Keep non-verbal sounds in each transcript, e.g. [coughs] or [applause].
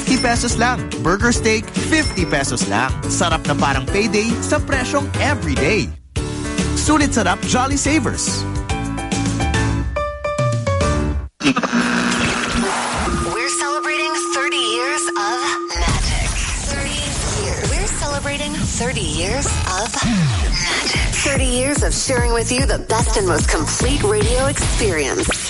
50 pesos lang. Burger steak, 50 pesos lang. Sarap na parang payday sa presyong everyday. Sulit sarap Jolly Savers. We're celebrating 30 years of magic. 30 years. We're celebrating 30 years of magic. 30 years of sharing with you the best and most complete radio experience.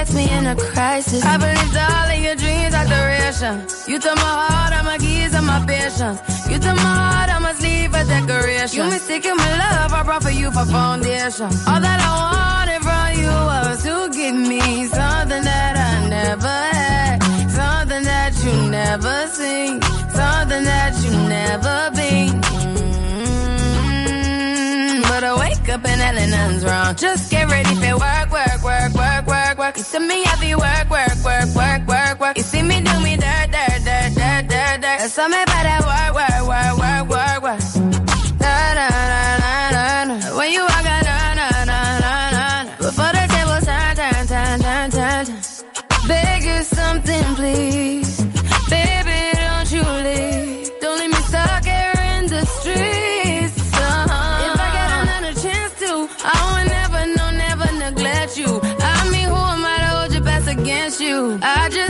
Text me in a crisis. I believed all of your dreams are duration. You took my heart, all my keys, and my patience. You took my heart, I must leave a decoration. You mistaken my love, I brought for you for foundation. All that I wanted from you was to give me something that I never had. Something that you never seen. Something that you never been. Mm, But wake up and hell nothing's wrong. Just get ready for work, work, work, work, work, work. You see me happy work, work, work, work, work, work. You see me do me dirt, dirt, dirt, dirt, dirt, dirt. There's something about you? I just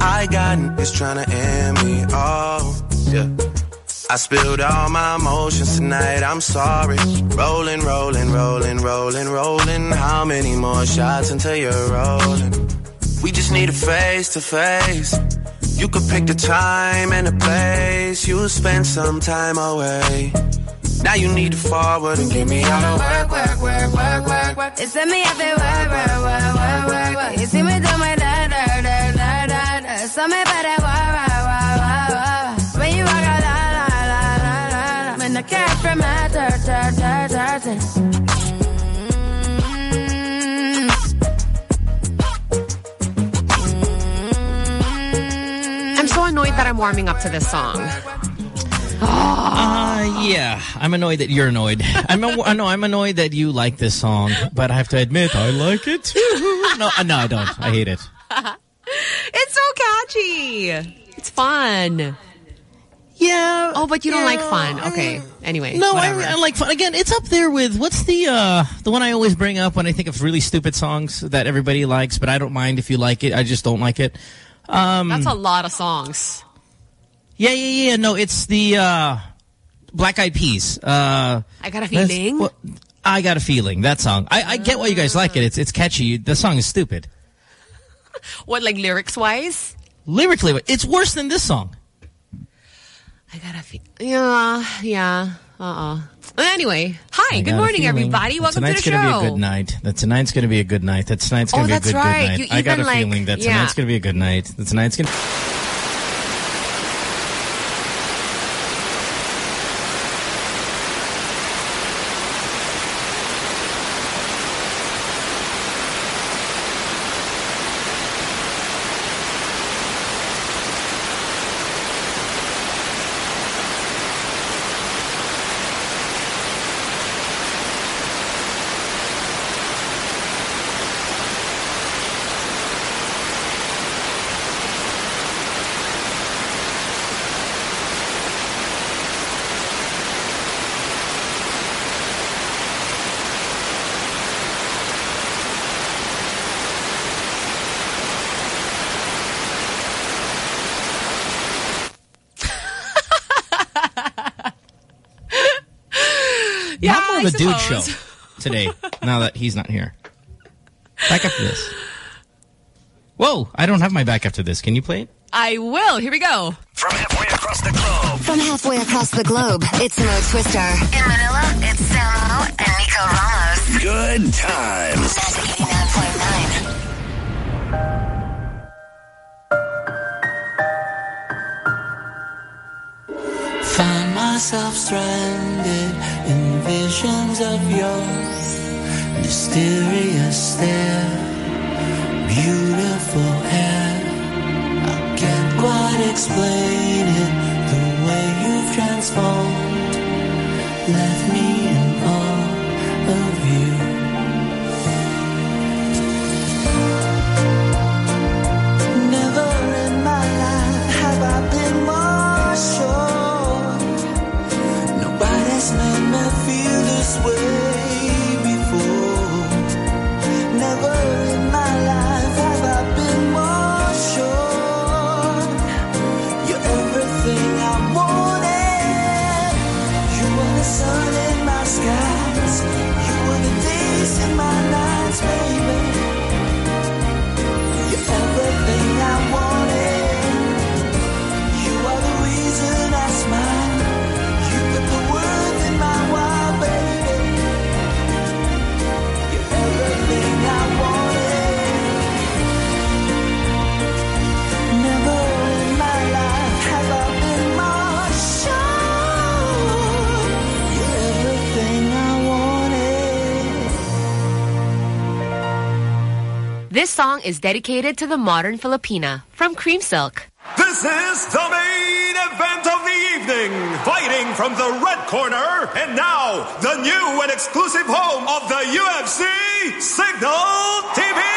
I got niggas trying to end me. off. yeah. I spilled all my emotions tonight, I'm sorry. Rolling, rolling, rolling, rolling, rolling. How many more shots until you're rolling? We just need a face to face. You could pick the time and the place. You'll spend some time away. Now you need to forward and give me all the work, work, work, work, work, work. It's me, I feel why, why, why, why, why, why. You see me do my why. When you walk out, la, la, la, la, la, la. When from my. I'm so annoyed that I'm warming up to this song. Uh, yeah, I'm annoyed that you're annoyed. I'm a, [laughs] no, I'm annoyed that you like this song, but I have to admit I like it too. No, no, I don't. I hate it. [laughs] It's so catchy. It's fun. Yeah. Oh, but you don't yeah, like fun. Okay. mean, Anyway. No, I. I like fun. Again, it's up there with what's the uh the one I always bring up when I think of really stupid songs that everybody likes, but I don't mind if you like it. I just don't like it. Um, That's a lot of songs. yeah, yeah, yeah. No, it's the uh, Black Eyed Peas. Uh, I got a feeling. well, I got a feeling that song. I, I get why you guys like it. It's it's catchy. The song is stupid. What, like lyrics wise? Lyrically, it's worse than this song. I gotta feel. Yeah, yeah. Uh-uh. Anyway, hi, I good morning, everybody. Welcome to the show. tonight's show. gonna be a good night. That tonight's gonna be a good night. That tonight's oh, gonna Oh, be a good, right. good night. You I got a like- feeling that yeah. tonight's gonna be a good night. That tonight's gonna. Yeah, Not more I of a dude suppose. show today. now that he's not here. Back after this. Whoa! I don't have my back after this. Can you play it? I will. Here we go. From halfway across the globe. From halfway across the globe, it's Mo Twister. In Manila, it's Samo and Nico Ramos. Good times. Magic 89.9. Find myself stranded in visions of your mysterious stare, beautiful hair. I can't quite explain it, the way you've transformed, left me in awe feel song is dedicated to the modern Filipina from Cream Silk. This is the main event of the evening. Fighting from the red corner. And now, the new and exclusive home of the UFC, Signal TV.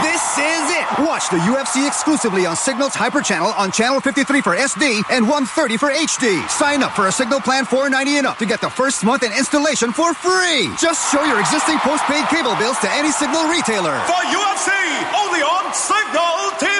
This is it. Watch the UFC exclusively on Signal's Hyper Channel on Channel 53 for SD and 130 for HD. Sign up for a Signal plan 490 and up to get the first month and installation for free. Just show your existing postpaid cable bills to any Signal retailer. For UFC, only on Signal TV.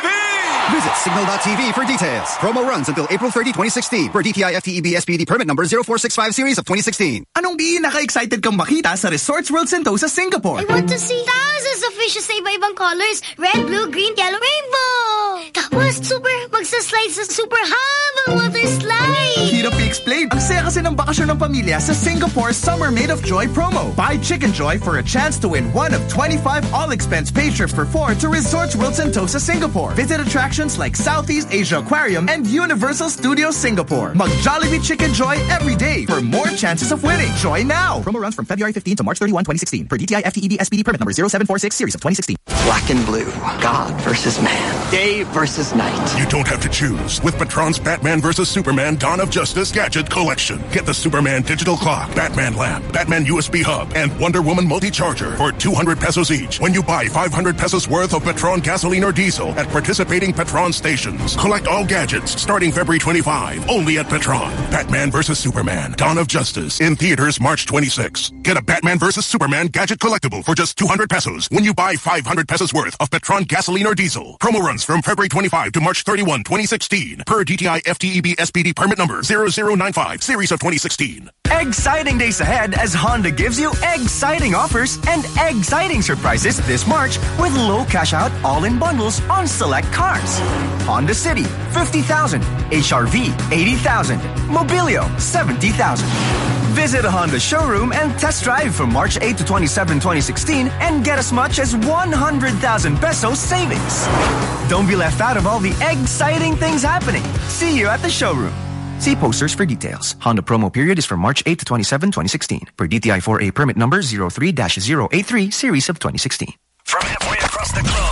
Visit signal.tv for details. Promo runs until April 30, 2016 for DTI FTEB SPD permit number 0465 series of 2016. Anong pinaka-excited kang makita sa Resorts World Sentosa, Singapore? I want to see thousands of fishes sa iba-ibang colors. Red, blue, green, yellow, rainbow. Tapos, super, magsaslide sa super habang water slide. Hirap i-explain. Ang saya kasi ng bakasyon ng pamilya sa Singapore Summer Made of Joy promo. Buy Chicken Joy for a chance to win one of 25 all-expense paid trips for four to Resorts World Sentosa, Singapore. Visit attractions like Southeast Asia Aquarium and Universal Studios Singapore. Mag Jollibee Chicken Joy every day for more chances of winning. Join now! Promo runs from February 15 to March 31, 2016 per DTI FTEB SPD permit number 0746 series of 2016. Black and blue. God versus man. Day versus night. You don't have to choose. With Petron's Batman vs. Superman Dawn of Justice Gadget Collection. Get the Superman Digital Clock, Batman Lamp, Batman USB Hub, and Wonder Woman Multi-Charger for 200 pesos each when you buy 500 pesos worth of Petron gasoline or diesel at participating Stations. Collect all gadgets starting February 25, only at Petron. Batman vs. Superman Dawn of Justice in theaters March 26. Get a Batman vs. Superman gadget collectible for just 200 pesos when you buy 500 pesos worth of Petron gasoline or diesel. Promo runs from February 25 to March 31, 2016 per DTI FTEB SPD permit number 0095 series of 2016. Exciting days ahead as Honda gives you exciting offers and exciting surprises this March with low cash out all-in bundles on select cars. Honda City, 50,000. HRV, 80,000. Mobilio, 70,000. Visit a Honda showroom and test drive from March 8 to 27, 2016 and get as much as 100,000 pesos savings. Don't be left out of all the exciting things happening. See you at the showroom. See posters for details. Honda promo period is from March 8 to 27, 2016. Per DTI 4A permit number 03-083 series of 2016. From halfway across the globe.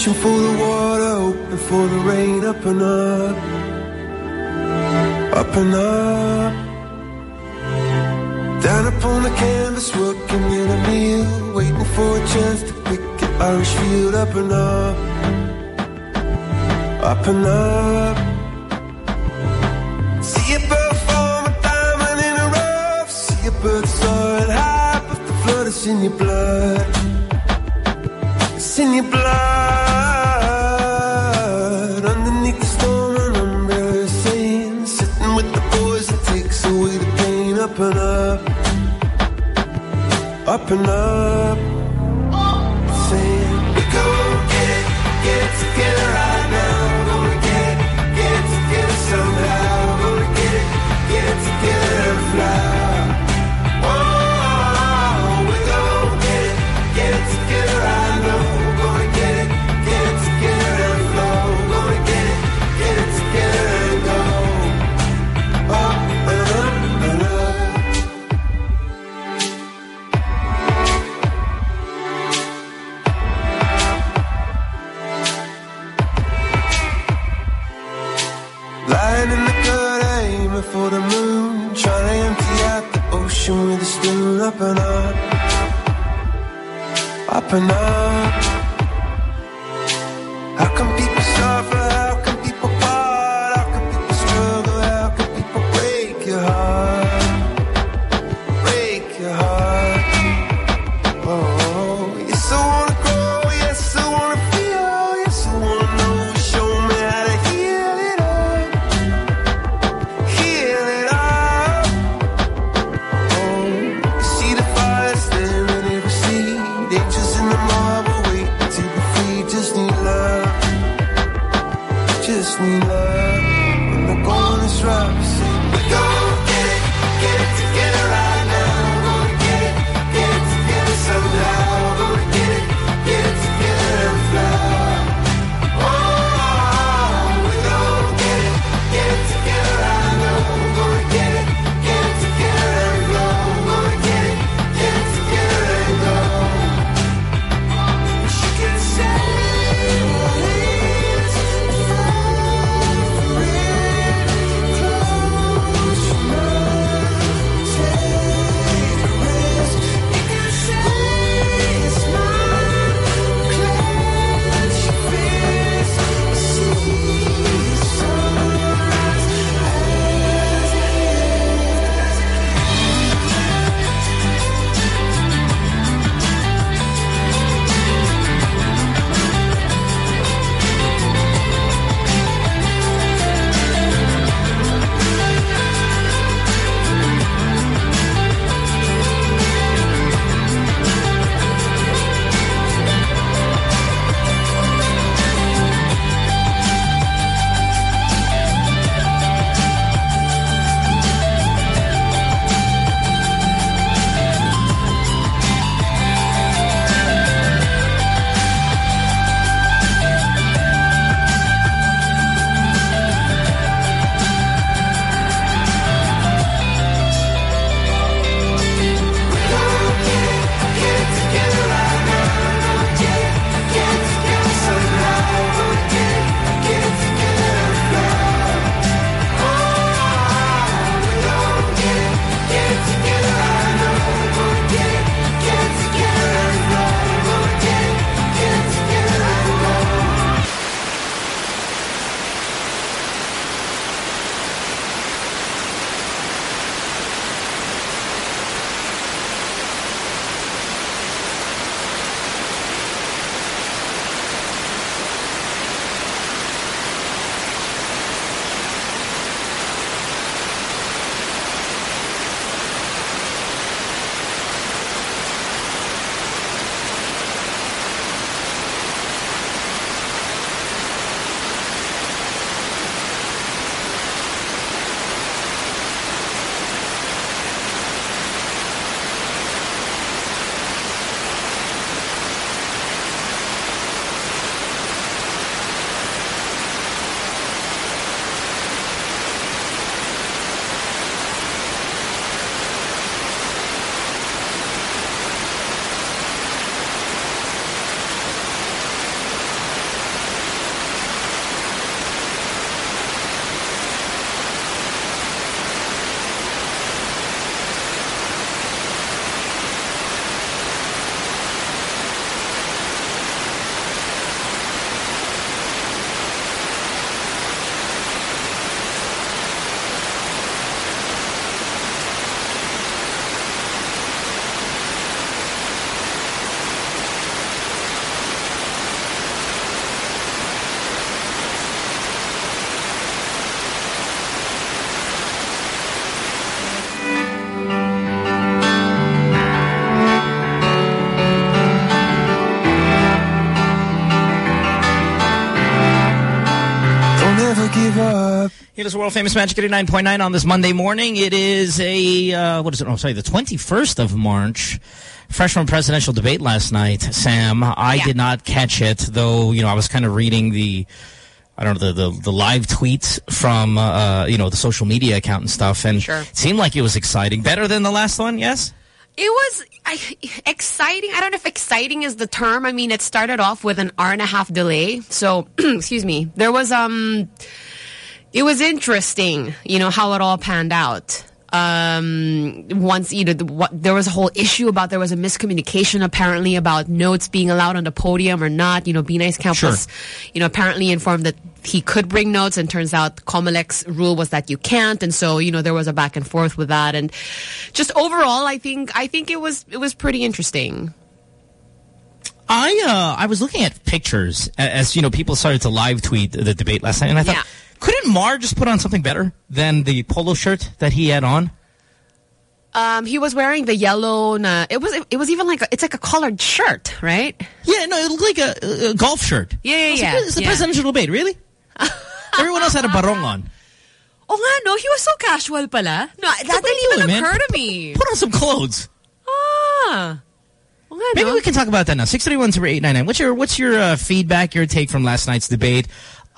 Again. Searching for the water, hoping for the rain. Up and up, up and up. Down upon the canvas, working in a meal. Waiting for a chance to pick an Irish field. Up and up, up and up. See a bird form a diamond in a rough. See a bird soaring high, but the flood is in your blood. It's in your blood. Up and up, up and up. Up up. Is world famous Magic 89.9 on this Monday morning. It is a, uh, what is it? Oh, sorry, the 21st of March. Freshman presidential debate last night, Sam. I Yeah. did not catch it, though, you know, I was kind of reading the, I don't know, the, the, the live tweets from, uh, you know, the social media account and stuff. And Sure. it seemed like it was exciting. Better than the last one, yes? It was I, exciting. I don't know if exciting is the term. I mean, it started off with an hour and a half delay. So, [clears throat] excuse me. There was um, it was interesting. You know how it all panned out. Um, once you know, the, what, there was a whole issue about there was a miscommunication apparently about notes being allowed on the podium or not. You know, Binay's Camp Sure. was, you know, apparently informed that he could bring notes, and turns out Comelec's rule was that you can't, and so you know there was a back and forth with that, and just overall, I think I think it was it was pretty interesting. I uh, I was looking at pictures as you know people started to live tweet the debate last night, and I thought, Yeah. Couldn't Mar just put on something better than the polo shirt that he had on? Um, he was wearing the yellow. na- It was it was even like a, it's like a collared shirt, right? Yeah, no, it looked like a, a golf shirt. Yeah, yeah, I was like, yeah, It's the yeah. presidential debate, really? [laughs] Everyone else had a barong on. Oh nga, no, he was so casual pala. No, that what didn't even doing, man? occur to me. Put on some clothes. Ah. Oh Maybe we can talk about that now. Six three one zero eight nine nine. What's your what's your uh, feedback? Your take from last night's debate?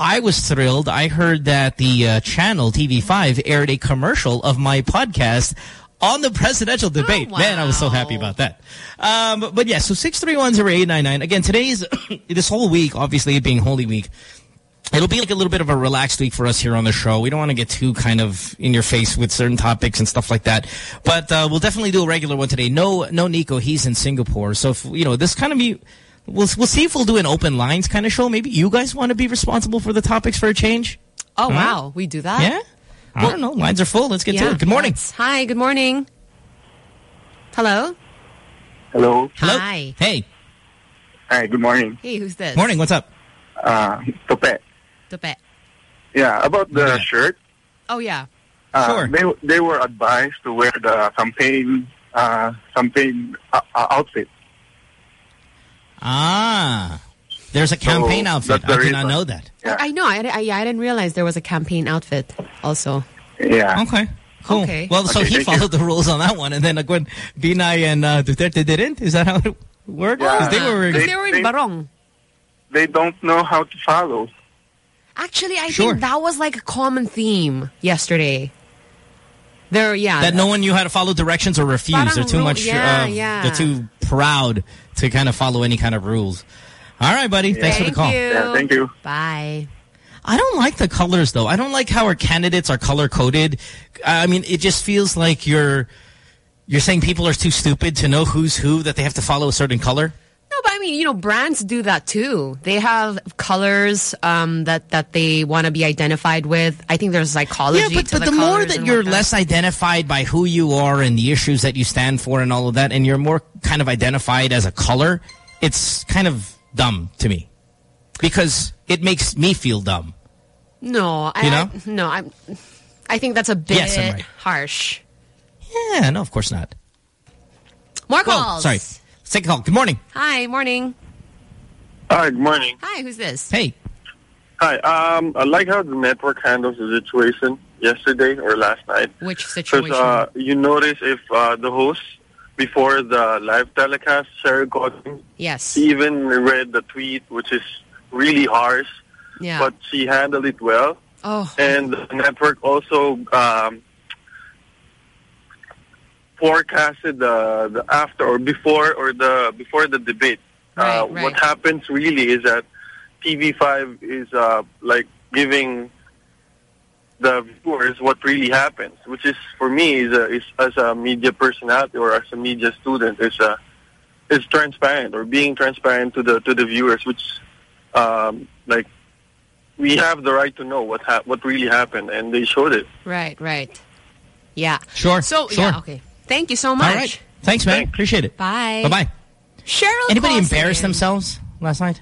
I was thrilled. I heard that the uh, channel TV5 aired a commercial of my podcast on the presidential debate. Man, I was so happy about that. Um, but, yeah, so six three one zero eight nine nine. Again, today's [coughs] this whole week, obviously it being Holy Week. It'll be like a little bit of a relaxed week for us here on the show. We don't want to get too kind of in your face with certain topics and stuff like that. But uh, we'll definitely do a regular one today. No, no, Nico. He's in Singapore, so if, you know this kind of be. We'll we'll see if we'll do an open lines kind of show. Maybe you guys want to be responsible for the topics for a change. Oh Huh? wow, we do that. Yeah. I don't know. Lines are full. Let's get to it. Good morning. let's- Hi, good morning. Hello. Hello. Hello. Hi. Hey. Hi, good morning. Hey, who's this? Morning. What's up? Uh, Tope. Tope. Yeah, about the shirt. Oh yeah. Uh, They they were advised to wear the campaign uh, campaign uh, uh, outfit. Ah, there's a campaign outfit. I did not know that. I know. I, I, I didn't realize there was a campaign outfit also. Yeah. Okay. Cool. Okay. Well, so Okay, he thank you. followed the rules on that one, and then like when Binay and uh, Duterte didn't. Is that how it worked? 'Cause they were. Because they were in Barong. They don't know how to follow. Actually, I Sure. think that was like a common theme yesterday. There, yeah. that no one knew how to follow directions or refuse. Parang They're too rule- much. yeah, uh, yeah. They're too proud to kind of follow any kind of rules. All right, buddy. Thanks for the call. Thank you. Bye. I don't like the colors, though. I don't like how our candidates are color coded. I mean, it just feels like you're you're saying people are too stupid to know who's who that they have to follow a certain color. No, but I mean, you know, brands do that too. They have colors um, that that they want to be identified with. I think there's psychology. Yeah, but, but the, the, more that you're less identified by who you are and the issues that you stand for and all of that, and you're more kind of identified as a color, it's kind of dumb to me because it makes me feel dumb. no, I, You know? I, no, I'm. I think that's a bit Yes, right. harsh. Yeah, no, of course not. More calls. sorry. Let's take a call. Good morning. Hi, morning. Hi, good morning. Hi, who's this? Hey. Hi. Um, I like how the network handles the situation yesterday or last night. Which Because situation? uh, you notice if uh, the host before the live telecast, Sarah Godin, yes. she even read the tweet, which is really harsh, Yeah. but she handled it well. oh. And the network also um, forecasted the, the after or before or the before the debate. uh, right. What happens really is that TV5 is uh, like giving the viewers what really happens, which is for me is, a, is as a media personality or as a media student is a is transparent or being transparent to the to the viewers, which um, like we have the right to know what ha- what really happened, and they showed it. Right, right. Yeah. Sure. So, sure. yeah, okay. Thank you so much. All right. Thanks, man. Appreciate it. Bye. Bye-bye. Cheryl Anybody calls embarrass themselves last night?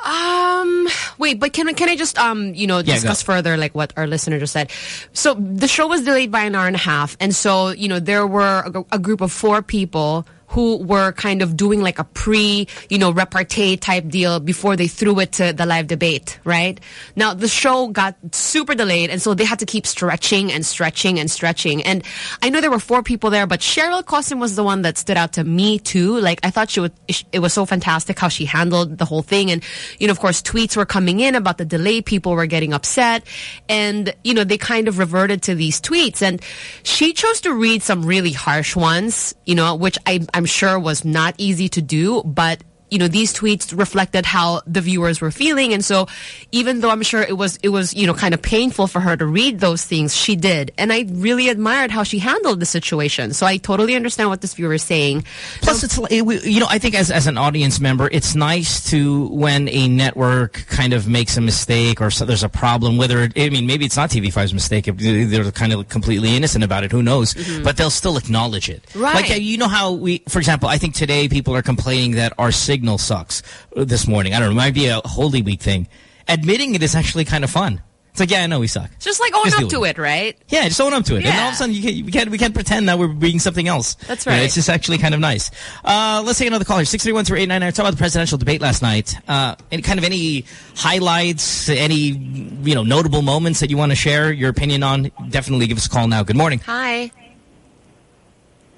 Um, wait, but can I can I just um you know Yeah, discuss further like what our listener just said? So the show was delayed by an hour and a half, and so you know there were a, a group of four people who were kind of doing like a pre, you know, repartee type deal before they threw it to the live debate, right? Now, the show got super delayed, and so they had to keep stretching and stretching and stretching. And I know there were four people there, but Cheryl Cosim was the one that stood out to me too. Like, I thought she would, it was so fantastic how she handled the whole thing. And, you know, of course, tweets were coming in about the delay. People were getting upset. And, you know, they kind of reverted to these tweets. And she chose to read some really harsh ones, you know, which I, I'm sure was not easy to do, but you know, these tweets reflected how the viewers were feeling. And so even though I'm sure it was, it was, you know, kind of painful for her to read those things, she did. And I really admired how she handled the situation. So I totally understand what this viewer is saying. Plus, it's, it, you know, I think as, as an audience member, it's nice to, when a network kind of makes a mistake or so there's a problem, whether, it, I mean, maybe it's not TV5's mistake. They're kind of completely innocent about it. Who knows? Mm -hmm. But they'll still acknowledge it. Right. Like, you know how we, for example, I think today people are complaining that our signal signal sucks this morning. I don't know. It might be a Holy Week thing. Admitting it is actually kind of fun. It's like, yeah, I know we suck. Just like own just up to it. it. right? Yeah, just own up to it. Yeah. And all of a sudden, you can't, we, can't, we can't pretend that we're being something else. That's right. You know, it's just actually kind of nice. Uh, let's take another caller. 631-3899. Talk about the presidential debate last night. Uh, any kind of any highlights, any, you know, notable moments that you want to share your opinion on? Definitely give us a call now. Good morning. Hi.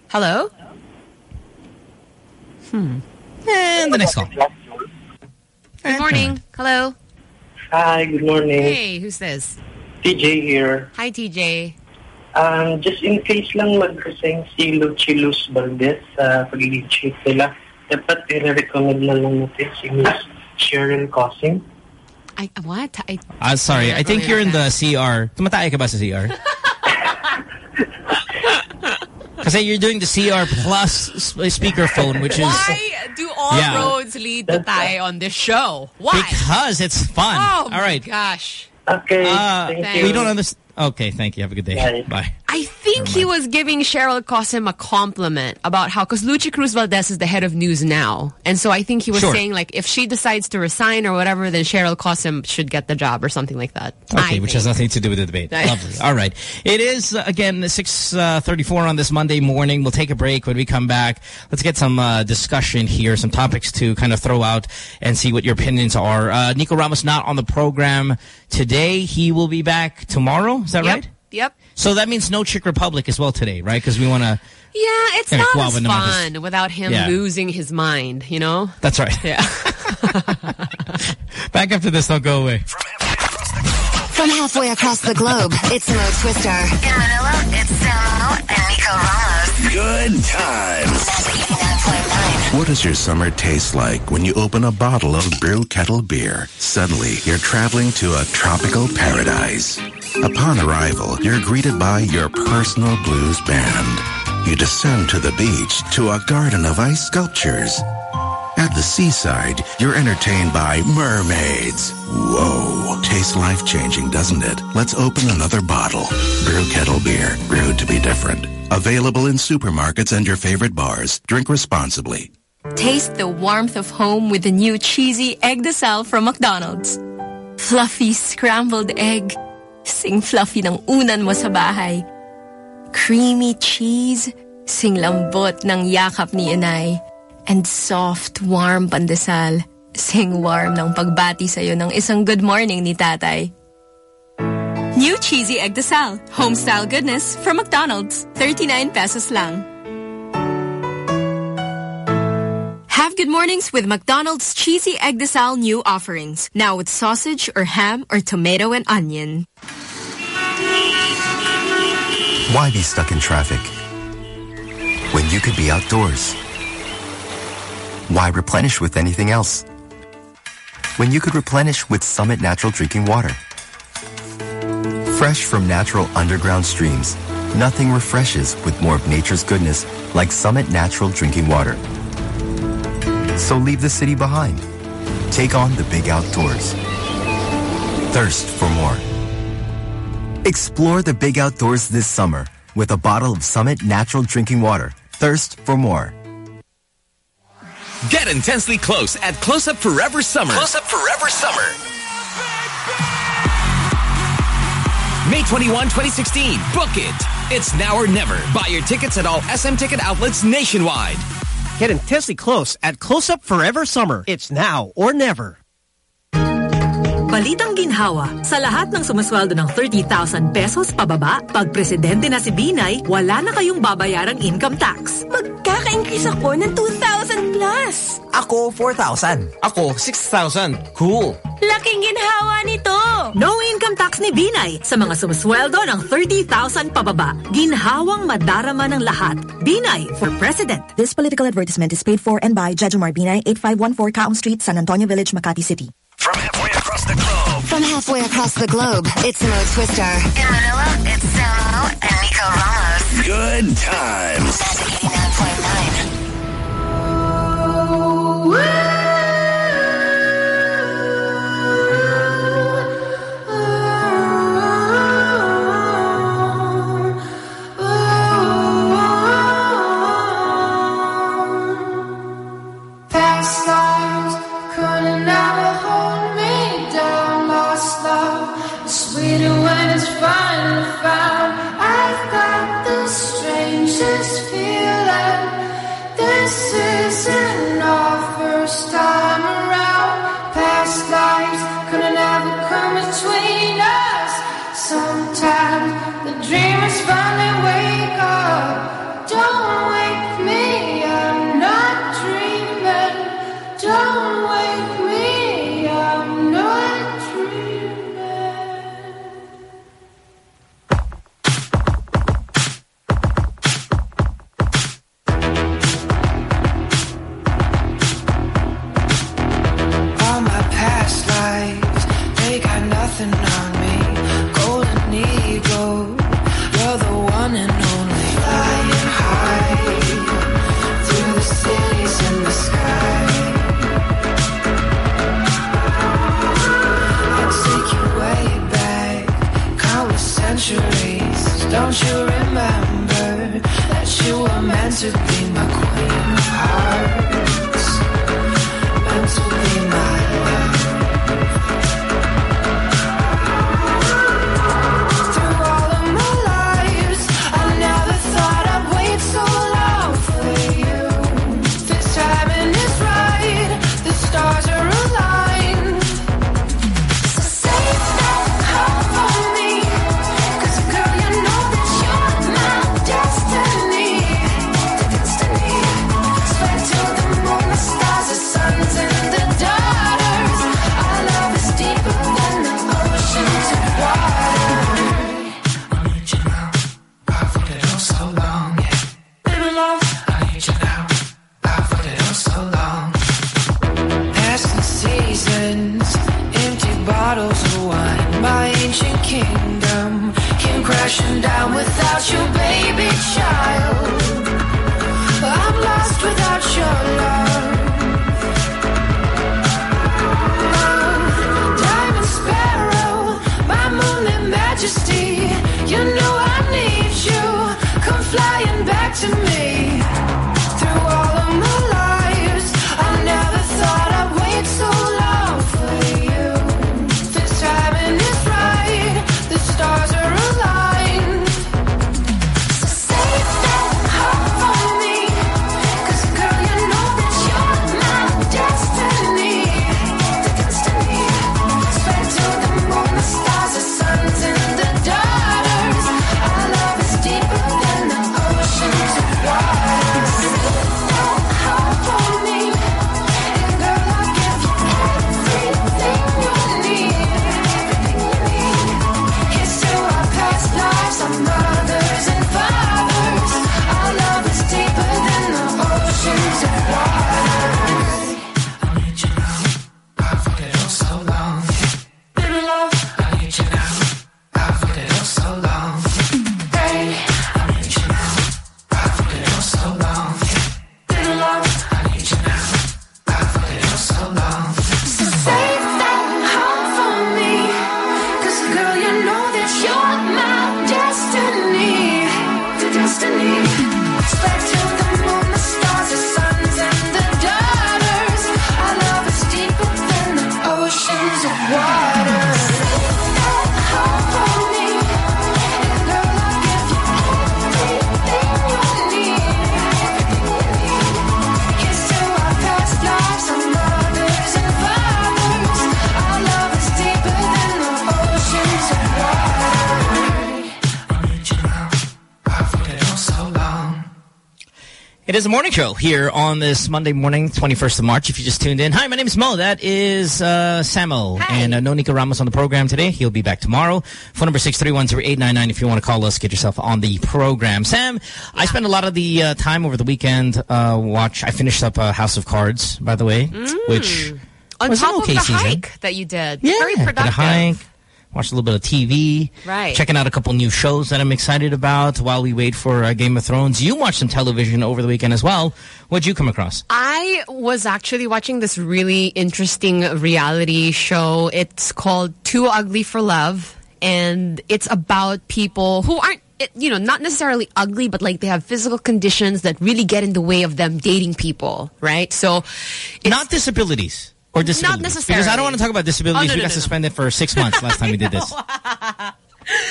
Hello? Hmm. And the next call. Good morning. Hello. Hi, good morning. Hey, who's this? TJ here. Hi, TJ. Um, just in case lang mag-resign si Luchi Cruz Valdez sa pagiging chief nila, dapat i-recommend na lang natin si Miss Cheryl Cosim. I, what? I, I'm sorry. I think you're in the CR. Tumatay ka ba sa CR? [laughs] Kasi you're doing the CR plus speakerphone, which is... Why do all yeah. roads lead to Thai on this show? Why? Because it's fun. Oh, all right. gosh. Okay, uh, thank you. We don't understand. Okay, thank you. Have a good day. Bye. Bye. I think he was giving Cheryl Cosim a compliment about how, because Luchi Cruz Valdez is the head of news now. And so I think he was sure. saying, like, if she decides to resign or whatever, then Cheryl Cosim should get the job or something like that. Okay, I which think. has nothing to do with the debate. Lovely. All right. It is, uh, again, 6.34 uh, on this Monday morning. We'll take a break. When we come back, let's get some uh, discussion here, some topics to kind of throw out and see what your opinions are. Uh, Nico Ramos not on the program today. He will be back tomorrow. Is that yep. right? Yep. So that means no Chick Republic as well today, right? Because we want to... Yeah, it's not as but no, fun without him Yeah. losing his mind, you know? That's right. Yeah. [laughs] Back after this, don't go away. From halfway across the globe, it's Mo Twister. In Manila, it's Samo and Nico Ramos. Good times. What does your summer taste like when you open a bottle of Brew Kettle beer? Suddenly, you're traveling to a tropical paradise. Upon arrival, you're greeted by your personal blues band. You descend to the beach to a garden of ice sculptures. At the seaside, you're entertained by mermaids. Whoa. Tastes life-changing, doesn't it? Let's open another bottle. Brew Kettle Beer. Brewed to be different. Available in supermarkets and your favorite bars. Drink responsibly. Taste the warmth of home with the new cheesy egg de sal from McDonald's. Fluffy scrambled egg. Sing fluffy ng unan mo sa bahay. Creamy cheese. Sing lambot ng yakap ni inay. And soft, warm pandesal. Sing warm ng pagbati sa'yo ng isang good morning ni tatay. New cheesy egg de sal. Home-style goodness from McDonald's. 39 pesos lang. Good mornings with McDonald's Cheesy Egg de Sal new offerings. Now with sausage or ham or tomato and onion. Why be stuck in traffic when you could be outdoors? Why replenish with anything else when you could replenish with Summit Natural Drinking Water? Fresh from natural underground streams, nothing refreshes with more of nature's goodness like Summit Natural Drinking Water. So leave the city behind. Take on the big outdoors. Thirst for more. Explore the big outdoors this summer with a bottle of Summit Natural Drinking Water. Thirst for more. Get intensely close at Close Up Forever Summer. Close Up Forever Summer. May 21, 2016. Book it. It's now or never. Buy your tickets at all SM ticket outlets nationwide. Getting intensely close at Close Up Forever Summer. It's now or never. Balitang ginhawa, sa lahat ng sumasweldo ng 30,000 pesos pababa, pag presidente na si Binay, wala na kayong babayarang income tax. Magkaka-increase ako ng 2,000 plus. Ako, 4,000. Ako, 6,000. Cool. Laking ginhawa nito! No income tax ni Binay sa mga sumasweldo ng 30,000 pababa. Ginhawang madarama ng lahat. Binay for President. This political advertisement is paid for and by Judge Omar Binay, 8514 Kaong Street, San Antonio Village, Makati City. From across the globe. From halfway across the globe, it's Mo Twister. In Manila, it's Samo and Nico Ramos. Good times. That's 89.9. Woo! Don't you remember that you were meant to be my queen? Is a morning show here on this Monday morning, 21st of March, if you just tuned in. Hi, my name is Mo. That is uh, Samo. And uh, no Nico Ramos on the program today. He'll be back tomorrow. Phone number 631-0899 if you want to call us, get yourself on the program. Sam, I spent a lot of the uh, time over the weekend uh, watch. I finished up uh, House of Cards, by the way, which On was an top okay of the season. hike that you did. Yeah, Very did a productive. hike, watched a little bit of TV. Right. Checking out a couple new shows that I'm excited about while we wait for uh, Game of Thrones. You watched some television over the weekend as well. What'd you come across? I was actually watching this really interesting reality show. It's called Too Ugly for Love. And it's about people who aren't, you know, not necessarily ugly, but like they have physical conditions that really get in the way of them dating people, right? So Not disabilities. Or disabilities. Because I don't want to talk about disabilities. Oh, no, we no, got no, suspended for six months last time we did this. [laughs]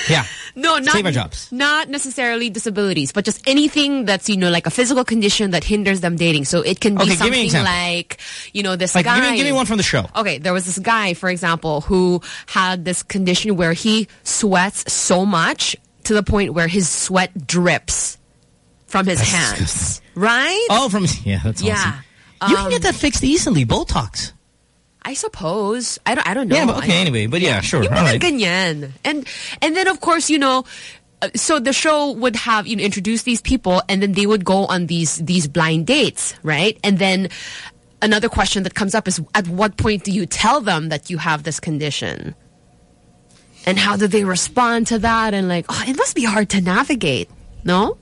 Yeah. No, not Save our jobs. Not necessarily disabilities, but just anything that's you know like a physical condition that hinders them dating. So it can be Okay, give me an something like you know this Like, guy. give me, give me one from the show. Okay, there was this guy, for example, who had this condition where he sweats so much to the point where his sweat drips from his That's hands. disgusting. Right? Oh, from [laughs] yeah, that's Yeah. awesome. You can Um, get that fixed easily. Botox. I suppose. I don't. I don't know. Yeah, but okay, anyway. But yeah, sure. Yung All right. ganyan. And, and then, of course, you know, uh, so the show would have, you know, introduce these people and then they would go on these, these blind dates, right? And then another question that comes up is at what point do you tell them that you have this condition? And how do they respond to that? And like, oh, it must be hard to navigate. No?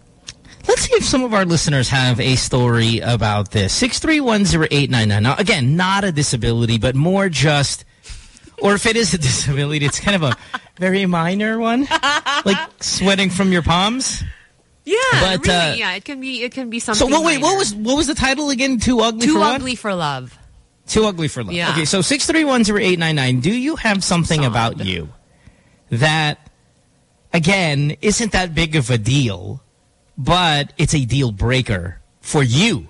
Let's see if some of our listeners have a story about this. 6310899. Now, again, not a disability, but more just, or if it is a [laughs] disability, it's kind of a very minor one. Like sweating from your palms. Yeah, But, really, uh, yeah. It can be, it can be So, something well, wait, what was what was the title again? Too ugly Too for what? ugly for love. Too ugly for love. Yeah. Okay, so 6310899, do you have something about you that, again, isn't that big of a deal, but it's a deal breaker for you?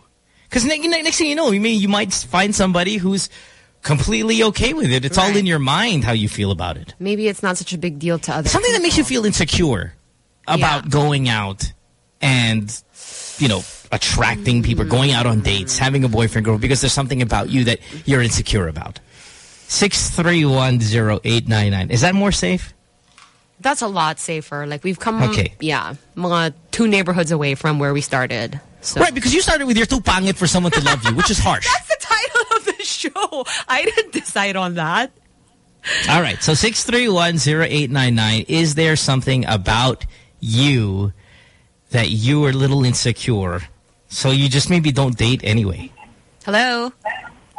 Because ne ne- next thing you know, you mean you might find somebody who's completely okay with it. It's all in your mind how you feel about it. Maybe it's not such a big deal to others. Something that makes you feel insecure about going out and, you know, attracting people, mm. going out on dates, having a boyfriend, girl, because there's something about you that you're insecure about. 6310899. Is that more safe? That's a lot safer. Like we've come, Okay. yeah, mga two neighborhoods away from where we started. So. Right, because you started with your too pangit for someone to love you, which is harsh. [laughs] That's the title of the show. I didn't decide on that. All right, so 6310899, is there something about you that you are a little insecure, so you just maybe don't date anyway? Hello.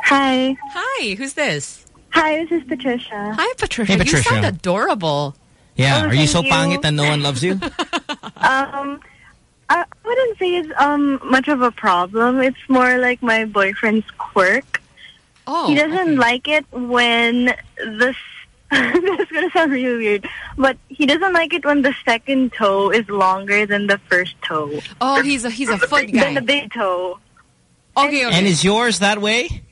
Hi. Hi. Who's this? Hi, this is Patricia. Hi, Patricia. Hey, Patricia. You sound adorable. Yeah, Oh, are you so you. pangit that no one loves you? [laughs] Um, I wouldn't say it's um much of a problem. It's more like my boyfriend's quirk. Oh, he doesn't like it when the. [laughs] this is gonna sound really weird, but he doesn't like it when the second toe is longer than the first toe. Oh, he's a he's a foot Than guy. the big toe. Okay, okay. And is yours that way?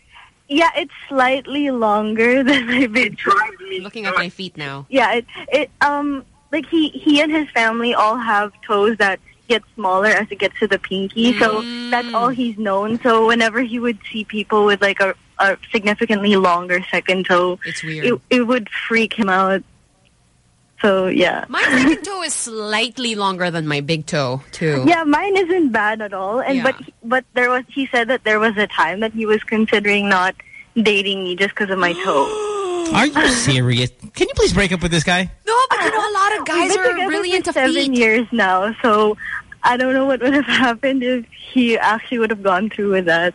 Yeah, it's slightly longer [laughs] than my big toe. Looking at my feet now. Yeah, it it um like he he and his family all have toes that get smaller as it gets to the pinky. So that's all he's known. So whenever he would see people with like a, a significantly longer second toe, it's weird. It, it would freak him out. So yeah. My second toe is slightly longer than my big toe, too. Yeah, mine isn't bad at all. And Yeah. but but there was he said that there was a time that he was considering not dating me just because of my toe. [gasps] Are you serious? Can you please break up with this guy? No, but you know, a lot of guys We've been are really for into seven feet. years now, so I don't know what would have happened if he actually would have gone through with that.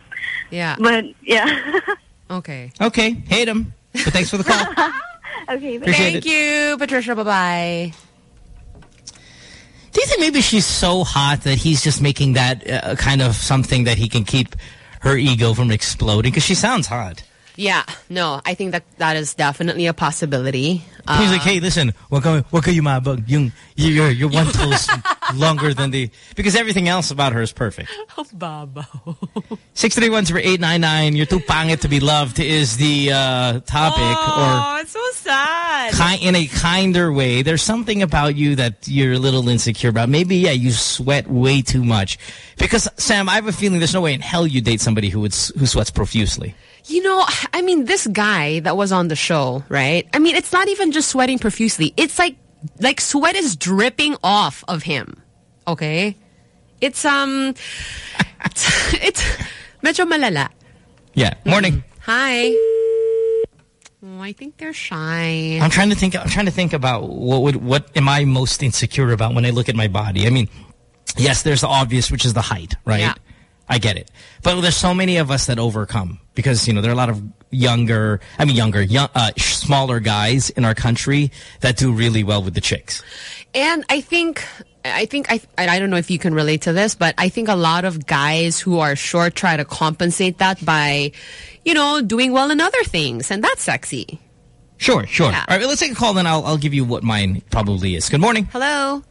Yeah. But yeah. [laughs] Okay. Okay, hate him. But thanks for the call. [laughs] okay. Appreciate Thank it. you, Patricia. Bye-bye. Do you think maybe she's so hot that he's just making that uh, kind of something that he can keep her ego from exploding? Because she sounds hot. Yeah, no, I think that that is definitely a possibility. Uh, He's like, hey, listen, wag ka, wag kayo mabag. Yung, your, your one toe's [laughs] longer than the... Because everything else about her is perfect. [laughs] Oh, babo. [laughs] 631-0899, you're too pangit to be loved is the uh, topic. Oh, it's so sad. ki- in a kinder way. There's something about you that you're a little insecure about. Maybe, yeah, you sweat way too much. Because, Sam, I have a feeling there's no way in hell you date somebody who would who sweats profusely. You know, I mean, this guy that was on the show, right? I mean, it's not even just sweating profusely. It's like, like sweat is dripping off of him. Okay? It's, um, [laughs] it's, it's medyo malala. Yeah. Morning. Hi. Oh, I think they're shy. I'm trying to think. I'm trying to think about what would what am I most insecure about when I look at my body. I mean, yes, there's the obvious, which is the height, right? Yeah. I get it, but there's so many of us that overcome because you know there are a lot of younger, I mean younger, young, uh, smaller guys in our country that do really well with the chicks. And I think, I think, I, I don't know if you can relate to this, but I think a lot of guys who are short try to compensate that by, you know, doing well in other things. And that's sexy. Sure, sure. All right, let's take a call, then I'll I'll give you what mine probably is. Good morning. Hello.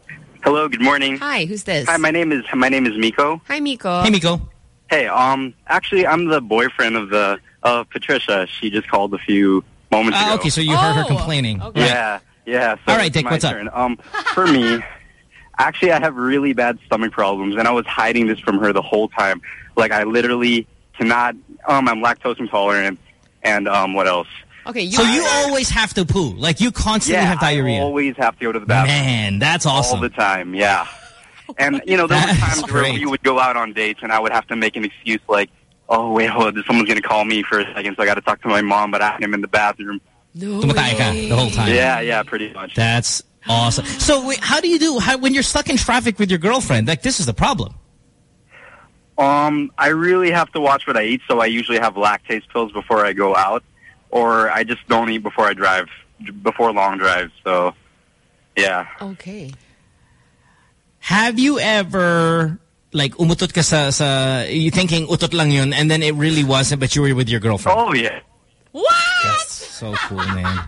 Hello, good morning. Hi, who's this? Hi, my name is my name is Miko. Hi, Miko. Hey, Miko. Hey, um, actually, I'm the boyfriend of the of Patricia. She just called a few moments Ah, ago. okay, so you heard her complaining. Right. Yeah, yeah. So All right, it's Dick, my what's up? turn. Um, for me, actually, I have really bad stomach problems, and I was hiding this from her the whole time. Like, I literally cannot. Um, I'm lactose intolerant, and um, what else? Okay, so you always have to poo, like you constantly yeah, have diarrhea. I always have to go to the bathroom. Man, that's awesome. All the time, yeah. And, you know, there were [laughs] That's times where great. we would go out on dates and I would have to make an excuse like, oh, wait, hold on, someone's going to call me for a second, so I got to talk to my mom, but I am in the bathroom. No ka the whole time. Yeah, yeah, pretty much. That's awesome. [gasps] So wait, how do you do how, when you're stuck in traffic with your girlfriend? Like this is the problem. Um, I really have to watch what I eat, so I usually have lactase pills before I go out, or I just don't eat before I drive, before long drives, so, yeah. Okay. Have you ever like umutot ka sa, sa you thinking utot lang yun and then it really wasn't but you were with your girlfriend? Oh, yeah. That's so cool, man.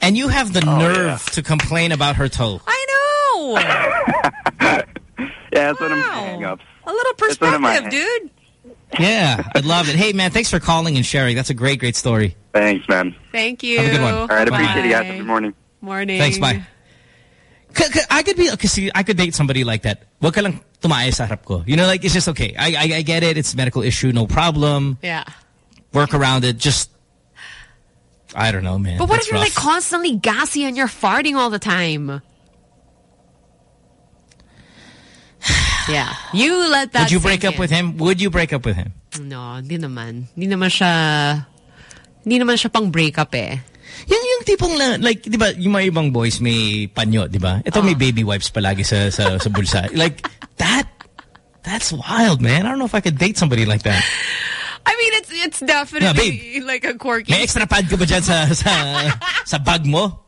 And you have the Oh, nerve to complain about her toe. I know. [laughs] Yeah, that's one of my hang-ups. A little That's one of my perspective, dude. Yeah, I'd love it. Hey, man, thanks for calling and sharing. That's a great, great story. Thanks, man. Thank you. Have a good one. All right, Bye. appreciate you guys. Have Good morning. Morning. Thanks, bye. C- c- I could be, okay, see, I could date somebody like that. Wag ka lang tumae sa harap ko. You know, like, it's just okay. I, I, I get it. It's a medical issue. No problem. Yeah. Work around it. Just, I don't know, man. But what That's if you're rough. like constantly gassy and you're farting all the time? Yeah. You let that Would you break up in. with him? Would you break up with him? No, hindi naman. Hindi naman siya... Hindi naman siya pang breakup eh. Yung, yung tipong, la- like, di ba, yung mga ibang boys may panyo, di ba? Ito Oh. may baby wipes palagi sa, sa, sa bulsa. Like, that, that's wild, man. I don't know if I could date somebody like that. I mean, it's it's definitely Yeah, like a quirky... May extra pad ka ba dyan sa, sa, sa bag mo?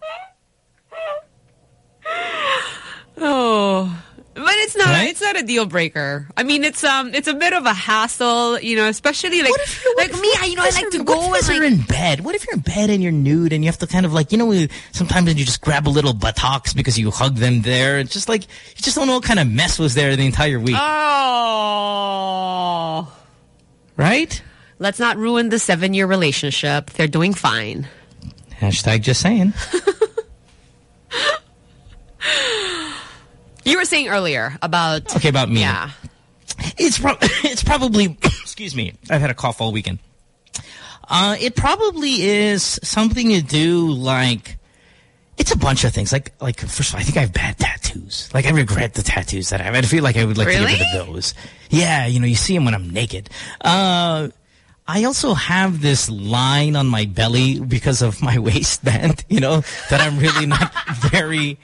Oh. But it's not Right? it's not a deal breaker. I mean it's um it's a bit of a hassle, you know, especially like like me, I you know, I like to go What if and you're like in bed? What if you're in bed and you're nude and you have to kind of like, you know, sometimes you just grab a little buttocks because you hug them there. It's just like, you just don't know what kind of mess was there the entire week. Oh. right? Let's not ruin the 7-year relationship. They're doing fine. Hashtag just saying. [laughs] You were saying earlier about Okay, about me. Yeah. It's pro [coughs] it's probably [coughs] excuse me. I've had a cough all weekend. Uh, it probably is something to do like it's a bunch of things. Like like first of all, I think I have bad tattoos. Like I regret the tattoos that I have. I feel like I would like to get rid of those. Yeah, you know, you see them when I'm naked. Uh, I also have this line on my belly because of my [laughs] waistband. You know that I'm really not [laughs] very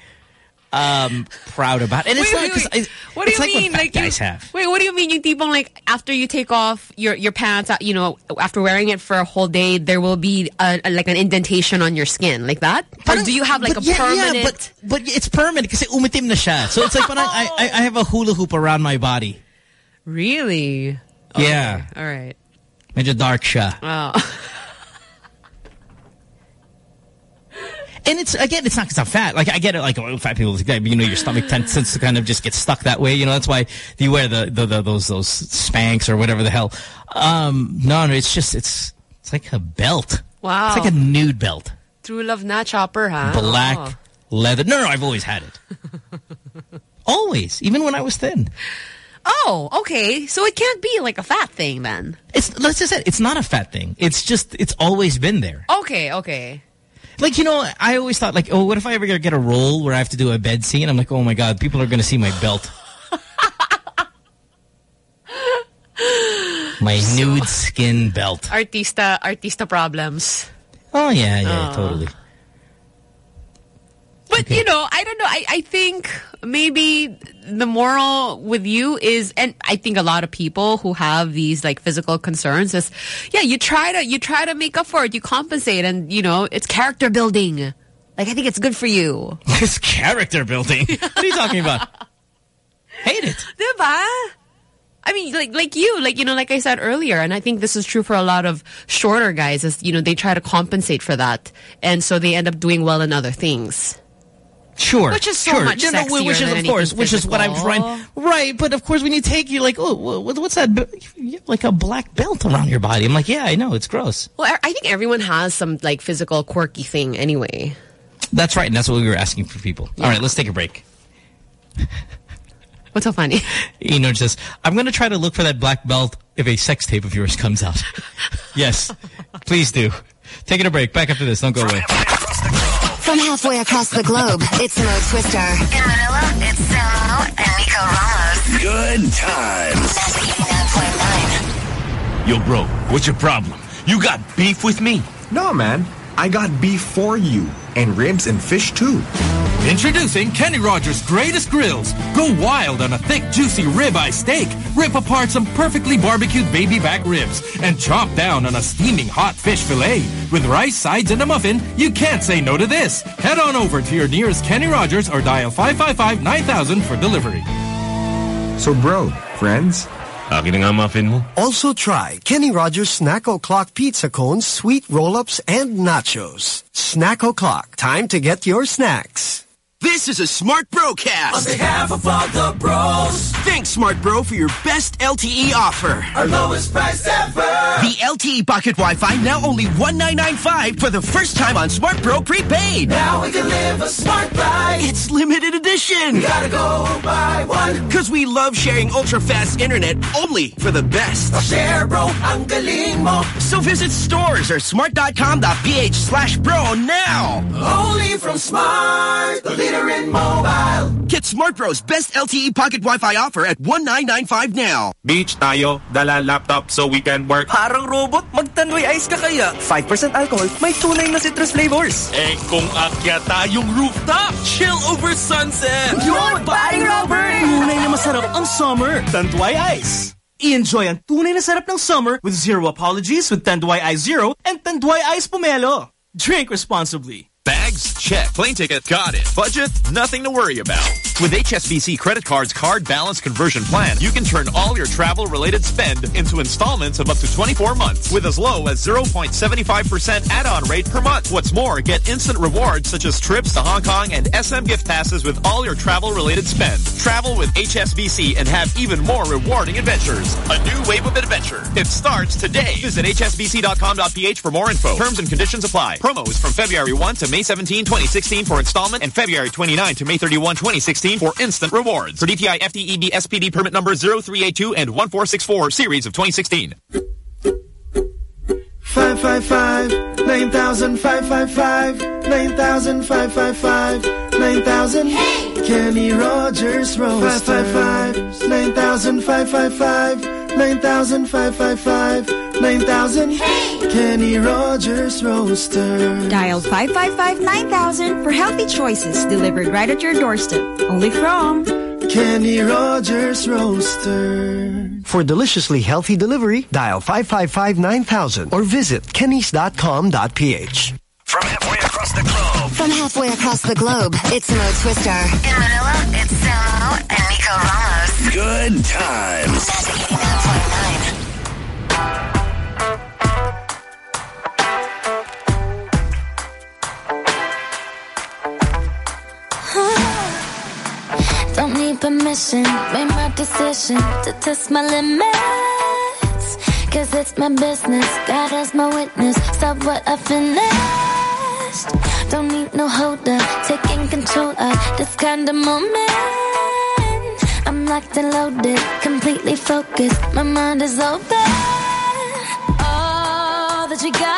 um proud about. And it's Wait, not because. What do you like mean? what Like you- guys have. Wait, what do you mean? Yung tipong like after you take off your your pants, uh, you know, after wearing it for a whole day, there will be a, a- like an indentation on your skin, like that? Or do you have like a yeah, permanent? Yeah, but, but it's permanent kasi umitim na siya. So it's like [laughs] when I, I, I have a hula hoop around my body. Really? Yeah. All right. Medyo dark siya. Oh. [laughs] And it's, again, it's not because I'm fat. Like, I get it, like, oh, fat people, you know, your stomach tends to kind of just get stuck that way. You know, that's why you wear the, the, the those, those Spanx or whatever the hell. Um, no, no, it's just, it's, it's like a belt. Wow. It's like a nude belt. True love not chopper, huh? Black Oh. leather. No, no, I've always had it. [laughs] always, even when I was thin. Oh, okay. So it can't be like a fat thing then. It's let's just say it's not a fat thing. It's just it's always been there. Okay, okay. Like you know, I always thought like, oh, what if I ever get a role where I have to do a bed scene? I'm like, oh my god, people are going to see my belt, [laughs] my nude skin belt. Artista, artista problems. Oh yeah, yeah, Oh. totally. But you know, I don't know. I, I think maybe the moral with you is, and I think a lot of people who have these like physical concerns is, yeah, you try to you try to make up for it, you compensate, and you know, it's character building. Like I think it's good for you. [laughs] It's character building. what are you talking about? Hate it. Diba? I mean, like like you, like you know, like I said earlier, and I think this is true for a lot of shorter guys. Is you know they try to compensate for that, and so they end up doing well in other things. Sure. Which is so sure. much No, no, sexier which is, than of course, anything which is what I'm trying. Right, but of course, when you take, you're like, oh, what's that? You have like a black belt around your body. I'm like, yeah, I know, it's gross. Well, I I think everyone has some like physical quirky thing anyway. That's right, and that's what we were asking for people. All right, let's take a break. [laughs] What's so funny? [laughs] Eno says, I'm going to try to look for that black belt if a sex tape of yours comes out. [laughs] yes, please do. Taking a break. Back after this. Don't go away. From halfway across the globe, it's Mo Twister. In Manila, it's Samo and Nico Ramos. Good times. Yo, bro, what's your problem? You got beef with me? No, man. I got beef for you. And ribs and fish, too. Introducing Kenny Rogers' greatest grills. Go wild on a thick, juicy ribeye steak. Rip apart some perfectly barbecued baby back ribs and chomp down on a steaming hot fish fillet. With rice, sides, and a muffin, you can't say no to this. Head on over to your nearest Kenny Rogers or dial 555-9000 for delivery. So, bro, friends? Akin na nga muffin mo. Also try Kenny Rogers Snack O'Clock Pizza Cones, Sweet Roll-Ups, and Nachos. Snack O'Clock. Time to get your snacks. This is a Smart Brocast. On behalf of all the bros, Thanks, Smart Bro, for your best LTE offer. our lowest price ever. The LTE Pocket Wi-Fi now only 1995 for the first time on Smart Bro Prepaid. Now we can live a smart life. It's limited edition. We gotta go buy one. Because we love sharing ultra-fast internet only for the best. Share bro, ang galing mo. So visit stores or smart.com.ph slash bro now. Only from Smart, leader in mobile. Get Smart Bro's best LTE Pocket Wi-Fi offer at 1995 now. Beach tayo, dala laptop so we can work. Parang robot, magtanduay ice ka kaya. 5% alcohol, may tunay na citrus flavors. Eh kung akya tayong rooftop, chill over sunset. Yun, paring Robert! Tunay na masarap ang summer. Tanduay Ice. I-enjoy ang tunay na sarap ng summer with zero apologies with Tanduay Ice Zero and Tanduay Ice Pomelo. Drink responsibly. Bags? Check. Plane ticket? Got it. Budget? Nothing to worry about. With HSBC Credit Card's Card Balance Conversion Plan, you can turn all your travel-related spend into installments of up to 24 months with as low as 0.75% add-on rate per month. What's more, get instant rewards such as trips to Hong Kong and SM gift passes with all your travel-related spend. Travel with HSBC and have even more rewarding adventures. A new wave of adventure. It starts today. Visit hsbc.com.ph for more info. Terms and conditions apply. Promo is from February 1 to May 17, 2016 for installment and February 29 to May 31, 2016 for instant rewards. For DTI FTEB SPD permit number 0382 and 1464 series of 2016. Five five five nine thousand five five five nine thousand five five five nine thousand. Kenny Rogers Roaster. Five five five nine thousand five five five nine thousand five five five nine thousand. Kenny Rogers Roaster. Dial 555-9000 for healthy choices delivered right at your doorstep. Only from Kenny Rogers Roaster. For deliciously healthy delivery, dial 555-9000 or visit kennys.com.ph. From halfway across the globe, From halfway across the globe, it's Mo Twister. In Manila, it's Samo and Nico Ramos. Good times. [sighs] Don't need permission, made my decision to test my limits. Cause it's my business, God is my witness, stop what I finish. fast. Don't need no holder, taking control of this kind of moment. Locked and loaded, completely focused. My mind is open. All that you got,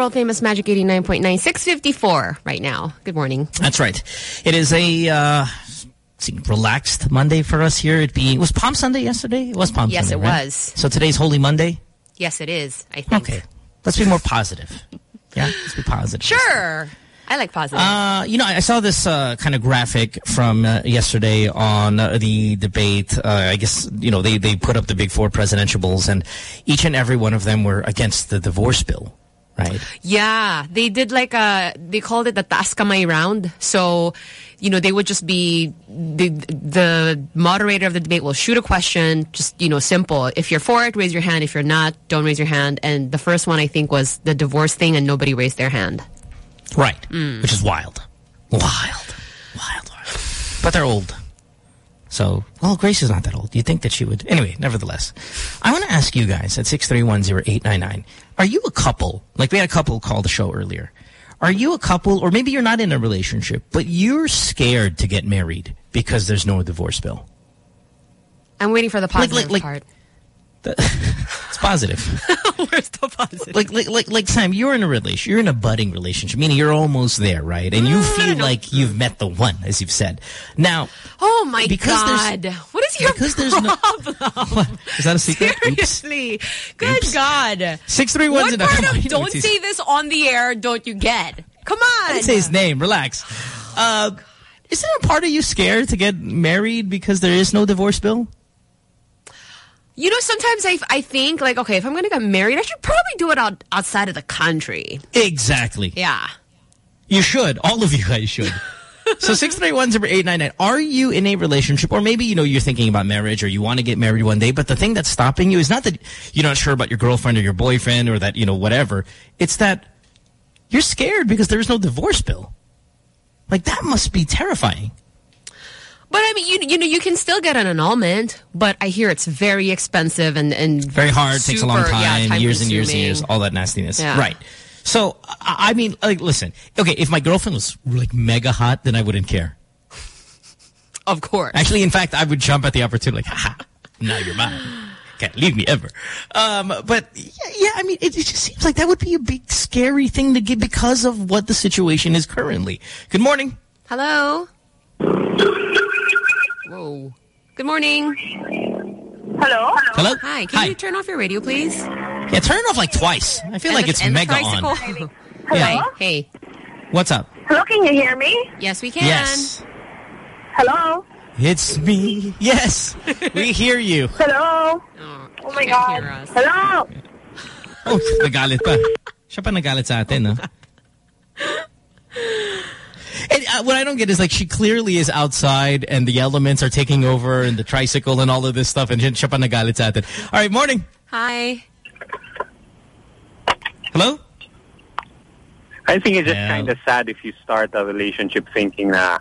world famous Magic 89.9, 654 right now. Good morning. That's right. It is a uh, relaxed Monday for us here. It being was Palm Sunday yesterday. It was Palm Yes, Sunday. Yes, it right? was. So today's Holy Monday. Yes, it is, I think. Okay, let's be more positive. Yeah, let's be positive. Sure. I like positive. Uh, you know, I saw this uh, kind of graphic from uh, yesterday on uh, the debate. Uh, I guess, you know, they, they put up the big four presidential bills and each and every one of them were against the divorce bill, right? Yeah, they did like a, they called it the Taskamay round. So, you know, they would just be, the, the moderator of the debate will shoot a question, just, you know, simple. If you're for it, raise your hand. If you're not, don't raise your hand. And the first one, I think, was the divorce thing, and nobody raised their hand. Right. Mm. Which is wild. Wild. Wild, wild. But they're old. So, well, Grace is not that old. You'd think that she would. Anyway, nevertheless. I want to ask you guys at 6310899, are you a couple? Like we had a couple call the show earlier. Are you a couple, or maybe you're not in a relationship, but you're scared to get married because there's no divorce bill? I'm waiting for the Like- positive like- part. [laughs] It's positive. [laughs] [laughs] Where's the positive? like, like, like, like, Sam, you're in a relation, you're in a budding relationship, meaning you're almost there, right? And you feel like you've met the one, as you've said. Now, Oh my God. What is your because there's no- problem? is that a secret? Oops. Seriously. Good God. 631 What part of [laughs] don't say this on the air don't you get? Come on. I say his name. Relax. Uh, isn't a part of you scared to get married because there is no divorce bill? You know, sometimes I, I think, like, okay, if I'm going to get married, I should probably do it out, outside of the country. Exactly. Yeah. You should. All of you guys should. [laughs] So 631-0899, are you in a relationship or maybe, you know, you're thinking about marriage or you want to get married one day, but the thing that's stopping you is not that you're not sure about your girlfriend or your boyfriend or that, you know, whatever. It's that you're scared because there's no divorce bill. Like that must be terrifying. But I mean, you you know, you can still get an annulment, but I hear it's very expensive and and Very hard, takes a long super, yeah, time, years and years and years, all that nastiness. Yeah. Right. So, I mean, like, listen, okay, if my girlfriend was like mega hot, then I wouldn't care. Of course. Actually, in fact, I would jump at the opportunity, like, haha, now you're mine. Can't leave me ever. Um, but yeah, yeah, I mean, it, it just seems like that would be a big scary thing to get because of what the situation is currently. Good morning. Hello. Whoa. Good morning. Hello. Hello? Hi. Can Hi. you turn off your radio, please? Yeah, turn it off like twice. I feel And like the- it's mega on. tricycle. Yeah. Hey. What's up? Hello, can you hear me? Yes, we can. Yes. Hello. It's me. Yes. We hear you. Hello. Oh, oh my God. Hello. Oh, nagalit pa. Siya pa nagalit sa atin, no? Ah. [laughs] And uh, what I don't get is like she clearly is outside and the elements are taking over and the tricycle and all of this stuff and siya pa nagalit sa atin. All right, morning. Hi. Hello? I think it's just Yeah. kind of sad if you start a relationship thinking that,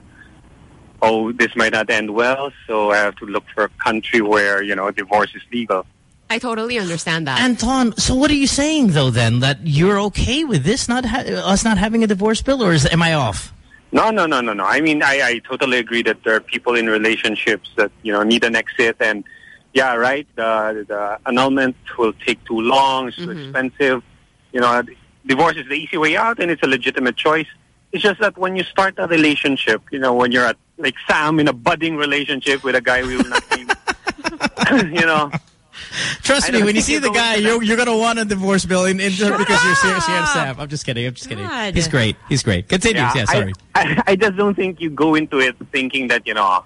oh, this might not end well, so I have to look for a country where, you know, divorce is legal. I totally understand that. Anton, so what are you saying though then? That you're okay with this, not ha us not having a divorce bill or is, am I off? No, no, no, no, no. I mean, I, I totally agree that there are people in relationships that, you know, need an exit. And, yeah, right, the, the annulment will take too long. It's too mm-hmm. expensive. You know, divorce is the easy way out and it's a legitimate choice. It's just that when you start a relationship, you know, when you're at, like Sam, in a budding relationship with a guy we will not name, [laughs] you know, Trust me, when you see the guy, you're, you're going to want a divorce bill in, in because you're serious here, Sam. I'm just kidding. I'm just kidding. God. He's great. He's great. Continue. Yeah, I- sorry. [laughs] I, I just don't think you go into it thinking that, you know,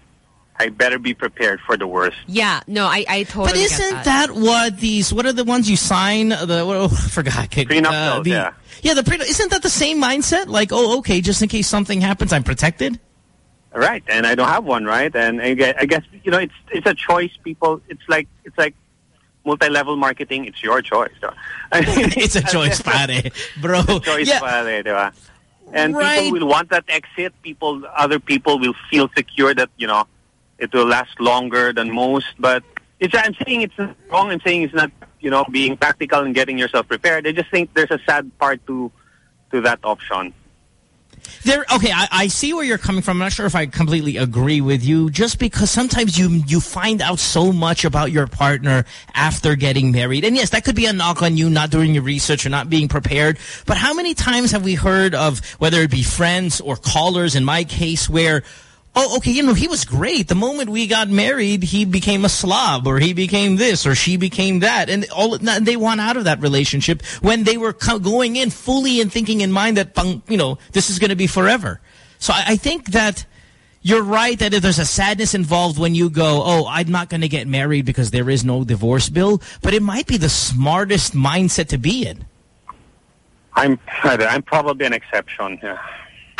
I better be prepared for the worst. Yeah, no, I, I totally But isn't that. what these? What are the ones you sign? The oh, [laughs] I forgot. Prenup Uh, bills, the- yeah. Yeah, the prenup. Isn't that the same mindset? Like, oh, okay, just in case something happens, I'm protected. Right, and I don't have one, right? And I guess, I guess you know it's it's a choice. People, it's like it's like multi-level marketing. It's your choice. [laughs] [laughs] It's a choice, pare, bro. choice, Yeah. pare, diba? And Right. people will want that exit. People, other people will feel secure that you know it will last longer than most. But it's I'm saying it's wrong. I'm saying it's not you know being practical and getting yourself prepared. I just think there's a sad part to to that option. There, okay, I, I see where you're coming from. I'm not sure if I completely agree with you. Just because sometimes you you find out so much about your partner after getting married, and yes, that could be a knock on you not doing your research or not being prepared. But how many times have we heard of whether it be friends or callers? In my case, where oh, okay, you know, he was great. The moment we got married, he became a slob or he became this or she became that. And all and they want out of that relationship when they were going in fully and thinking in mind that, you know, this is going to be forever. So I, I think that you're right that if there's a sadness involved when you go, oh, I'm not going to get married because there is no divorce bill. But it might be the smartest mindset to be in. I'm I'm probably an exception. Yeah.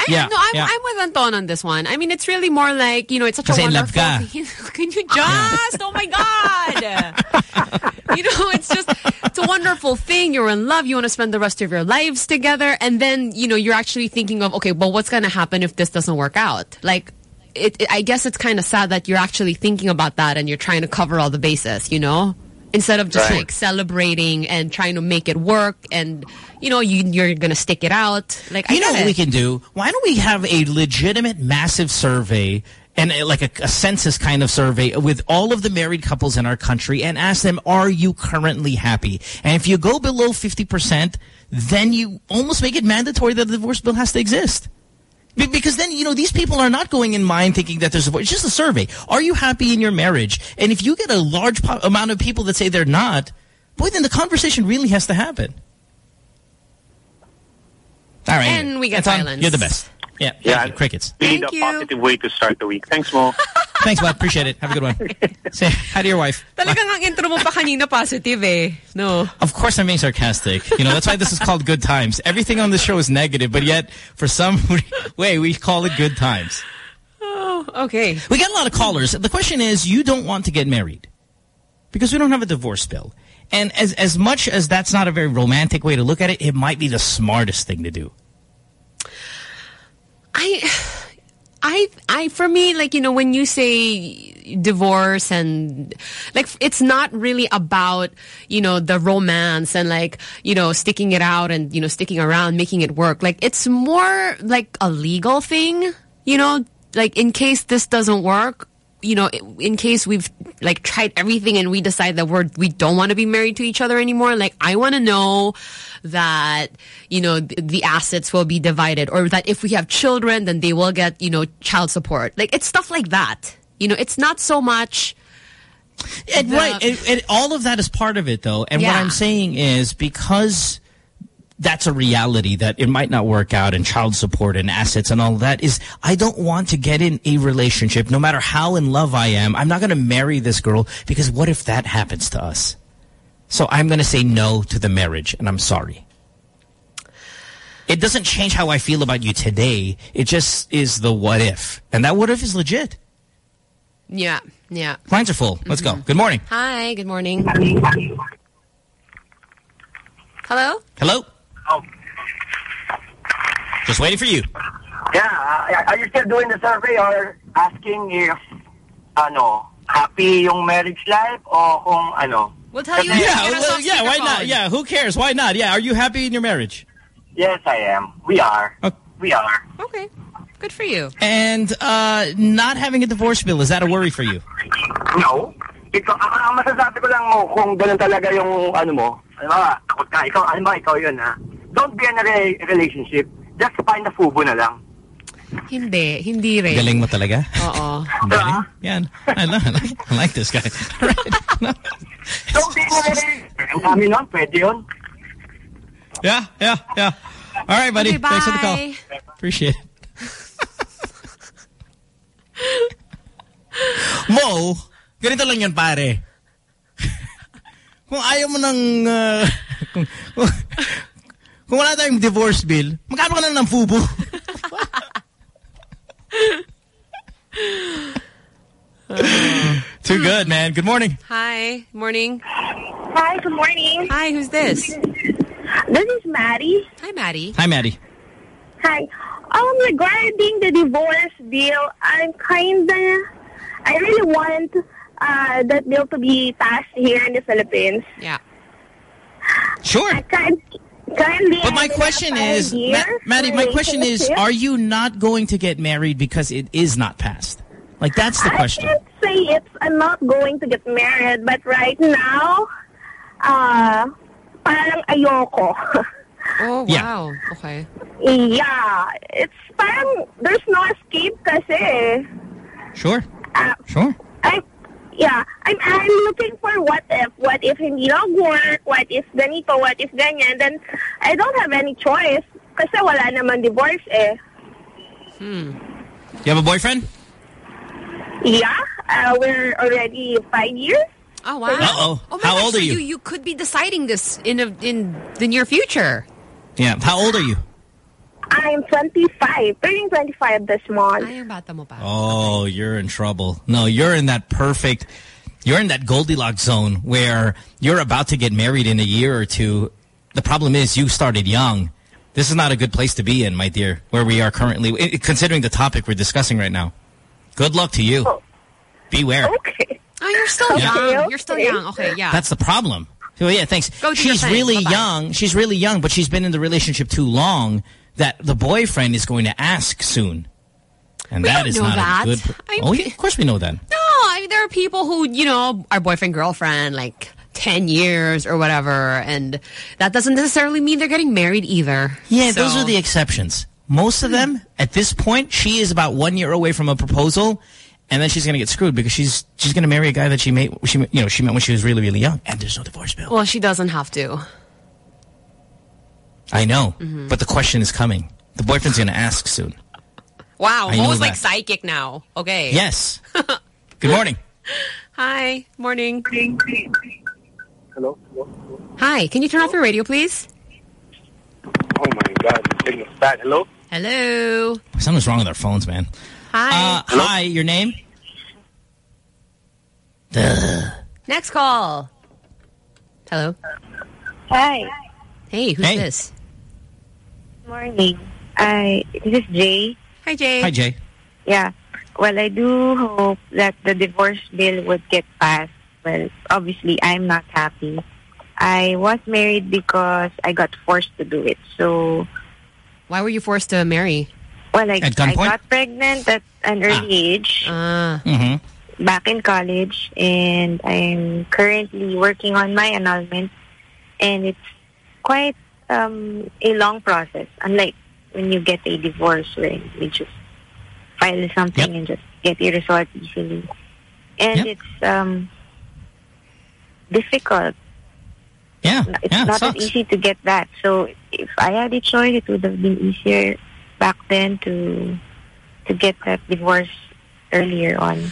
I, Yeah, no, I'm, yeah. I'm with Anton on this one. I mean, it's really more like, you know, it's such Kasi a wonderful... [laughs] Can you just? oh, my God. [laughs] you know, it's just, it's a wonderful thing. You're in love. You want to spend the rest of your lives together. And then, you know, you're actually thinking of, okay, well, what's going to happen if this doesn't work out? Like, it, it- I guess it's kind of sad that you're actually thinking about that and you're trying to cover all the bases, you know? Instead of just Right. like celebrating and trying to make it work and, you know, you, you're going to stick it out. Like, I You know what it. we can do? Why don't we have a legitimate, massive survey and uh, like a, a census kind of survey with all of the married couples in our country and ask them, are you currently happy? And if you go below 50%, then you almost make it mandatory that the divorce bill has to exist. Be- Because then, you know, these people are not going in mind thinking that there's a voice. It's just a survey. Are you happy in your marriage? And if you get a large po- amount of people that say they're not, boy, then the conversation really has to happen. All right. And we get Anton, silence. You're the best. Yeah. Yeah. You. Crickets. We need Thank a you. positive way to start the week. Thanks, Mo. [laughs] Thanks, bud. Appreciate it. Have a good one. [laughs] Say hi to your wife. Talagang ang intro mo pa kanina positive eh. No. Of course I'm being sarcastic. You know, that's why this is called good times. Everything on the show is negative, but yet, for some [laughs] way, we call it good times. Oh, okay. We get a lot of callers. The question is, you don't want to get married because we don't have a divorce bill. And as, as much as that's not a very romantic way to look at it, it might be the smartest thing to do. I, I, I, for me, like, you know, when you say divorce and like, it's not really about, you know, the romance and like, you know, sticking it out and, you know, sticking around, making it work. Like, it's more like a legal thing, you know, like in case this doesn't work, you know, in case we've like tried everything and we decide that we're, we don't want to be married to each other anymore, like I want to know that, you know, the, the assets will be divided or that if we have children, then they will get, you know, child support. Like it's stuff like that. You know, it's not so much. And the- right. And, and all of that is part of it, though. And what I'm saying is because that's a reality that it might not work out and child support and assets and all that is I don't want to get in a relationship no matter how in love I am. I'm not going to marry this girl because what if that happens to us? So I'm going to say no to the marriage and I'm sorry. It doesn't change how I feel about you today. It just is the what if. And that what if is legit. Yeah, yeah. Lines are full. Let's go. Mm-hmm. Good morning. Hi, good morning. Hello? Hello? Just waiting for you. Yeah, uh, are you still doing the survey or asking if, ano, happy yung marriage life o kung ano? We'll tell you. Yeah, well, yeah, why not? Yeah, who cares? Why not? Yeah, are you happy in your marriage? Yes, I am. We are. We are. Okay. Good for you. And uh, not having a divorce bill, is that a worry for you? No. Ikaw, ang, ang masasabi ko lang mo, kung ganun talaga yung ano mo, ano ba, takot ka, ikaw, ano ba, ikaw yun ha? Don't be in a re- relationship. Just find a fubo na lang. Hindi, hindi rin. Galing mo talaga. Oo. [laughs] Galing. Yan. I, lo- I, like, I like this guy. [laughs] Don't be in a relationship. Ang dami nun, pwede yun. Yeah, yeah, yeah. All right, buddy. Okay, Thanks for the call. bye. Appreciate it. Mo, ganito lang yan, pare. [laughs] kung ayaw mo ng... uh, kung, kung, kung wala tayong divorce bill, magkano ka na ng fubo? Too good, man. Good morning. Hi, morning. Hi, good morning. Hi, who's this? This is Maddie. Hi, Maddie. Hi, Maddie. Hi. Um, regarding the divorce bill, I'm kinda, I really want uh, that bill to be passed here in the Philippines. Yeah. Sure. Kind, kindly. But my question is, Ma Maddie, my question is, are you not going to get married because it is not passed? Like, that's the question. I can't say it's, I'm not going to get married, but right now, uh, parang ayoko. Oh, [laughs] Yeah. wow. Okay. yeah, it's parang there's no escape kasi. Sure. Uh, Sure. I, yeah, I'm, I'm looking for what if. What if hindi work? What if ganito? What if ganyan? Then I don't have any choice kasi wala naman divorce eh. Hmm. You have a boyfriend? Yeah, uh, we're already five years. Oh, wow. Uh-oh. Oh, my How gosh, old so are you? You could be deciding this in a, in the near future. Yeah. How old are you? I'm 25, turning 25 this month. Ay, bata mo pa. Oh, you're in trouble. No, you're in that perfect, you're in that Goldilocks zone where you're about to get married in a year or two. The problem is you started young. This is not a good place to be in, my dear, where we are currently, eh, eh, considering the topic we're discussing right now. Good luck to you. Oh. Beware. Okay. Oh, you're still Yeah. young. You're still young. Okay, yeah. That's the problem. So yeah, thanks. Go do your she's thing. really Bye-bye. young. She's really young, but she's been in the relationship too long that the boyfriend is going to ask soon. And We that is not that. a good. I- oh, yeah, of course we know that. No, I mean, there are people who, you know, are boyfriend, girlfriend, like 10 years or whatever. And that doesn't necessarily mean they're getting married either. Yeah, those are the exceptions. Most of hmm. them, at this point, she is about one year away from a proposal, and then she's going to get screwed because she's she's going to marry a guy that she made she you know she met when she was really really young, and there's no divorce bill. Well, she doesn't have to. I know, Mhm. but the question is coming. The boyfriend's going to ask soon. Wow, I know Mo's like psychic now. Okay. Yes. [laughs] Good morning. Hi. Morning. Hello? Hi. Can you turn off your radio, please? Oh my God, the signal's bad. Hello? Hello. Something's wrong with our phones, man. Hi. Uh, hi, your name? Duh. Next call. Hello. Hi. Hey, who's Hey. this? Morning. I this is Jay. Hi, Jay. Hi, Jay. Yeah. Well, I do hope that the divorce bill would get passed. Well, obviously, I'm not happy. I was married because I got forced to do it. So, Why were you forced to marry? well, I, I got pregnant at an early age. Ah. Mm-hmm. back in college and I'm currently working on my annulment and it's quite um, a long process. Unlike when you get a divorce where you just file something and just get it resolved easily. And it's um, difficult. Yeah, it's yeah, it not as easy to get that. So if I had a choice it would have been easier back then to to get that divorce earlier on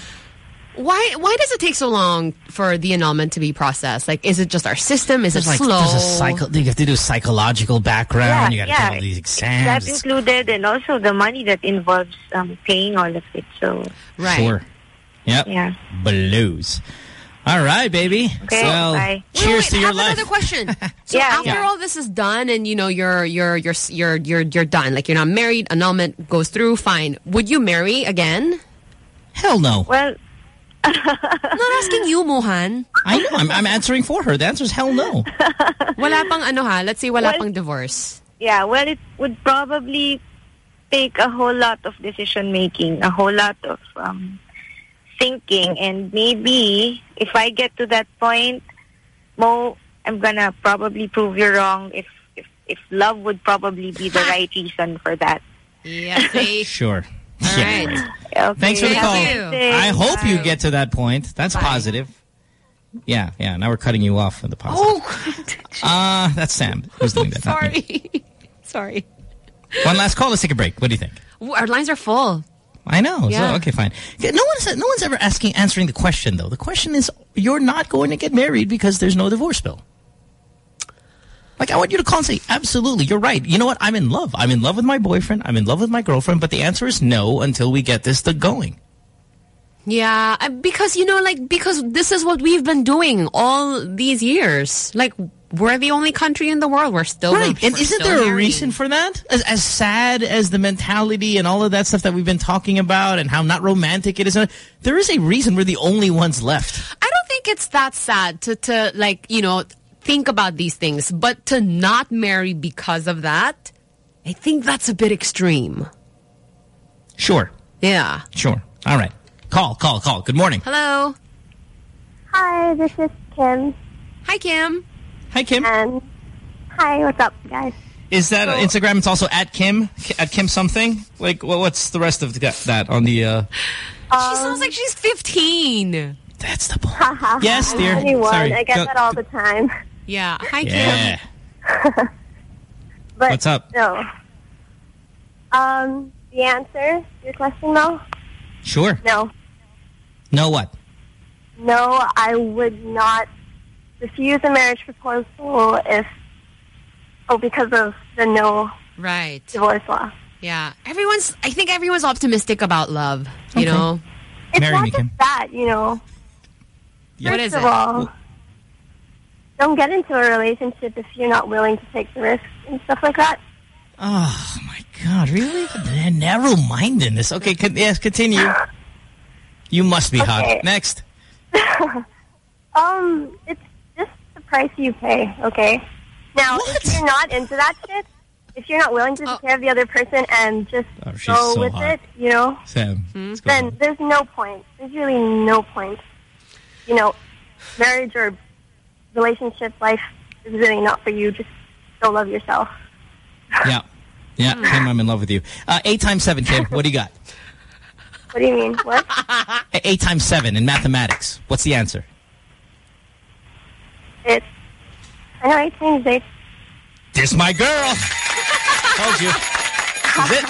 Why why does it take so long for the annulment to be processed? Like, is it just our system? Is There's it like slow? there's a cycle. You have to do psychological background. you got to take all these exams. That included and also the money that involves um, paying all of it. So right. Sure. Yep. Yeah. Blues. All right, baby. Okay, well, bye. cheers to I your have life. another question. [laughs] So Yeah, after yeah. all this is done, and you know you're you're you're you're you're you're done, like you're not married, annulment goes through, fine. Would you marry again? Hell no. Well, I'm not asking you, Mohan. I know. I'm, I'm answering for her. The answer is hell no. Wala pang ano ha? Let's say wala Well- pang divorce. yeah, well, it would probably take a whole lot of decision making, a whole lot of um, thinking, and maybe if I get to that point, Mo, I'm gonna probably prove you wrong. If if, if love would probably be the right reason for that. Yeah, see? Sure. All right. Okay. Thanks for the call. a. I hope you get to that point. That's positive. Yeah, yeah. Now we're cutting you off for the positive. Oh, [laughs] Uh, that's Sam who's doing that. not me. sorry. [laughs] sorry. One last call. Let's take a break. What do you think? Our lines are full. I know. Yeah. So, okay, fine. No one's no one's ever asking answering the question though. The question is, you're not going to get married because there's no divorce bill. Like I want you to call and say, absolutely, you're right. You know what? I'm in love. I'm in love with my boyfriend. I'm in love with my girlfriend. But the answer is no until we get this to going. Yeah, uh, because you know, like because this is what we've been doing all these years. Like we're the only country in the world. We're still Right. And isn't there a married. reason for that? As, as sad as the mentality and all of that stuff that we've been talking about and how not romantic it is, uh, there is a reason we're the only ones left. I don't think it's that sad to to like you know think about these things, but to not marry because of that, I think that's a bit extreme. Sure. Yeah. Sure. All right. Call, call, call. Good morning. Hello. Hi, this is Kim. Hi, Kim. Hi, Kim. And hi, what's up, guys? Is that on Instagram? It's also at Kim, at Kim something? Like, wha- what's the rest of the, that on the, uh, she sounds like she's 15. That's the point. yes, dear. [laughs] 21. Sorry. I get Go- that all the time. Yeah. Hi, yeah. [laughs] But What's up? No. Um, the answer to your question, though? Sure. No. No what? No, I would not refuse a marriage proposal if, oh, because of the no Right. divorce law. Yeah. Everyone's, I think everyone's optimistic about love, you know? It's Marry not me, just Kim. that, you know. What is First it? of all, don't get into a relationship if you're not willing to take the risks and stuff like that. Oh, my God. Really? Narrow-mindedness. Okay, con yes, continue. You must be hot. Next. [laughs] Um, it's just the price you pay, okay? Now, if you're not into that shit, if you're not willing to take care of the other person and just Oh, go so with hot. it, you know, Sam. then there's no point. There's really no point. You know, marriage or relationship life is really not for you. Just go love yourself. Yeah. Yeah, Kim, I'm in love with you. Uh, eight times seven, Kim. What do you got? What do you mean? What? [laughs] Eight times seven in mathematics. What's the answer? It's, I know, 18 days. This my girl. Told you. This is it.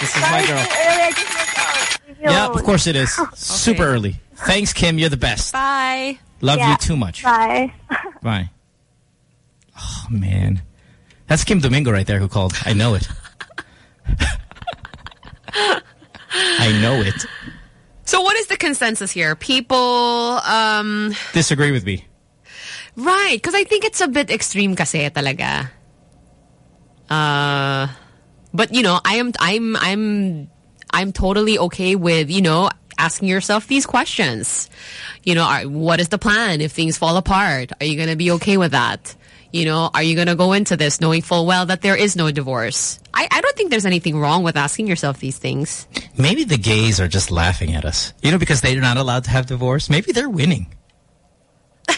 This is my girl. Earlier, just look out. Leave me Yeah, of course it is. [laughs] Super early. Thanks, Kim. You're the best. Bye. Love Yeah. you too much. Bye. [laughs] Bye. Oh, man. That's Kim Domingo right there who called. I know it. I know it. So what is the consensus here? People, um, Disagree with me. right, because I think it's a bit extreme kasi talaga. Uh, but you know, I am, I'm, I'm, I'm totally okay with, you know, asking yourself these questions. You know, are, what is the plan if things fall apart? Are you going to be okay with that? You know, are you going to go into this knowing full well that there is no divorce? I, I don't think there's anything wrong with asking yourself these things. Maybe the gays are just laughing at us. You know, because they're not allowed to have divorce. Maybe they're winning. [laughs]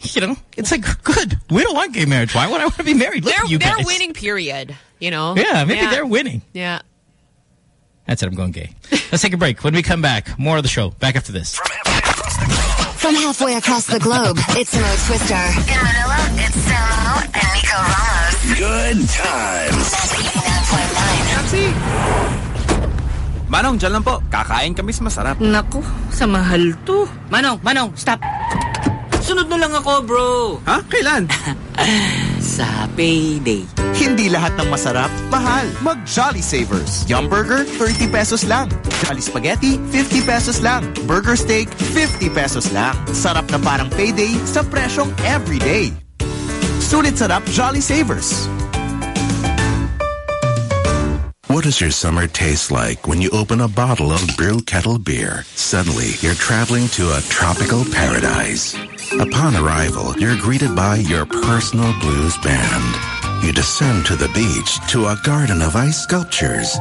you know, it's like, good. We don't want gay marriage. Why would I want to be married? Look They're, you they're winning, period. You know? Yeah, maybe they're winning. Yeah. That's it. I'm going gay. Let's take a break. When we come back, more of the show. Back after this. From halfway across the globe, it's Mo Twister. In Manila, it's Samo and Nico Ramos. Good times. Manong, dyan lang po. Kakain kami sa masarap. Naku, sa mahal to. Manong, Manong, stop. Sunod na lang ako, bro. Ha? Kailan? [laughs] sa payday. Hindi lahat ng masarap, mahal. Mag Jolly Savers. Yum Burger, 30 pesos lang. Jolly Spaghetti, 50 pesos lang. Burger Steak, 50 pesos lang. Sarap na parang payday sa presyong everyday. Sulit sarap Jolly Savers. What does your summer taste like when you open a bottle of Brew Kettle beer? Suddenly, you're traveling to a tropical paradise. Upon arrival, you're greeted by your personal blues band. You descend to the beach to a garden of ice sculptures.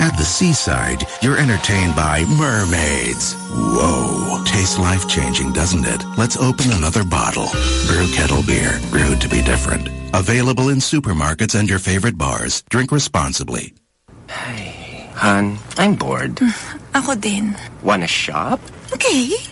At the seaside, you're entertained by mermaids. Whoa. Tastes life-changing, doesn't it? Let's open another bottle. Brew Kettle Beer. Brewed to be different. Available in supermarkets and your favorite bars. Drink responsibly. Hey, Han, I'm bored. [laughs] Ako din. Wanna shop? Okay.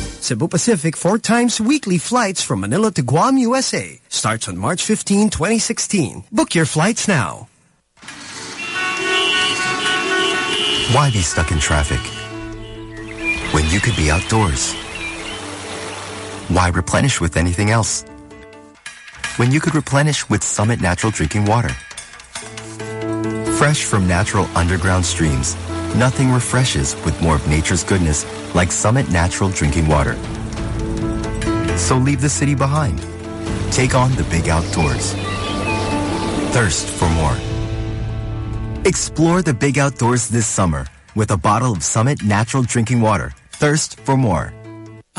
Cebu Pacific four times weekly flights from Manila to Guam, USA. Starts on March 15, 2016. Book your flights now. Why be stuck in traffic when you could be outdoors? Why replenish with anything else when you could replenish with Summit Natural Drinking Water? Fresh from natural underground streams, nothing refreshes with more of nature's goodness like Summit Natural Drinking Water. So leave the city behind. Take on the big outdoors. Thirst for more. Explore the big outdoors this summer with a bottle of Summit Natural Drinking Water. Thirst for more.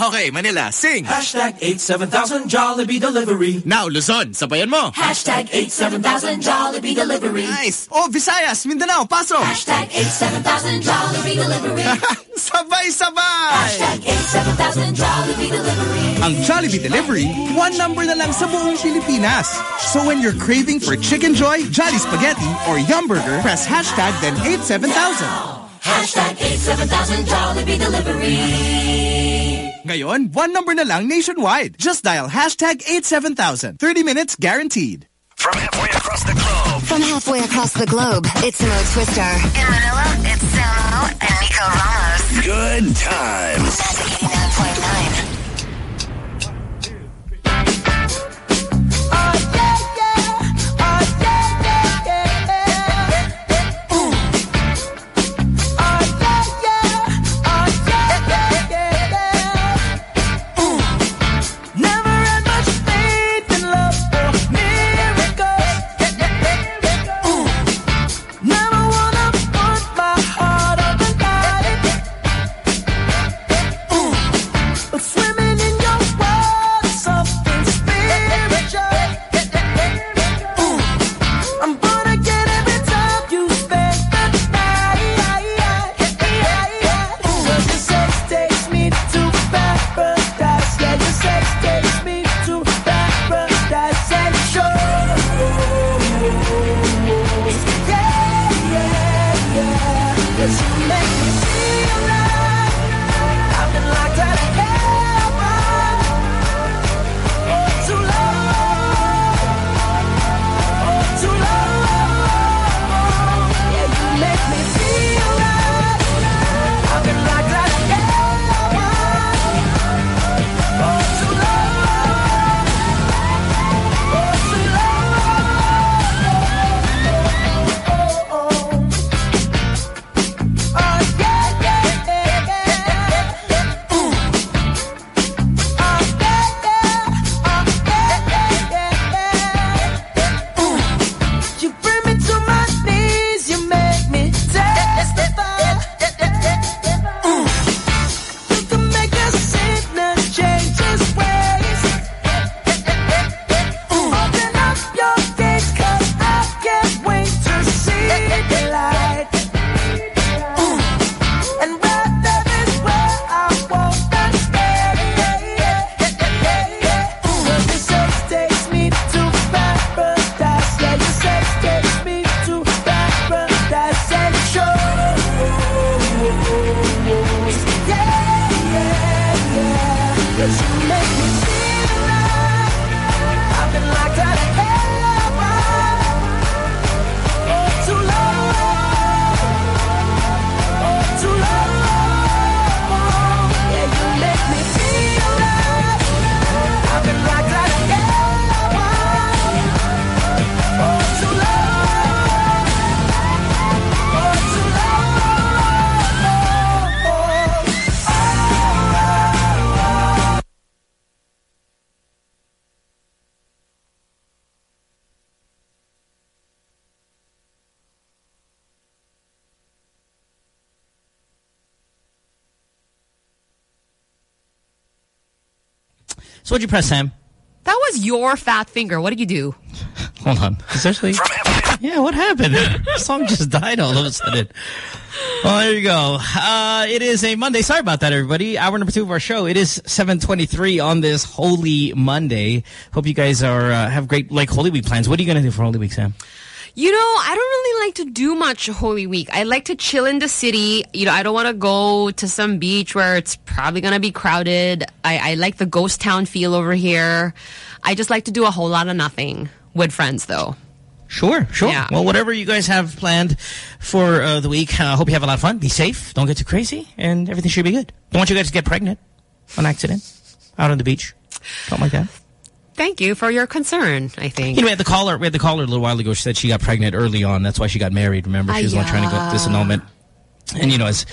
Okay, Manila, sing! Hashtag 87000 Jollibee Delivery. Now, Luzon, sabayan mo! Hashtag 87000 Jollibee Delivery. Nice! Oh, Visayas, Mindanao, pasok! Hashtag 87000 Jollibee Delivery. [laughs] Sabay-sabay! Hashtag 87000 Jollibee Delivery. Ang Jollibee Delivery, one number na lang sa buong Pilipinas. So when you're craving for Chicken Joy, Jolly Spaghetti, or Yum Burger, press hashtag then 87000. Hashtag 87000 Jollibee Delivery. Ngayon, one number na lang nationwide. Just dial hashtag 87000. 30 minutes guaranteed. From halfway across the globe. From halfway across the globe, it's Mo Twister. In Manila, it's Samo and Nico Ramos. Good times. So what'd you press, Sam? That was your fat finger. What did you do? Hold on. Is there actually... Yeah, what happened? [laughs] the song just died all of a sudden. Well, there you go. Uh, it is a Monday. Sorry about that, everybody. Hour number two of our show. It is 7.23 on this Holy Monday. Hope you guys are uh, have great, like, Holy Week plans. What are you going to do for Holy Week, Sam? You know, I don't really like to do much Holy Week. I like to chill in the city. You know, I don't want to go to some beach where it's probably going to be crowded. I, I like the ghost town feel over here. I just like to do a whole lot of nothing with friends, though. Sure, sure. Yeah. Well, whatever you guys have planned for uh, the week, I uh, hope you have a lot of fun. Be safe. Don't get too crazy. And everything should be good. Don't want you guys to get pregnant on accident out on the beach. Something like that. Thank you for your concern, I think. You know, we had the caller. We had the caller a little while ago. She said she got pregnant early on. That's why she got married. Remember, she was one trying to go this annulment. And you know, as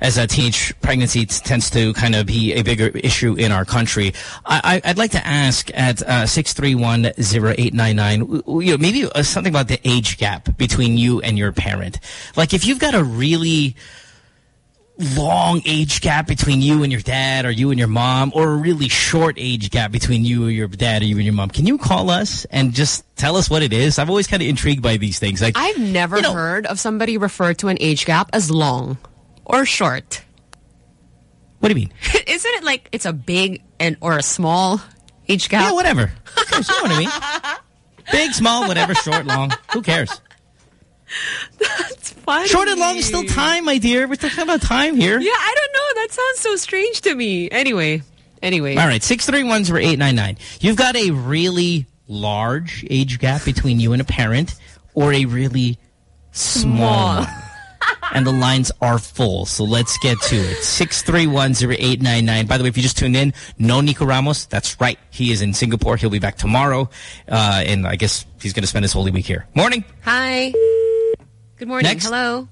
as a teenage pregnancy tends to kind of be a bigger issue in our country, I, I, I'd like to ask at uh, six three one zero eight nine nine. You know, maybe uh, something about the age gap between you and your parent. Like, if you've got a really long age gap between you and your dad or you and your mom or a really short age gap between you and your dad or you and your mom, can you call us and just tell us what it is? I'm always kind of intrigued by these things. Like I've never heard of somebody refer to an age gap as long or short. What do you mean? [laughs] Isn't it like it's a big and or a small age gap? Yeah, whatever. Who cares? You know what I mean? Big, small, whatever, short, long. Who cares? [laughs] That's funny. Short and long is still time, my dear. We're talking about time here. Yeah, I don't know. That sounds so strange to me. Anyway, anyway. All right, 631-0899. You've got a really large age gap between you and a parent or a really small. [laughs] and the lines are full, so let's get to it. 631-0899. By the way, if you just tuned in, no Nico Ramos. That's right. He is in Singapore. He'll be back tomorrow. Uh, and I guess he's going to spend his Holy Week here. Morning. Hi. Good morning. Next. Hello.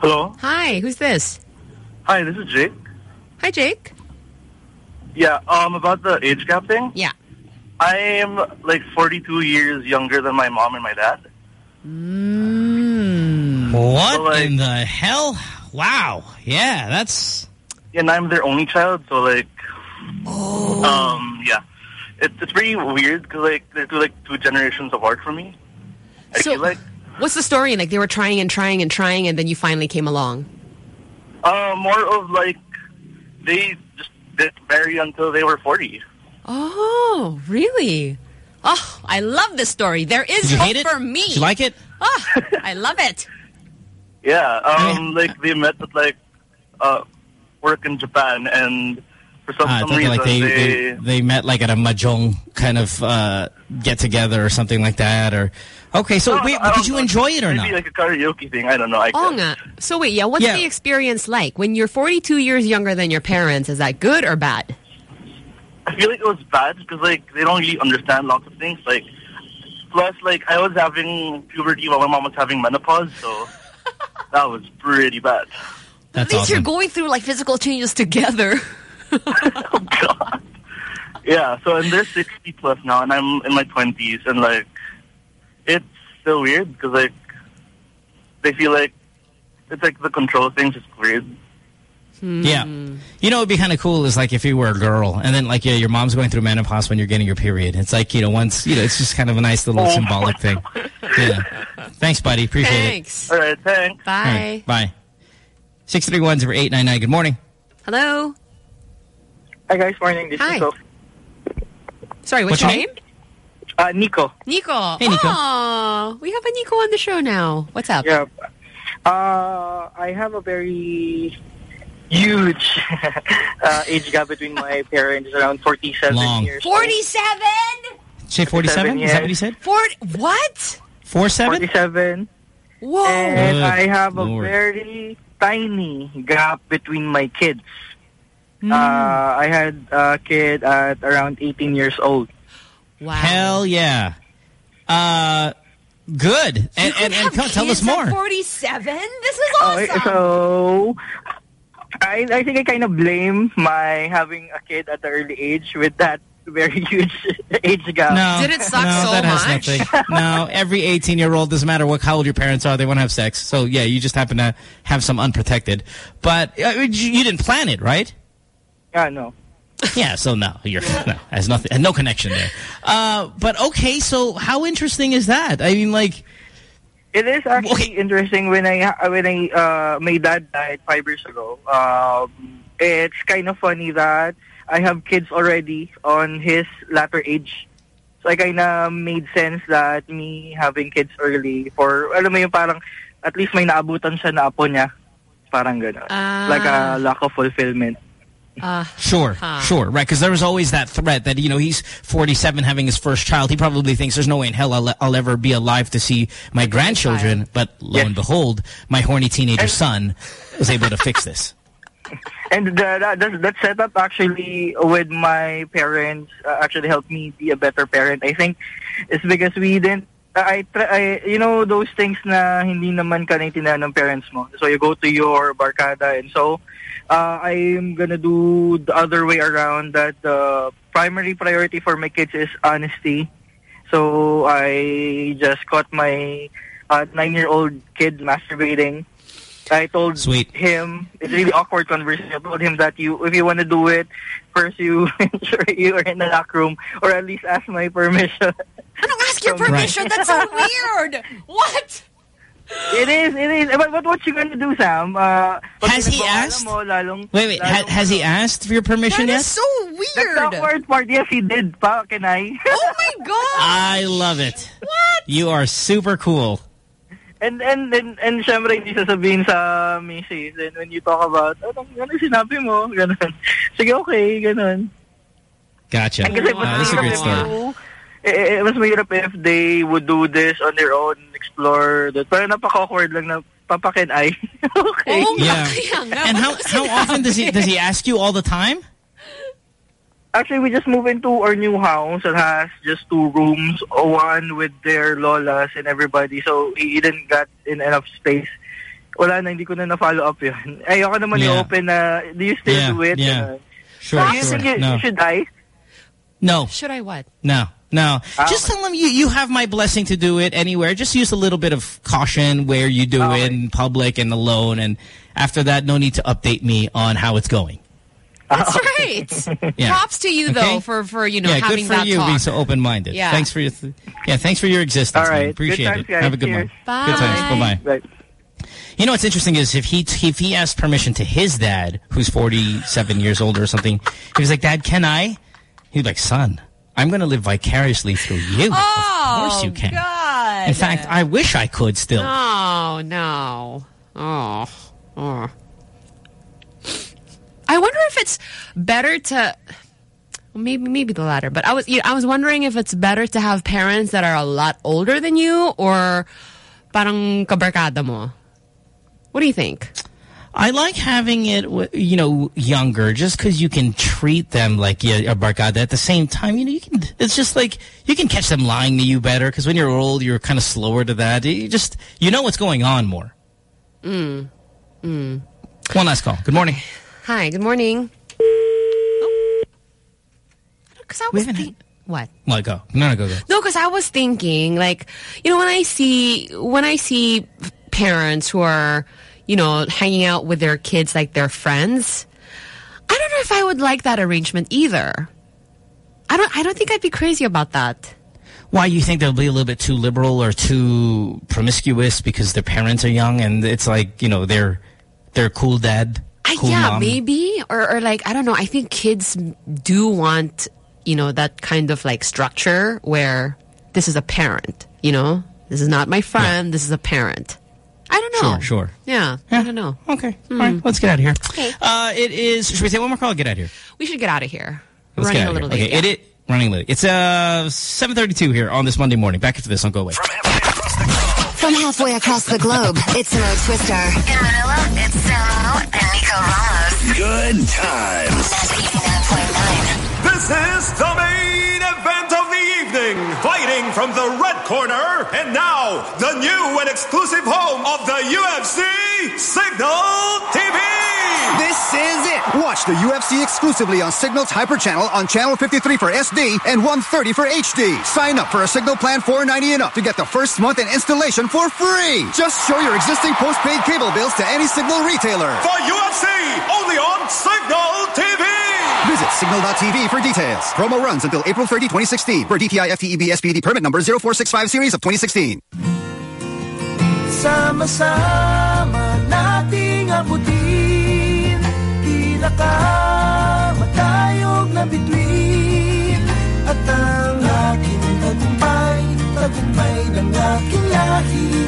Hello. Hi. Who's this? Hi, this is Jake. Hi, Jake. Yeah, um, about the age gap thing. Yeah. I am like 42 years younger than my mom and my dad. What So, like- in the hell? Wow. Yeah, that's... And I'm their only child, so like, Oh. um, yeah, it, it's pretty weird because like they're two like two generations apart from me. I So- feel like, What's the story? Like they were trying and trying and trying, and then you finally came along. uh, more of like they just didn't marry until they were 40. Oh, really? Oh, I love this story. There is Did you hope hate it? for me. Did you like it? Oh, I love it. Yeah, um, like they met at like uh, work in Japan, and for some, Ah, some reason like they, they, they they met like at a mahjong kind of uh, get together or something like that. Or okay, so No, wait, I don't did you know. enjoy it or not? maybe not? like a karaoke thing. I don't know. I Oh, guess. nga. So wait, yeah, what's Yeah. the experience like? When you're 42 years younger than your parents, is that good or bad? I feel like it was bad because like they don't really understand lots of things. Like plus like I was having puberty while my mom was having menopause, so [laughs] that was pretty bad. That's At least you're going through like physical changes together. [laughs] Oh God. Yeah, so and they're 60 plus now, and I'm in my 20s, and like it's still weird because like they feel like it's like the control thing's just weird. Hmm. Yeah. You know, it'd be kind of cool is like if you were a girl and then like yeah, your mom's going through menopause when you're getting your period. It's like, you know, once, you know, it's just kind of a nice little Oh, symbolic thing. Yeah. Thanks, buddy. Appreciate it. Thanks. All right, thanks. Bye. All right, Bye. 631-0899. Good morning. Hello. Hi guys, morning. This Hi. is Nico. Sorry, what's, What's your your name? Uh, Nico. Nico. Hey, Nico. Aw, we have a Nico on the show now. What's up? Yeah. Uh, I have a very huge [laughs] uh, age gap between my [laughs] parents, around 47 Long. years. old. 47? Say 47? Is that what he said? Fort what? 47? 47. Whoa. And Good I have a very tiny gap between my kids. Hmm. Uh, I had a kid at around 18 years old. Wow. Hell yeah. Uh, good. And, and, and come, tell us more. 47? This is Oh, awesome. so I I think I kind of blame my having a kid at the early age with that very [laughs] huge age gap. No, did no, that has nothing. no, every 18-year-old, doesn't matter what how old your parents are, they want to have sex. So, yeah, you just happen to have some unprotected. But uh, you, you didn't plan it, right? Yeah, no. [laughs] Yeah, so no, you're no, has nothing, and no connection there. Uh, but okay, so how interesting is that? I mean, like, It is actually interesting when I when I uh, my dad died five years ago. Um, it's kind of funny that I have kids already on his latter age. So I kind of made sense that me having kids early for alam mo yung parang at least may naabutan siya na apo niya. Parang gano'n. Ah. Like a lack of fulfillment. Uh, Sure, Huh. sure, right? Because there was always that threat that you know he's 47, having his first child. He probably thinks there's no way in hell I'll, I'll ever be alive to see my grandchildren. But lo and behold, my horny teenager son was able to fix this. [laughs] And that, that, that setup actually with my parents uh, actually helped me be a better parent. I think it's because we didn't, I, try- I, you know, those things na hindi naman ka naintindihan ng parents mo. So you go to your barkada and so uh, I'm gonna do the other way around that the primary priority for my kids is honesty. So I just caught my uh, nine-year-old kid masturbating. I told Sweet. him it's really awkward conversation. I told him that you, if you want to do it, first you [laughs] ensure you are in the locker room, or at least ask my permission. I don't ask your permission. That's so weird. What? It is, it is. But, but what you gonna do, Sam? Uh, Has he asked? Mo, lalong, Wait, wait, ha has he asked for your permission yet? so weird. That's the awkward part. Yes, he did. Pa, can I? Oh my god! I love it. What? You are super cool. And and and and syempre hindi sasabihin sa misis. And when you talk about, ano, ano sinabi mo? Ganun. Sige, okay, ganun. Gotcha. And kasi Uh, that's a great story. if- eh, eh, mas mahirap if they would do this on their own, explore that. Pero napaka-awkward lang na papakin ay. [laughs] okay. Oh Yeah. And how how often does he [laughs] does he ask you all the time? Actually, we just moved into our new house that has just two rooms, one with their lolas and everybody. So he didn't got in enough space. Wala na, hindi ko na na-follow up yun. [laughs] Ayoko naman Yeah. i-open na, do you still Yeah, do it? yeah. Ganun. Sure, Do you sure. think you, No. should I? No. Should I what? No, no. Ah, Just tell them you, you have my blessing to do it anywhere. Just use a little bit of caution where you do it in public and alone. And after that, no need to update me on how it's going. That's right. [laughs] Yeah. Props to you though Okay? for for you know yeah, having good for you talk. being so open-minded. Yeah. Thanks for your th yeah, thanks for your existence. All man. Appreciate Good times, it. guys. Have a good Cheers. one. Good times. Bye-bye. Bye. You know what's interesting is if he if he asked permission to his dad, who's 47 years old or something, he was like, "Dad, can I?" He'd like, "Son, I'm going to live vicariously through you. Oh, of course you oh, can. God. In fact, I wish I could still." Oh, no. Oh. Oh. I wonder if it's better to maybe maybe the latter, but I was you know, I was wondering if it's better to have parents that are a lot older than you or parang kabarkada mo. What do you think? I like having it, you know, younger, just because you can treat them like yeah, a barkada. At the same time, you know, you can. It's just like you can catch them lying to you better. Because when you're old, you're kind of slower to that. You just you know what's going on more. Mm. Mm. One last call. Good morning. Hi, good morning. Because I was thinking, what? Well, go. No, no, go, go. No, because I was thinking, like, you know, when I see when I see parents who are, you know, hanging out with their kids like their friends, I don't know if I would like that arrangement either. I don't. I don't think I'd be crazy about that. Why you think they'll be a little bit too liberal or too promiscuous because their parents are young and it's like you know they're they're cool dad, I, cool yeah, mom. maybe, or or like I don't know. I think kids do want, you know, that kind of like structure where this is a parent. You know, this is not my friend. This is a parent. I don't know. Sure, sure. Yeah, yeah. I don't know. Okay. All right, let's get out of here. Okay. Uh, it is. Should we take one more call? Get out of here. We should get out of here. Let's Running get a little of here. late. Okay. It, it running late. It's uh 7:32 here on this Monday morning. Back after this. Don't go away. From halfway across the globe, it's Mo Twister. In Manila, it's Samo and Nico Ramos. Good times. This is the main event of the. Fighting from the red corner, and now the new and exclusive home of the UFC, Cignal TV. This is it. Watch the UFC exclusively on Cignal's Hyper Channel on Channel 53 for SD and 130 for HD. Sign up for a Cignal plan 490 and up to get the first month and installation for free. Just show your existing postpaid cable bills to any Cignal retailer. For UFC, only on Cignal TV. Cignal.tv for details. Promo runs until April 30, 2016 for DTI FTEB SPD permit number 0465 series of 2016. Sama-sama nating abutin Tila ka matayog na bituin At ang aking tagumpay Tagumpay ng aking lahi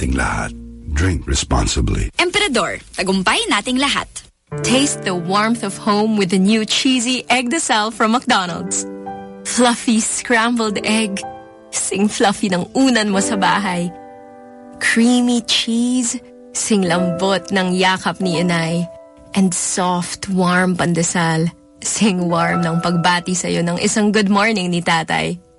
nating lahat. Drink responsibly. Emperador, tagumpay nating lahat. Taste the warmth of home with the new cheesy egg desal from McDonald's. Fluffy scrambled egg. Sing fluffy ng unan mo sa bahay. Creamy cheese. Sing lambot ng yakap ni inay. And soft, warm pandesal. Sing warm ng pagbati sa'yo ng isang good morning ni tatay.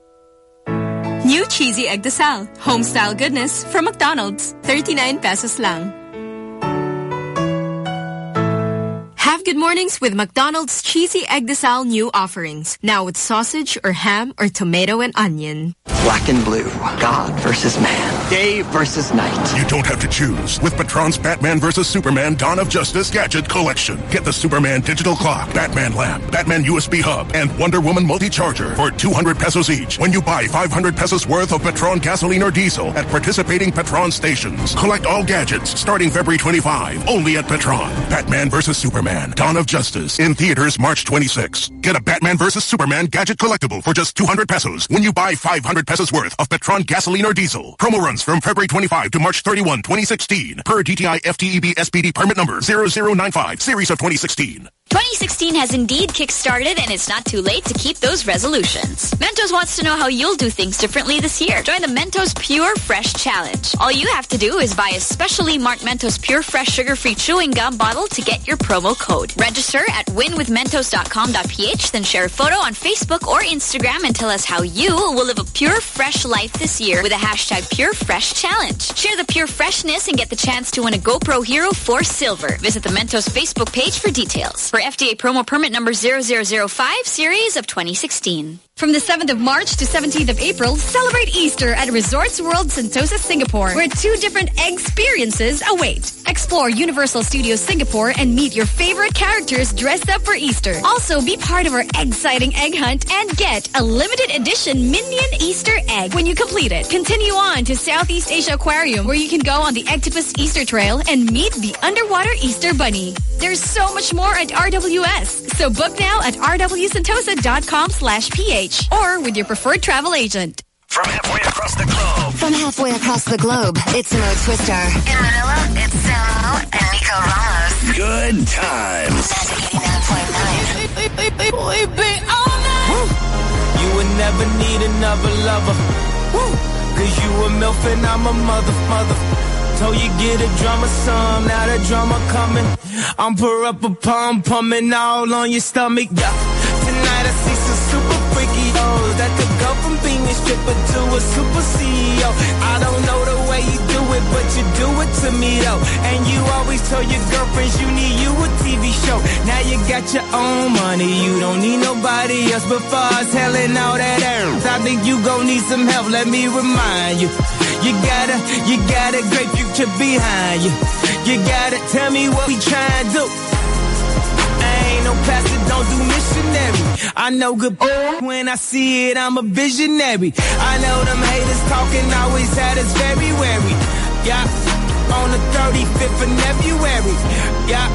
New cheesy egg desal. Home-style goodness from McDonald's. 39 pesos lang. Have good mornings with McDonald's cheesy egg desal new offerings. Now with sausage or ham or tomato and onion. Black and blue. God versus man. Day versus night. You don't have to choose with Petron's Batman vs. Superman Dawn of Justice Gadget Collection. Get the Superman digital clock, Batman lamp, Batman USB hub, and Wonder Woman multi-charger for 200 pesos each when you buy 500 pesos worth of Petron gasoline or diesel at participating Petron stations. Collect all gadgets starting February 25 only at Petron. Batman vs. Superman Dawn of Justice in theaters March 26. Get a Batman vs. Superman gadget collectible for just 200 pesos when you buy 500 pesos worth of Petron gasoline or diesel. Promo runs from February 25 to March 31, 2016 per DTI FTEB SPD permit number 0095 series of 2016. 2016 has indeed kick-started and it's not too late to keep those resolutions. Mentos wants to know how you'll do things differently this year. Join the Mentos Pure Fresh Challenge. All you have to do is buy a specially marked Mentos Pure Fresh sugar-free chewing gum bottle to get your promo code. Register at winwithmentos.com.ph then share a photo on Facebook or Instagram and tell us how you will live a pure fresh life this year with a hashtag Pure Fresh Challenge. Share the pure freshness and get the chance to win a GoPro Hero 4 Silver. Visit the Mentos Facebook page for details. For FT USDA promo permit number 0005 series of 2016. From the 7th of March to 17th of April, celebrate Easter at Resorts World Sentosa, Singapore, where two different experiences await. Explore Universal Studios Singapore and meet your favorite characters dressed up for Easter. Also, be part of our exciting egg hunt and get a limited edition Minion Easter egg when you complete it. Continue on to Southeast Asia Aquarium, where you can go on the Octopus Easter Trail and meet the underwater Easter Bunny. There's so much more at RWS, so book now at rwsentosa.com slash ph or with your preferred travel agent. From halfway across the globe. From halfway across the globe, it's Mo Twister. In Manila, it's Samo and Nico Ramos. Good times. You would never need another lover. Cause you a MILF and I'm a mother, mother. Told you get a drummer some, now the drummer coming. I'm pour up a pump, pumping all on your stomach, yeah. Tonight I see some super freaky O's that could go from being a stripper to a super CEO. I don't know the way you do it, but you do it to me though. And you always tell your girlfriends you need you a TV show. Now you got your own money, you don't need nobody else but us selling all that air. I think you gon' need some help, let me remind you. You got a, you got a great future behind you. You gotta tell me what we tryin' to do. I ain't no pastor, don't do missionary. I know good [laughs] when I see it, I'm a visionary. I know them haters talking always had us very wary. Yeah, on the 35th of February. Yeah.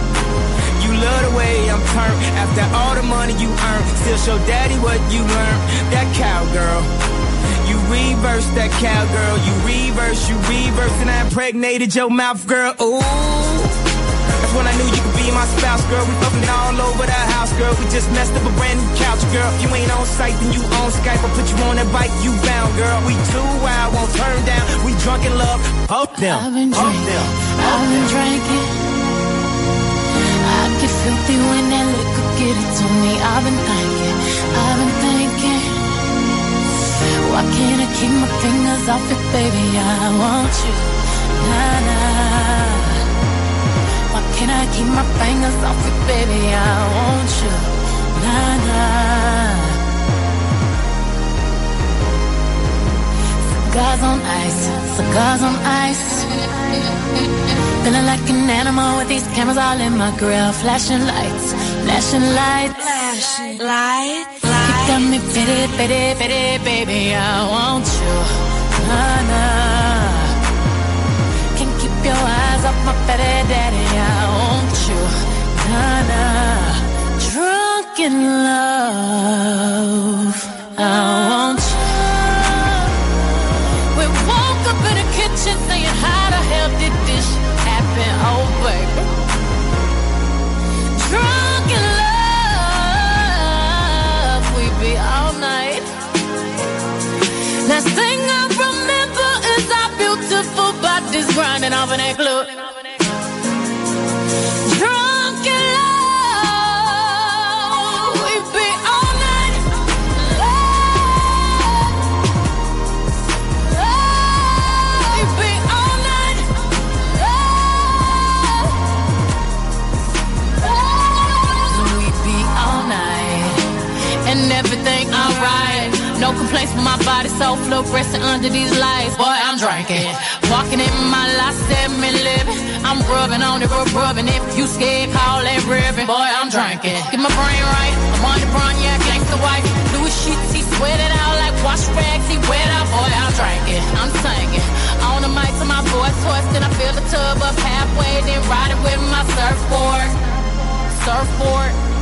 You love the way I'm turned after all the money you earn. Still show daddy what you learned. That cowgirl. Reverse that cowgirl. You reverse, you reverse, and I impregnated your mouth, girl. Ooh. That's when I knew you could be my spouse, girl. We fucking all over the house, girl. We just messed up a brand new couch, girl. If you ain't on site, then you on Skype. I'll put you on that bike, you bound, girl. We too wild, won't turn down. We drunk in love. Hope them. I've been Hope drinking. them. I've been drinking. I get filthy when that liquor get it to me. I've been thinking. I've been thinking. Why can't I keep my fingers off it, baby? I want you. Nah, nah. Why can't I keep my fingers off it, baby? I want you. Nah, nah. Cigars on ice, cigars on ice. Feeling like an animal with these cameras all in my grill. Flashing lights, flashing lights. Flashing lights. You got me fitted, fitted, fitted, baby. I want you. Nah, nah. Can't keep your eyes off my fetty daddy. I want you. Nah, nah. Drunk in love. I want you. Grinding off in that club. My body, so flow resting under these lights. Boy, I'm drinking. Walking in my last seven living. I'm rubbing on it, rub rubbing. If you scared, call that ribbon. Boy, I'm drinking. Get my brain right. I'm on the brown, yeah, gangsta white. Louis sheets, he sweated out like wash rags. He wet out, boy, I'm drinking. I'm singing. On the mic to my voice hoarse, then I fill the tub up halfway, then ride it with my surfboard. Surfboard.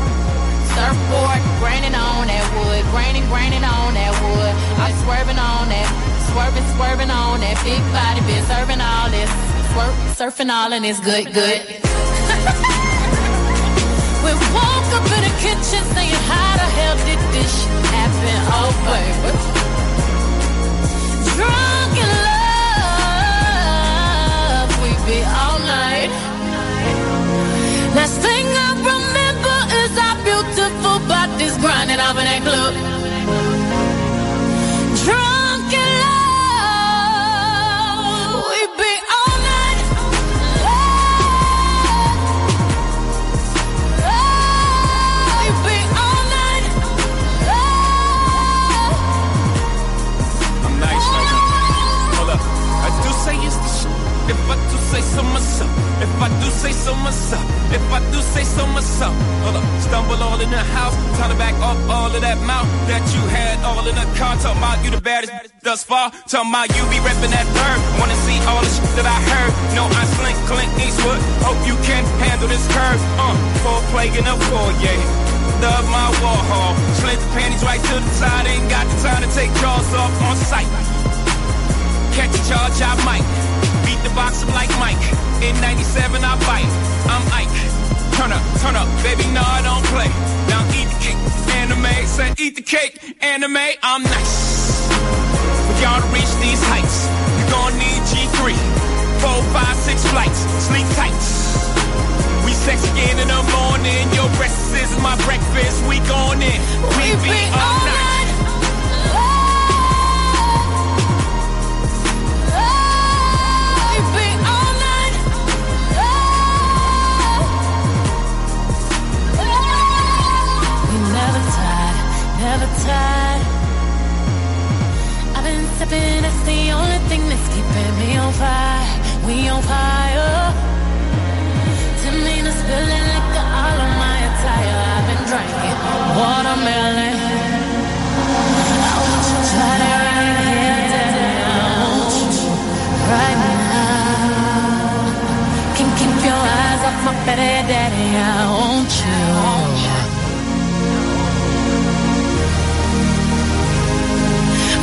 Surfboard, graining on that wood, graining, graining on that wood. I'm swerving on that, swerving, swerving on that big body, been serving all this, swerve, surfing all and it's good, good. [laughs] we woke up in the kitchen saying, How the hell did this happen? Oh, baby. Drunk in love, we be all night. Last thing I up in that club. Drunk and love, we be all night long. We be all night long. I'm nice. Hold up. I do say it's the. If I do say so myself. If I do say so myself. If I do say so myself, hold up. Stumble all in the house. Time to back off all of that mouth that you had all in the car. Talking about you the baddest thus far. Talking about you be repping that verb. Wanna see all the shit that I heard. No, I slink Clint Eastwood. Hope you can handle this curve. Uh, full plague in the foyer. Love my Warhol. Slid the panties right to the side. Ain't got the time to take jaws off on sight. Catch a charge, I might. The box up like Mike. In 97, I bite. I'm Ike. Turn up, turn up, baby, no, I don't play. Now eat the cake, Anna Mae. Say eat the cake, Anna Mae. I'm nice. For y'all to reach these heights, you gon' need G3. Four, five, six flights, sleep tight. We sex again in the morning. Your breakfast is my breakfast. We going in. We be all night. Never tired. I've been sipping, that's the only thing that's keeping me on fire. We on fire. Timina spilling liquor all on my attire. I've been drinking watermelon. I want you to try right here, right now. Can keep your eyes off my better daddy.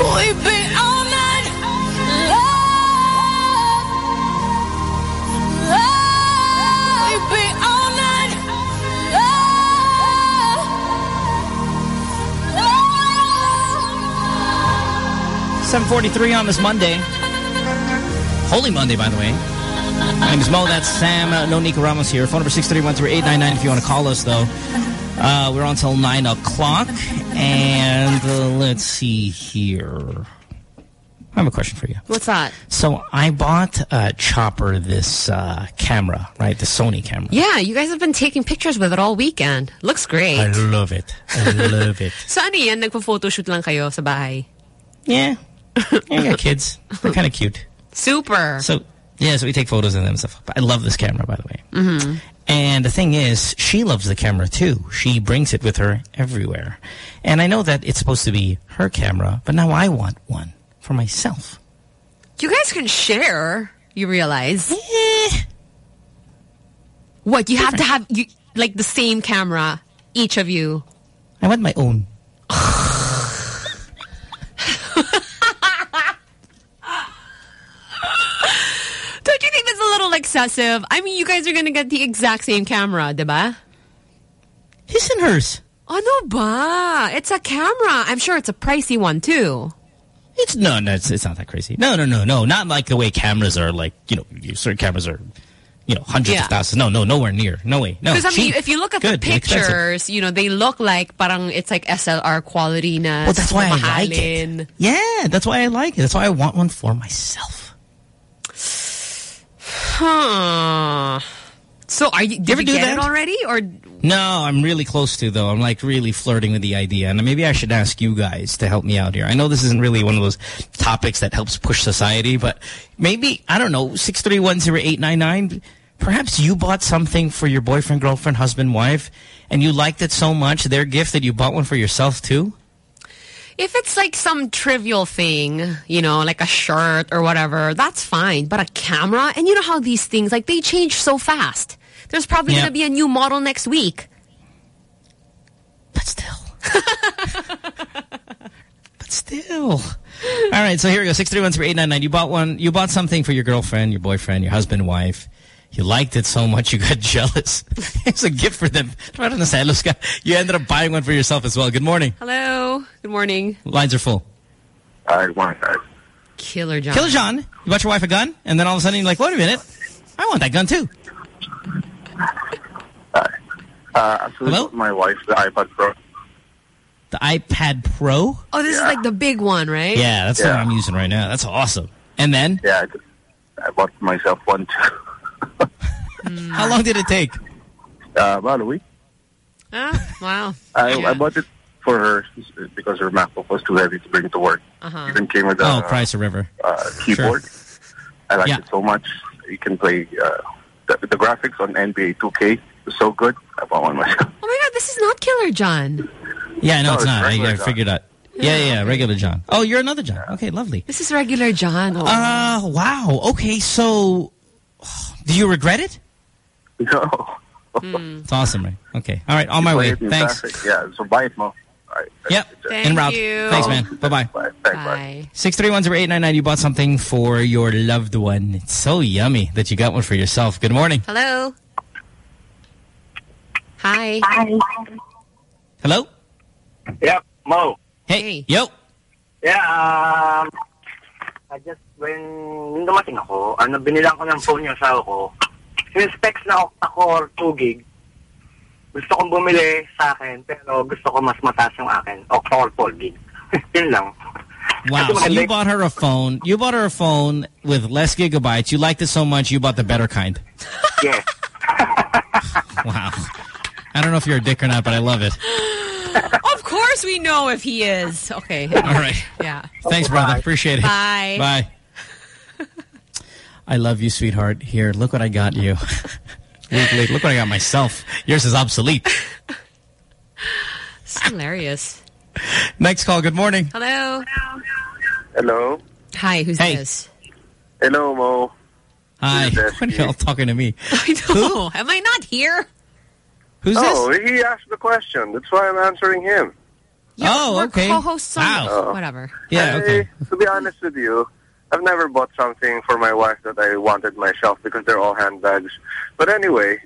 We've been all night love, love. We've all night love, love. 743 on this Monday. Holy Monday, by the way. My name is Mo. That's Sam. Uh, no Nico Ramos here. Phone number 631-3899 if you want to call us, though. Uh, we're on till 9 o'clock. And uh, let's see here. I have a question for you. What's that? So I bought uh, Chopper this uh, camera, right? The Sony camera. Yeah, you guys have been taking pictures with it all weekend. Looks great. I love it. I love it. [laughs] So ano yan? Nagpo-photoshoot lang kayo sa bahay? Yeah. I got kids. They're kind of cute. [laughs] Super. So, yeah, so we take photos of them and stuff. I love this camera, by the way. Mm-hmm. And the thing is, she loves the camera too. She brings it with her everywhere. And I know that it's supposed to be her camera, but now I want one for myself. You guys can share, you realize. What, you have to have you like the same camera, each of you? I want my own. [laughs] Don't you think that's a little excessive? I mean, you guys are gonna get the exact same camera, diba? His and hers. Ano ba? It's a camera. I'm sure it's a pricey one too. It's no, no, it's, it's not that crazy. No, no, no, no, not like the way cameras are. Like you know, certain cameras are, you know, hundreds Yeah. of thousands. No, no, nowhere near. No way. No. Because I mean, cheap. if you look at Good, the pictures, you know, they look like parang it's like SLR quality na. Well, that's why I like it. Yeah, that's why I like it. That's why I want one for myself. Huh. So are you, did you, ever do that? it already or No, I'm really close to though. I'm like really flirting with the idea, and maybe I should ask you guys to help me out here. I know this isn't really one of those topics that helps push society, but maybe I don't know six three one zero eight nine nine. Perhaps you bought something for your boyfriend, girlfriend, husband, wife, and you liked it so much, their gift, that you bought one for yourself too. If it's like some trivial thing, you know, like a shirt or whatever, that's fine. But a camera, and you know how these things, like they change so fast. There's probably going to be a new model next week. But still. [laughs] But still. All right, so here we go. Six three one three eight nine nine. You bought one. You bought something for your girlfriend, your boyfriend, your husband, wife. You liked it so much you got [laughs] jealous. it's a gift for them. Parang naselos ka. You ended up buying one for yourself as well. Good morning. Hello. Good morning. Lines are full. Hi, good morning, guys. Killer John. Killer John, you bought your wife a gun, and then all of a sudden you're like, wait a minute, I want that gun too. Uh, actually, my wife, the iPad Pro. The iPad Pro? Oh, this is like the big one, right? Yeah, that's the one I'm using right now. That's awesome. And then? Yeah, I bought myself one too. How long did it take? Uh, about a week. Ah, wow. I, I bought it for her because her MacBook was too heavy to bring to work. Uh-huh. Even came with a Oh, Price a River. uh, keyboard. I like Yeah. it so much. You can play uh, the, the graphics on NBA 2K is so good. I bought one myself. Oh my God, this is not Killer John. Yeah, no, No, it's it's not. I, I figured out. Yeah, yeah, yeah, regular John. Oh, you're another John. Okay, lovely. This is regular John. Oh. Uh, wow. Okay, so do you regret it? No. [laughs] It's awesome, right? Okay. All right, on my way. Thanks. traffic. Yeah, so buy it, Mo. All right. Yep. Thank En route. you. Thanks, man. Bye-bye. Bye. Thanks, Bye. 6310899, you bought something for your loved one. It's so yummy that you got one for yourself. Good morning. Hello. Hi. Hi. Hello? Yep, Mo. Hey. Yo. Yeah, um, I just, when nung dumating ako, ano, binilang ko ng phone yung asawa ko. Yung specs na octa-core 2 gig, gusto kong bumili sa akin, pero gusto ko mas mataas yung akin. Octa-core 4 gig. [laughs] Yun lang. Wow. So you bought her a phone. You bought her a phone with less gigabytes. You liked it so much, you bought the better kind. Yeah. [laughs] Wow. I don't know if you're a dick or not, but I love it. Of course we know if he is. Okay. All right. Yeah. Thanks, brother. Appreciate it. Bye. Bye. I love you, sweetheart. Here, look what I got you. [laughs] Wait, wait, look what I got myself. Yours is obsolete. It's hilarious. Next call. Good morning. Hello. Hello. Hi, who's Hey. this? Hello, Mo. Hi. What are y'all talking to me? [laughs] I know. Am I not here? Who's oh, he asked the question. That's why I'm answering him. oh, we're okay. co-hosts on Wow. whatever. Yeah, okay. To be honest with you, I've never bought something for my wife that I wanted myself because they're all handbags. But anyway,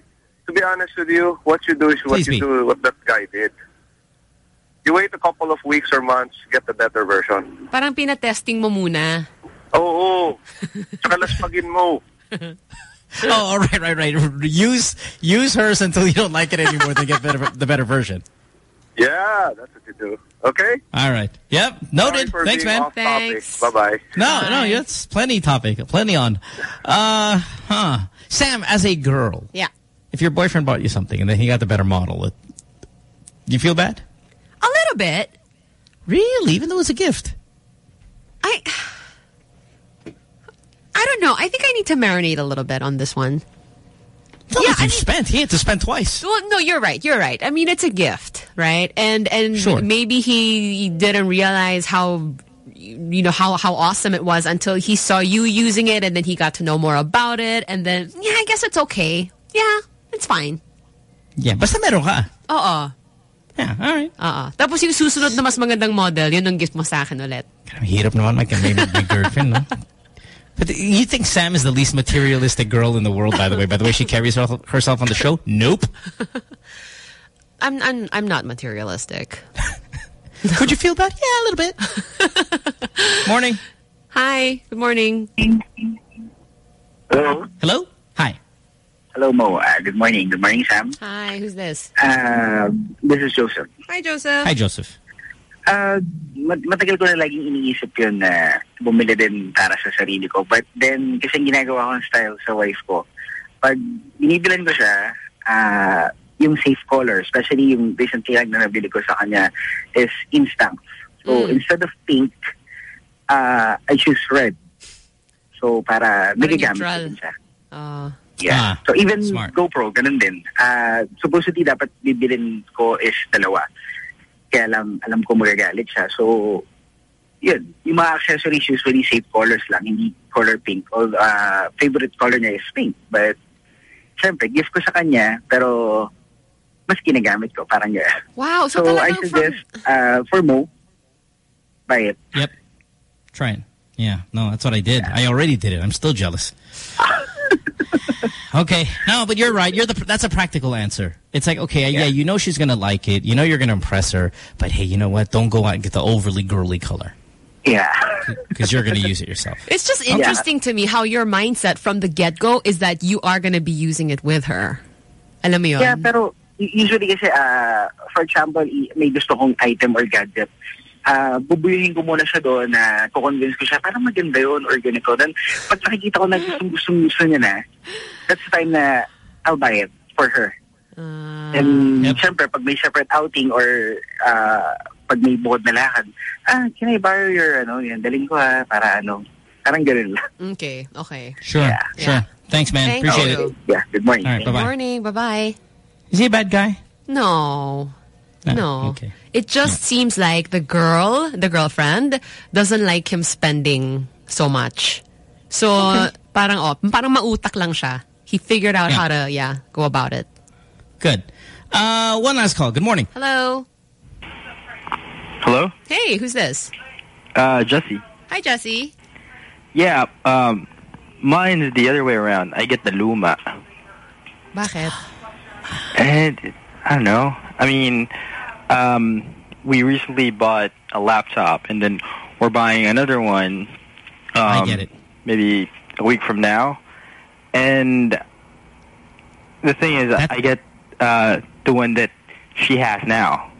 to be honest with you, what you do is what Please you be. do, what that guy did. You wait a couple of weeks or months, get the better version. Parang pinatesting mo muna. Oo. [laughs] Tsaka laspagin mo. Oh, all right, right, right. Use use hers until you don't like it anymore. Then get better, the better version. Yeah, that's what you do. Okay? All right. Yep. Noted. Sorry for Thanks, being man. off topic. Bye-bye. No, no, that's plenty topic, plenty on. Uh, huh. Sam, as a girl, Yeah. if your boyfriend bought you something and then he got the better model, it, you feel bad? A little bit. Really? Even though it's a gift? I I don't know. I think I need to marinate a little bit on this one. How much you spent? He had to spend twice. Well, no, you're right. You're right. I mean, it's a gift, right? And and Sure. maybe he didn't realize how you know how how awesome it was until he saw you using it, and then he got to know more about it, and then yeah, I guess it's okay. Yeah, it's fine. Yeah, basta meron ka. Oo. Yeah, all right. Oo. Tapos yung susunod na mas magandang model, yun ang gift mo sa akin ulit. Hirap naman like maybe my girlfriend, no? But you think Sam is the least materialistic girl in the world, by the way, by the way she carries herself on the show? Nope. [laughs] I'm I'm I'm not materialistic. [laughs] Would you feel bad? Yeah, a little bit. [laughs] Morning. Hi. Good morning. Hello? Hello? Hi. Hello, Mo. Uh, good morning. Good morning, Sam. Hi. Who's this? Uh, this is Joseph. Hi, Joseph. Hi, Joseph. Uh, mat matagal ko na laging iniisip yun na bumili din para sa sarili ko. But then, kasi ang ginagawa kong style sa wife ko, pag binibilan ko siya, uh, yung safe color, especially yung recently lang na nabili ko sa kanya, is instant. So, Mm. instead of pink, uh, I choose red. So, para Parang nagagamit ko din siya. Uh, Yeah. Ah, so even smart. GoPro, ganun din. Uh, supposedly dapat bibilin ko is dalawa. Kaya alam, alam ko magagalit siya. So, yun. Yung mga accessories usually safe colors lang, hindi color pink. All, uh, favorite color niya is pink. But, syempre, gift ko sa kanya, pero mas ginagamit ko. Parang gano'n. wow. So, So, I talagang suggest, uh, for Mo, buy it. Yep. Try it. Yeah, no, that's what I did. I already did it. I'm still jealous. [laughs] okay, no, but you're right. You're the that's a practical answer. It's like, okay, yeah, you know she's gonna like it. You know you're gonna impress her, but hey, you know what? Don't go out and get the overly girly color Yeah. [laughs] because you're gonna use it yourself. It's just interesting to me how your mindset from the get-go is that you are going to be using it with her. Alam mo yun? Yeah, pero u- usually kasi, uh, for example, i- may gusto kong item or gadget, uh, bubuyuhin ko muna siya doon na kukonvince ko siya, parang maganda yun or ganito. Then, pag nakikita ko na gustong gustong gusto niya na, that's the time na I'll buy it for her. And syempre, pag may separate outing or uh, pag may bukod na lakad, ah, can I borrow your, ano, yan, daling ko ha, para ano, parang ganun lang. Okay, okay. Sure, sure. Thanks, man. Thank Appreciate you. it. Yeah, good morning. All right, Good bye-bye. morning. Bye-bye. Is he a bad guy? No. No, No. okay. It just seems like the girl, the girlfriend, doesn't like him spending so much. So, parang, oh, parang mautak lang siya. He figured out Yeah. how to, yeah, go about it. Good. Uh, one last call. Good morning. Hello. Hello? Hey, who's this? Uh, Jesse. Hi, Jesse. Yeah, um, mine is the other way around. I get the Luma. Bakit? And, I don't know. I mean, um, we recently bought a laptop, and then we're buying another one. Um, I get it. Maybe a week from now. And the thing is, I get uh, the one that she has now.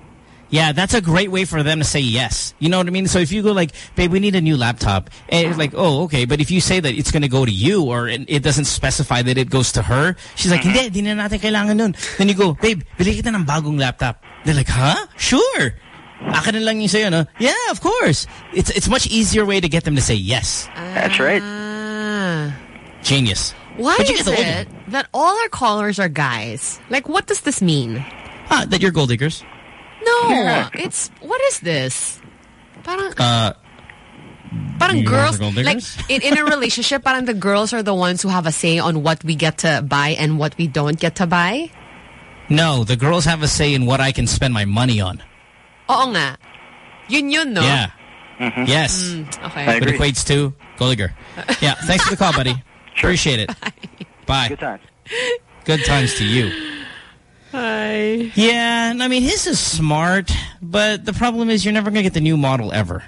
Yeah, that's a great way for them to say yes. You know what I mean? So if you go like, babe, we need a new laptop. And it's like, oh, okay. But if you say that it's going to go to you or it it doesn't specify that it goes to her, she's like, hindi, di na natin kailangan nun. Then you go, babe, bili kita ng bagong laptop. They're like, huh? Sure. Akin na lang yung sa'yo, no? Yeah, of course. It's it's much easier way to get them to say yes. That's right. Ah. Genius. Why you is get the old it that all our callers are guys? Like, what does this mean? Ah, that you're gold diggers. No, [laughs] it's, what is this? Parang, Uh, parang girls, like, in, in a [laughs] relationship, parang the girls are the ones who have a say on what we get to buy and what we don't get to buy. no, the girls have a say in what I can spend my money on. Oo nga. Yun yun, no? Yeah. Yes. Mm, okay. But equates to gold digger. Yeah, thanks for the call, buddy. [laughs] Appreciate it. Bye. Good times. Good times to you. Hi. Yeah, I mean, his is smart, but the problem is you're never going to get the new model ever.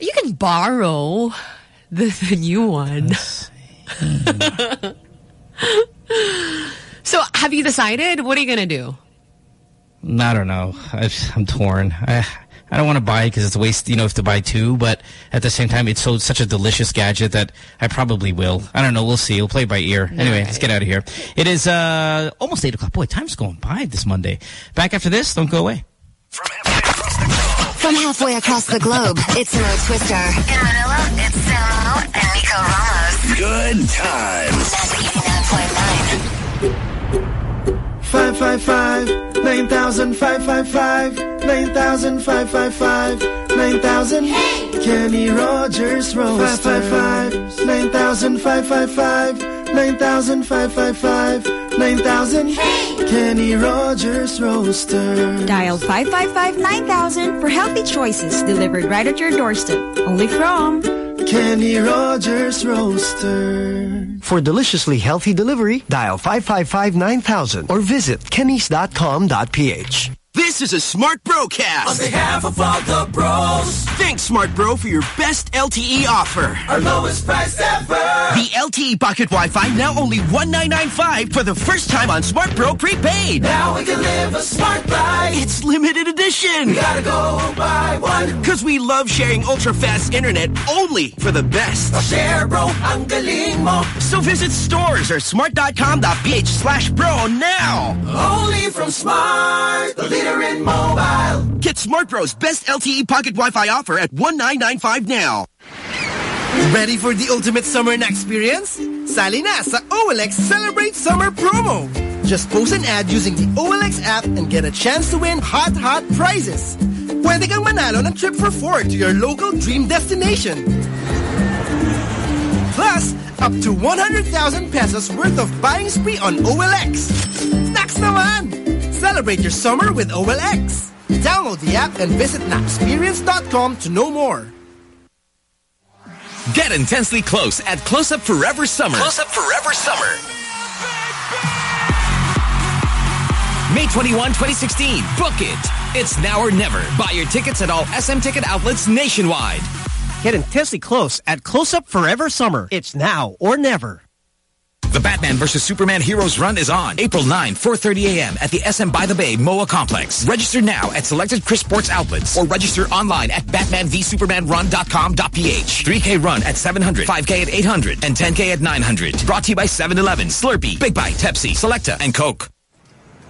You can borrow the, the new one. [laughs] so, have you decided? What are you going to do? I don't know. I, I'm torn. I, I don't want to buy it because it's a waste, you know, if to buy two, but at the same time, it's so such a delicious gadget that I probably will. I don't know. We'll see. We'll play by ear. Anyway, let's get out of here. It is uh, almost 8 o'clock. Boy, time's going by this Monday. Back after this. Don't go away. From halfway across the globe, it's Mo Twister. In Manila, it's Samo and Nico Ramos. Good times. Five five five nine thousand five five five nine thousand five five five nine thousand. Kenny Rogers roast. Five five five nine thousand five five five nine thousand five five five nine thousand. Kenny Rogers roaster. Dial 555-9000 for healthy choices delivered right at your doorstep. Only from Kenny Rogers roaster. For deliciously healthy delivery, dial 555-9000 or visit kennys.com.ph. This is a Smart Brocast. On behalf of all the bros, Thanks, Smart Bro, for your best LTE offer. our lowest price ever. The LTE Pocket Wi-Fi now only 1995 for the first time on Smart Bro Prepaid. Now we can live a smart life. It's limited edition. We gotta go buy one. Because we love sharing ultra-fast internet only for the best. Oh, share bro, ang galing mo. So visit stores or smart.com.ph slash bro now. Only from Smart, mobile. Get Smart Bro's best LTE Pocket Wi-Fi offer at 1995 now. Ready for the ultimate summer experience? Sali na sa OLX Celebrate Summer Promo! Just post an ad using the OLX app and get a chance to win hot, hot prizes. Pwede kang manalo ng trip for four to your local dream destination. Plus, up to 100,000 pesos worth of buying spree on OLX. Snacks naman! Celebrate your summer with OLX. Download the app and visit napsperience.com to know more. Get intensely close at Close Up Forever Summer. Close Up Forever Summer. May 21, 2016. Book it. It's now or never. Buy your tickets at all SM ticket outlets nationwide. Get intensely close at Close Up Forever Summer. It's now or never. The Batman vs. Superman Heroes Run is on April 9, 4.30 a.m. at the SM by the Bay MOA Complex. Register now at selected Chris Sports outlets or register online at batmanvsupermanrun.com.ph. 3K run at 700, 5K at 800, and 10K at 900. Brought to you by 7-Eleven, Slurpee, Big Bite, Pepsi, Selecta, and Coke.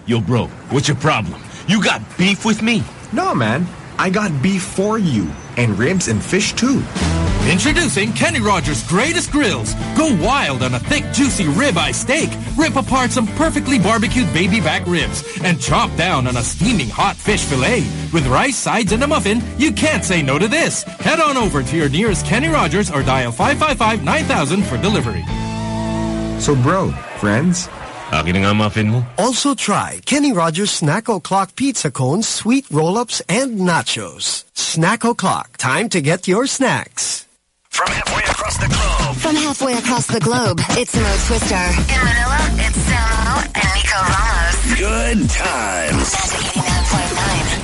Yo, bro, what's your problem? You got beef with me? No, man. I got beef for you. And ribs and fish, too. Introducing Kenny Rogers' greatest grills. Go wild on a thick, juicy ribeye steak. Rip apart some perfectly barbecued baby back ribs and chop down on a steaming hot fish fillet. With rice, sides, and a muffin, you can't say no to this. Head on over to your nearest Kenny Rogers or dial 555-9000 for delivery. So bro, friends, akin na nga muffin mo. Also try Kenny Rogers Snack O'Clock Pizza Cones, Sweet Roll-Ups, and Nachos. Snack O'Clock. Time to get your snacks. From halfway across the globe. From halfway across the globe, it's Mo Twister. In Manila, it's Samo and Nico Ramos. Good times.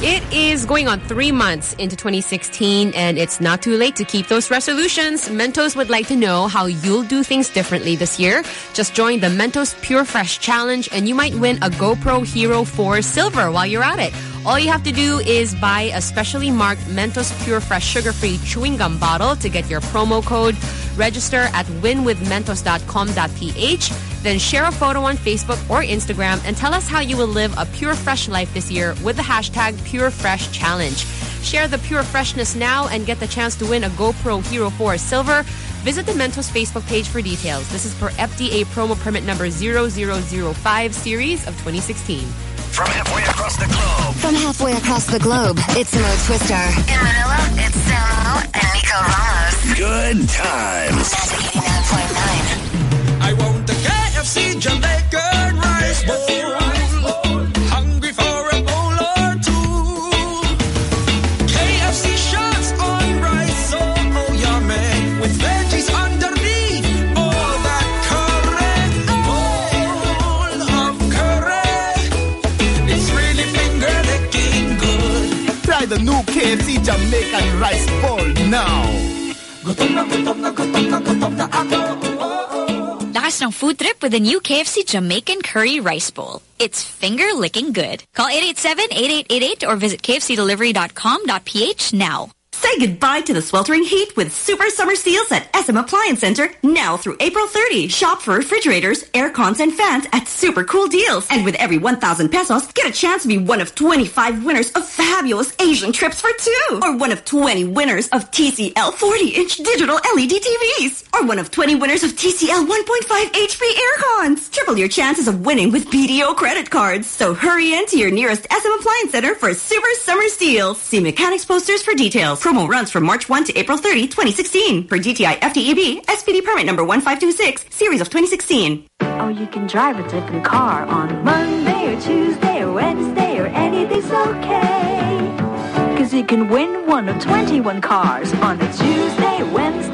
It is going on three months into 2016, and it's not too late to keep those resolutions. Mentos would like to know how you'll do things differently this year. Just join the Mentos Pure Fresh Challenge, and you might win a GoPro Hero 4 Silver while you're at it. All you have to do is buy a specially marked Mentos Pure Fresh sugar-free chewing gum bottle to get your promo code. Register at winwithmentos.com.ph. Then share a photo on Facebook or Instagram and tell us how you will live a pure fresh life this year with the hashtag Pure Fresh Challenge. Share the pure freshness now and get the chance to win a GoPro Hero 4 Silver. Visit the Mentos Facebook page for details. This is for FDA promo permit number 0005 series of 2016. From halfway across the globe. From halfway across the globe, it's Mo Twister. In Manila, it's Samo and Nico Ramos. Good times. I want the KFC Jamaican rice bowl. KFC Jamaican rice bowl now. Gutom na gutom na gutom na gutom na ako. Lakas ng food trip with the new KFC Jamaican Curry Rice Bowl. It's finger licking good. Call 887-8888 or visit kfcdelivery.com.ph now. Say goodbye to the sweltering heat with super summer steals at SM Appliance Center now through April 30. Shop for refrigerators, air cons, and fans at super cool deals. And with every 1,000 pesos, get a chance to be one of 25 winners of fabulous Asian trips for two. Or one of 20 winners of TCL 40-inch digital LED TVs. Or one of 20 winners of TCL 1.5 HP air cons. Triple your chances of winning with BDO credit cards. So hurry in to your nearest SM Appliance Center for super summer steals. See mechanics posters for details. Promo runs from March 1 to April 30, 2016. Per DTI FTEB, SPD permit number 1526, series of 2016. Oh, you can drive a different car on Monday or Tuesday or Wednesday or anything's okay. Cause you can win one of 21 cars on a Tuesday, Wednesday.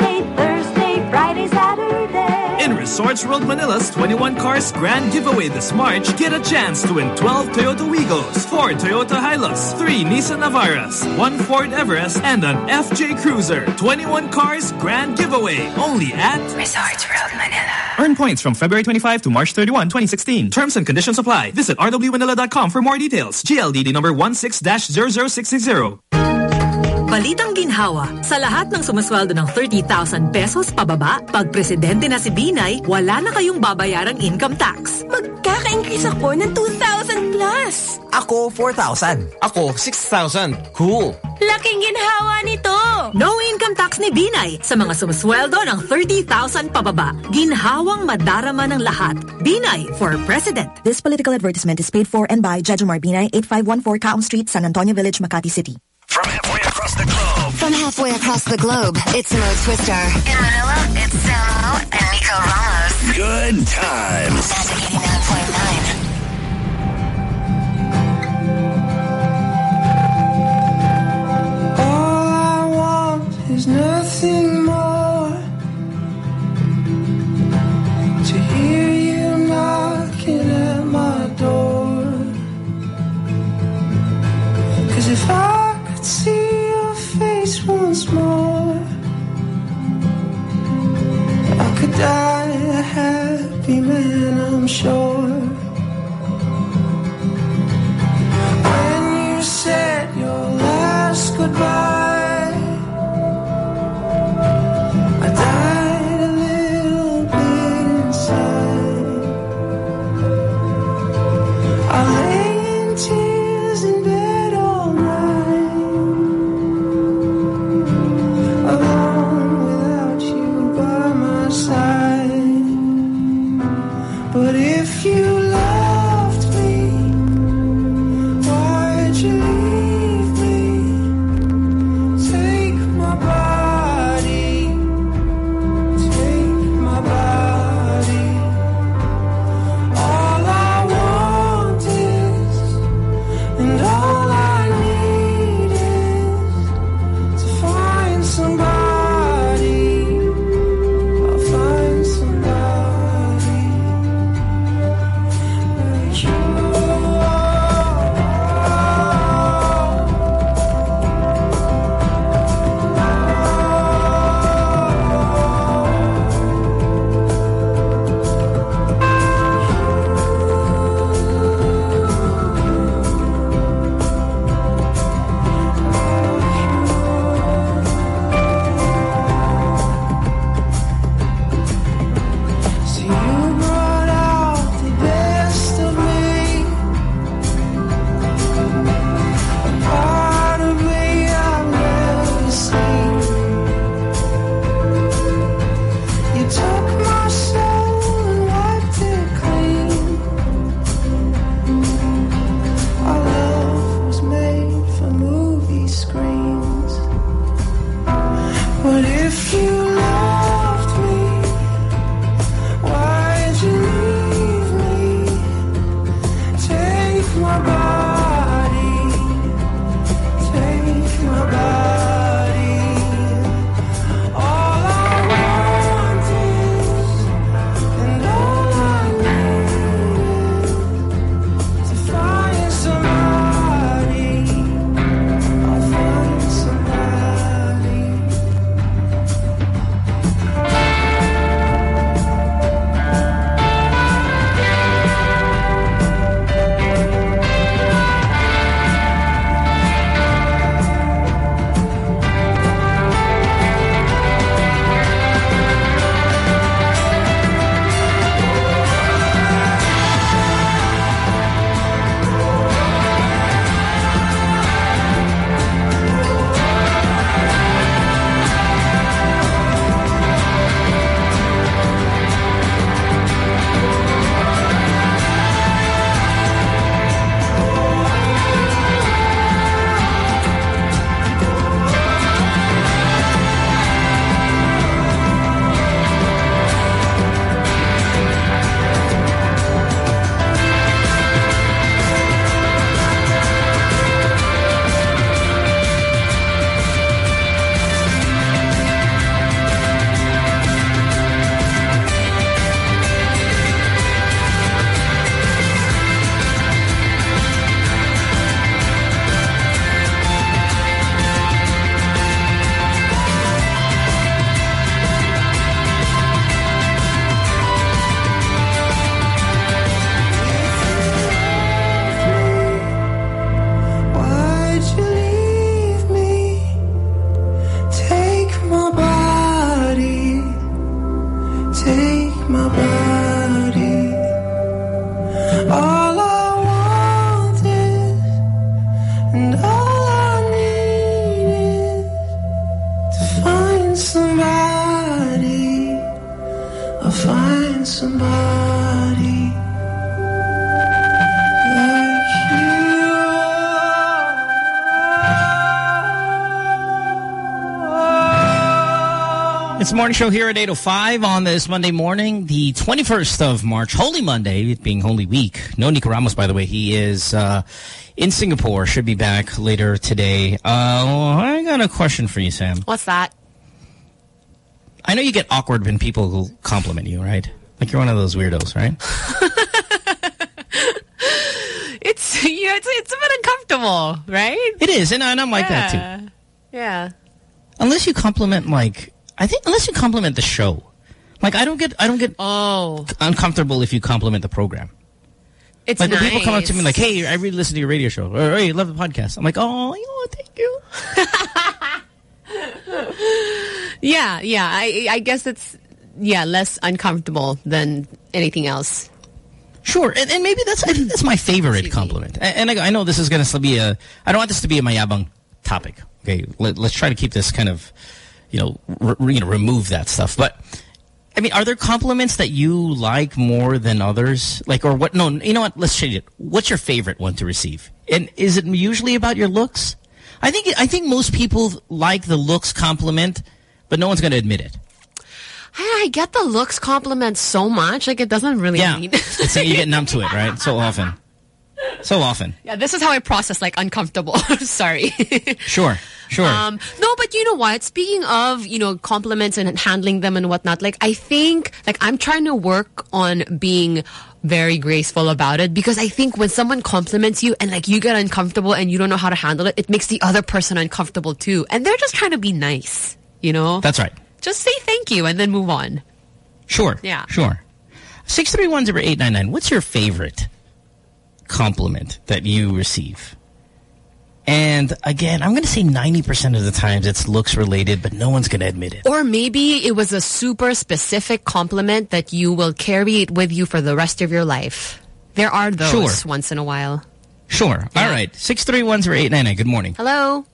In Resorts World Manila's 21 Cars Grand Giveaway this March, get a chance to win 12 Toyota Wigos, 4 Toyota Hilux, 3 Nissan Navaras, 1 Ford Everest, and an FJ Cruiser. 21 Cars Grand Giveaway, only at Resorts World Manila. Earn points from February 25 to March 31, 2016. Terms and conditions apply. Visit rwmanila.com for more details. GLDD number 16-00660. Balitang ginhawa, sa lahat ng sumasweldo ng 30,000 pesos pababa, pag presidente na si Binay, wala na kayong babayarang income tax. Magkaka-increase ako ng 2,000 plus. Ako, 4,000. Ako, 6,000. Cool. Laking ginhawa nito. No income tax ni Binay sa mga sumasweldo ng 30,000 pababa. Ginhawang madarama ng lahat. Binay for President. This political advertisement is paid for and by Jejomar Binay, 8514 Kaum Street, San Antonio Village, Makati City. From halfway across the globe. From halfway across the globe, it's Mo Twister. In Manila, it's Samo and Nico Ramos. Good times. Magic 89.9. All I want is nothing more to hear you knocking at my door. Cause if I see your face once more, I could die a happy man, I'm sure. When you said your last goodbye, the morning show here at 8.05 on this Monday morning, the 21st of March, Holy Monday, it being Holy Week. No Nico Ramos, by the way. He is uh, in Singapore, should be back later today. Uh, I got a question for you, Sam. What's that? I know you get awkward when people compliment you, right? Like you're one of those weirdos, right? [laughs] It's you know, it's it's a bit uncomfortable, right? It is, and, and I'm like that too. Yeah. Yeah. Unless you compliment, like, I think unless you compliment the show. Like, I don't get, I don't get oh uncomfortable if you compliment the program. It's like when people come up to me like, "Hey, I really listen to your radio show," or "Hey, I love the podcast," I'm like, "Oh, you know? Thank you." [laughs] Yeah, yeah. I I guess it's yeah less uncomfortable than anything else. Sure, and, and maybe that's I think that's my favorite compliment. A- And, I, I know this is going to be a. I don't want this to be a mayabang topic. Okay, Let, let's try to keep this kind of, you know, re, you know, remove that stuff. But I mean, are there compliments that you like more than others? Like, or what? No, you know what? Let's change it. What's your favorite one to receive? And is it usually about your looks? I think I think most people like the looks compliment, but no one's going to admit it. I, I get the looks compliment so much, like it doesn't really Yeah, mean. [laughs] it's like you get numb to it, right? So often, [laughs] so often. yeah, this is how I process like uncomfortable. [laughs] Sorry. Sure, sure. Um, no, but you know what? Speaking of, you know, compliments and handling them and whatnot, like I think, like I'm trying to work on being very graceful about it because I think when someone compliments you and like you get uncomfortable and you don't know how to handle it, it makes the other person uncomfortable too. And they're just trying to be nice, you know? That's right. Just say thank you and then move on. Sure. Yeah. Sure. 631-0899. What's your favorite compliment that you receive? And again, I'm going to say 90% of the times it's looks related, but no one's going to admit it. Or maybe it was a super specific compliment that you will carry it with you for the rest of your life. There are those Sure. once in a while. Sure. All right. 631-0899. Good morning. Hello.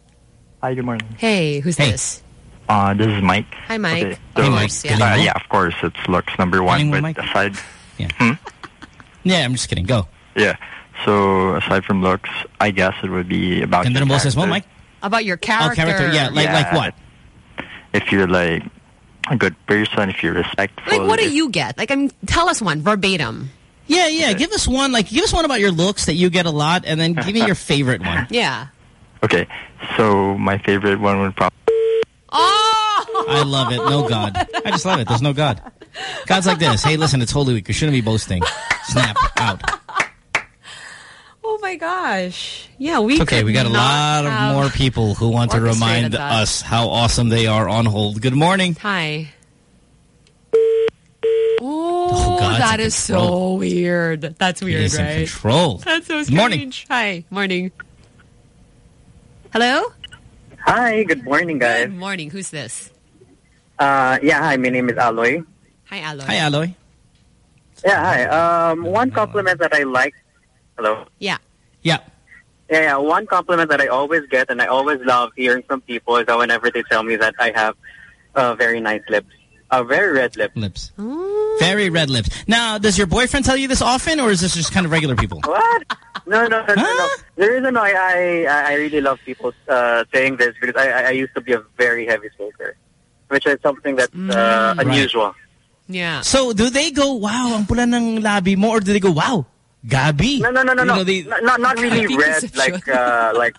Hi, good morning. Hey, who's this? Uh, this is Mike. Hi, Mike. Okay, Hey, so, Mike. uh, Yeah. yeah, of course, it's looks number one. Morning, But Mike. aside, yeah. Yeah, I'm just kidding. Go. yeah. So aside from looks, I guess it would be about. And your then boses mo, character. Mike? About your character. Oh, character. Yeah. Like, like what? If you're like a good person, if you're respectful. Like, what do you get? Like, I mean, tell us one verbatim. Yeah, yeah. Give us one. Like, give us one about your looks that you get a lot, and then give me your [laughs] favorite one. Yeah. Okay, so my favorite one would probably. Oh! I love it. No God. I just love it. There's no God. God's like this. Hey, listen, it's Holy Week. You shouldn't be boasting. Snap out. Oh my gosh. Yeah, we okay. could We got a lot of more people who want to remind that. us how awesome they are on hold. Good morning. Hi. Oh, God's that in so weird. That's weird, right? control. [laughs] That's so strange. morning. Hi. Morning. Hello? Hi, good morning, guys. Good morning. Who's this? Uh, yeah, hi, my name is Aloy. Hi, Aloy. Hi, Aloy. Yeah, hi. Um, one compliment that I like. Hello. Yeah. Yeah. Yeah, yeah. One compliment that I always get and I always love hearing from people is that whenever they tell me that I have uh, very nice lips, uh, very red lips. Lips. Very red lips. Now, does your boyfriend tell you this often, or is this just kind of regular people? What? No, no, no, no, no. The reason why I, I I really love people uh, saying this because I, I I used to be a very heavy smoker, which is something that's uh, Right. unusual. Yeah. So, do they go, wow, ang pula ng labi mo, or do they go, wow, Gabi? No, no, no, no, You no. know, they- Not- not not really red like uh, like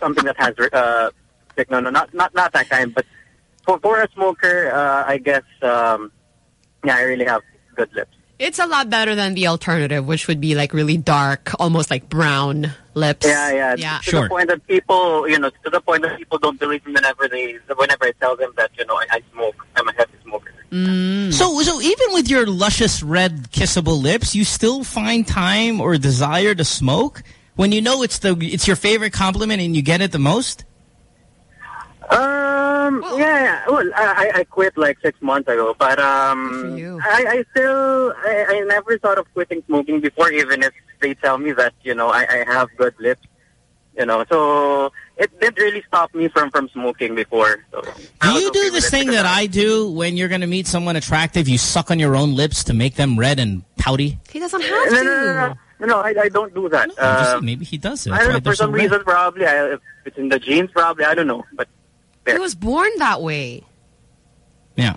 something that has uh like no no not not not that kind. But for for a smoker, uh, I guess um, yeah, I really have good lips. It's a lot better than the alternative, which would be like really dark, almost like brown lips. Yeah, yeah. Yeah. To the point that people, you know, to the point that people don't believe me whenever they whenever I tell them that you know I, I smoke. I'm a heavy smoker. So, so even with your luscious red kissable lips, you still find time or desire to smoke when you know it's the it's your favorite compliment and you get it the most. Um, yeah, yeah. Well, I, I I quit like six months ago, but um, I, I still, I, I never thought of quitting smoking before, even if they tell me that, you know, I, I have good lips, you know, so it did really stop me from, from smoking before. So Do you do this thing that I do when you're going to meet someone attractive? You suck on your own lips to make them red and pouty. He doesn't have no, to. no, no, no, no, no, I, I don't do that. I'm just Uh, maybe he does it. I don't know, they're for so some red. reason probably, I, if it's in the genes probably, I don't know, but He was born that way. Yeah.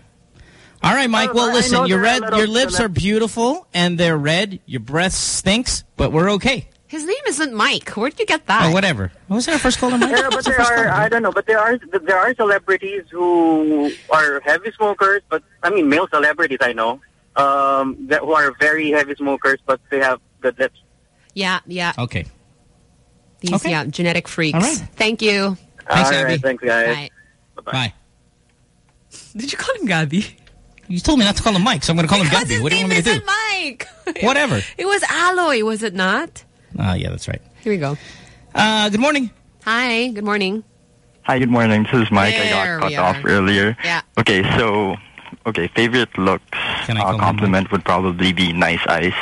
All right, Mike. Well, listen, know your there are red, your lips are beautiful and they're red. Your breath stinks, but we're okay. His name isn't Mike. Where did you get that? Oh, whatever. What was our first caller, Mike? Yeah, but there are, I don't know, but there are there are celebrities who are heavy smokers, but I mean male celebrities I know, um, that who are very heavy smokers, but they have good lips. Yeah, yeah. Okay. These, yeah, genetic freaks. All right. Thank you. Thanks, All Abby. thanks guys. Bye. Bye. Did you call him Gabi? You told me not to call him Mike, so I'm going to call him Gabby. What do you want me to do? Mike. [laughs] Whatever. It was Alloy, was it not? Ah, yeah, that's right. Here we go. Uh, good morning. Hi, good morning. Hi, good morning. This is Mike. There I got cut off earlier. Yeah. Okay, so, okay, favorite looks uh, compliment would probably be nice eyes.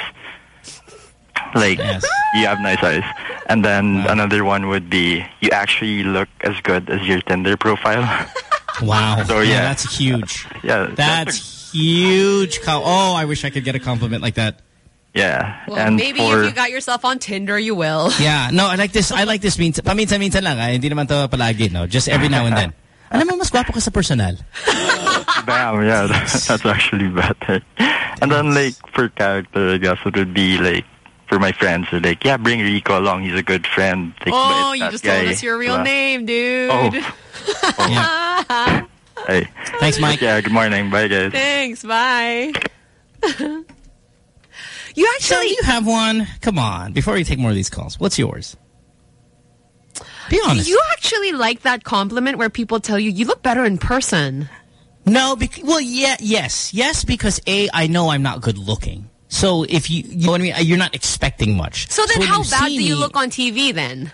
Like, you have nice eyes. And then another one would be you actually look as good as your Tinder profile. [laughs] Wow. So, yeah. that's huge. yeah. That's huge. Co- Oh, I wish I could get a compliment like that. Yeah. Well, and maybe for, if you got yourself on Tinder, you will. [laughs] Yeah, no, I like this. I like this minsan. Paminsan-minsan lang, ah. Hindi naman to palagi, no? Just every now and then. Alam mo, mas gwapo ka sa personal. [laughs] Bam, yeah, that, that's actually better. And then, like, for character, I guess it would be, like, for my friends, they're like, yeah, bring Rico along. He's a good friend. Like, oh, you that just told us your real diba? name, dude. Oh. [laughs] Hey. Thanks, Mike. Yeah, good morning. Bye, guys. Thanks, bye. You actually... you have one? Come on, before we take more of these calls, what's yours? Be honest. You actually like that compliment where people tell you, you look better in person. No, well, yeah, yes. Yes, because A, I know I'm not good looking. So if you, you know what I mean, you're not expecting much. So then when how bad do you me- look on TV then?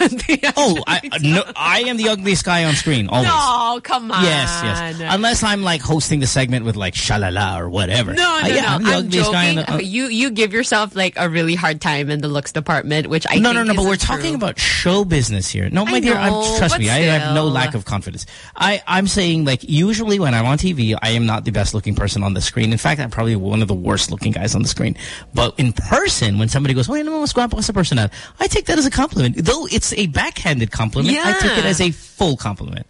[laughs] Oh, I, [laughs] no, I am the ugliest guy on screen, always. No, come on. Yes, yes. Unless I'm like hosting the segment with like shalala or whatever. No, no, Uh, yeah, no. I'm the I'm ugliest guy in joking. the, uh, you you give yourself like a really hard time in the looks department, which I no, think no, no. But we're talking about show business here. No, my I dear, I'm, trust me, I have no lack of confidence. I, I'm saying like usually when I'm on TV, I am not the best looking person on the screen. In fact, I'm probably one of the worst looking guys on the screen. But in person, when somebody goes, "Oh, you know, mas guwapo ka sa personal," I take that as a compliment. Though it's a backhanded compliment, I take it as a full compliment.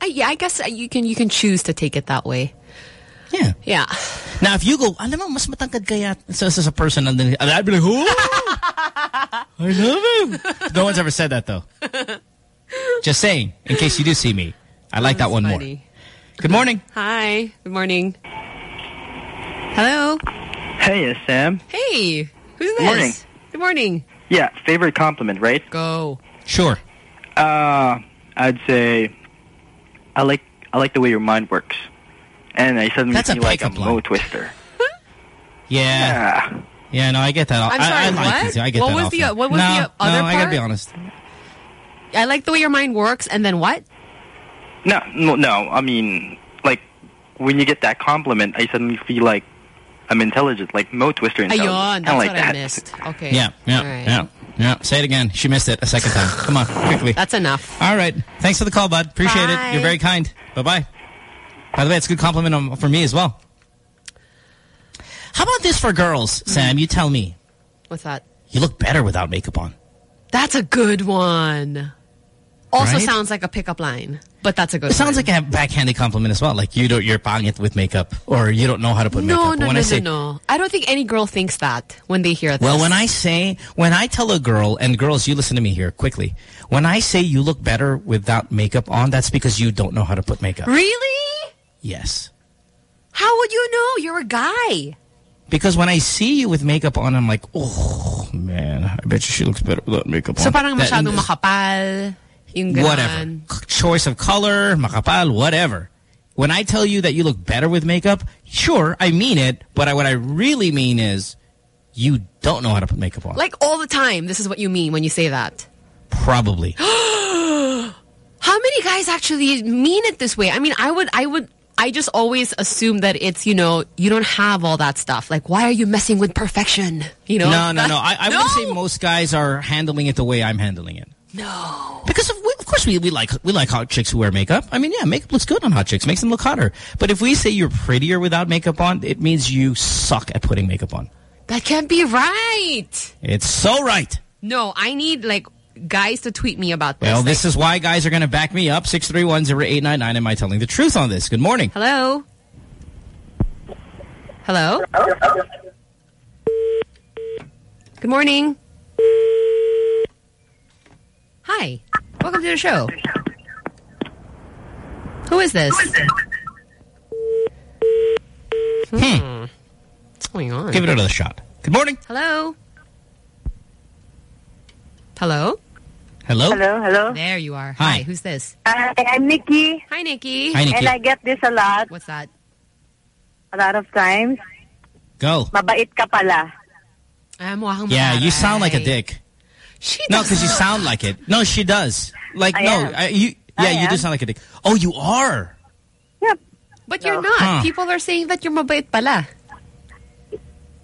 I, yeah, I guess uh, you can you can choose to take it that way. Yeah. Yeah. Now, if you go, alam mo, mas matangkad kaya sa, sa, sa person, and then I'd be like, oh, [laughs] I love him. No one's ever said that, though. Just saying, in case you do see me. I like that one funny. more. Good morning. Hi. Good morning. Hello. Hey, it's Sam. Hey. Who's this? Good morning. Good morning. Yeah, favorite compliment, right? Go. Sure. Uh, I'd say I like I like the way your mind works, and I suddenly That's a feel like a pickup line. Mo Twister. [laughs] Yeah. Yeah, no, I get that. I'm sorry, I like what? it. I get What that was often. the- what was no, the other No, I gotta be honest. I like the way your mind works. And then what? No, no, no. I mean, like when you get that compliment, I suddenly feel like I'm intelligent, like Mo Twister intelligent. Ayun. Kinda That's like what that. I missed. Okay. Yeah, yeah, All right. yeah, yeah. Say it again. She missed it a second time. Come on, quickly. That's enough. All right. Thanks for the call, bud. Appreciate Bye. it. You're very kind. Bye-bye. By the way, it's a good compliment for me as well. How about this for girls, Mm-hmm. Sam? You tell me. What's that? You look better without makeup on. That's a good one. Also Right? sounds like a pickup line, but that's a good It sounds like a backhanded compliment as well. Like you don't, you're pangit with makeup, or you don't know how to put no, makeup. no, no, I say, no, no. I don't think any girl thinks that when they hear this. Well, when I say, when I tell a girl, and girls, you listen to me here quickly. When I say you look better without makeup on, that's because you don't know how to put makeup. Really? Yes. How would you know? You're a guy. Because when I see you with makeup on, I'm like, oh, man, I bet you she looks better without makeup So on. parang That- masyadong makapal. Yung. Whatever. Choice of color, makapal, whatever. When I tell you that you look better with makeup, sure, I mean it, but I, what I really mean is you don't know how to put makeup on. Like all the time. This is what you mean when you say that. Probably. [gasps] How many guys actually mean it this way? I mean, I would, I would, I just always assume that it's, you know, you don't have all that stuff. Like, why are you messing with perfection? You know? no, no, no. [laughs] I, I no! wouldn't say most guys are handling it the way I'm handling it. No. Because of, of course we, we like we like hot chicks who wear makeup. I mean, yeah, makeup looks good on hot chicks, makes them look hotter. But if we say you're prettier without makeup on, it means you suck at putting makeup on. That can't be right. It's so right. No, I need like guys to tweet me about this. Well, Like, this is why guys are going to back me up. 631-0899. Am I telling the truth on this? Good morning. Hello? Hello? Good morning. Hi. Welcome to the show. Who is this? Hmm. What's going on? Give it another shot. Good morning. Hello? Hello? Hello? Hello, hello. There you are. Hi. Hi. Who's this? Hi, I'm Nikki. Hi, Nikki. Hi, Nikki. And I get this a lot. What's that? A lot of times. Go. Mabait ka pala. Ah, Yeah, you sound like a dick. She No, because you sound like it. No, she does. Like, I no, am. I, you. Yeah, I you do sound like a dick. Oh, you are. Yeah. But you're not. Huh. People are saying that you're mabait pala.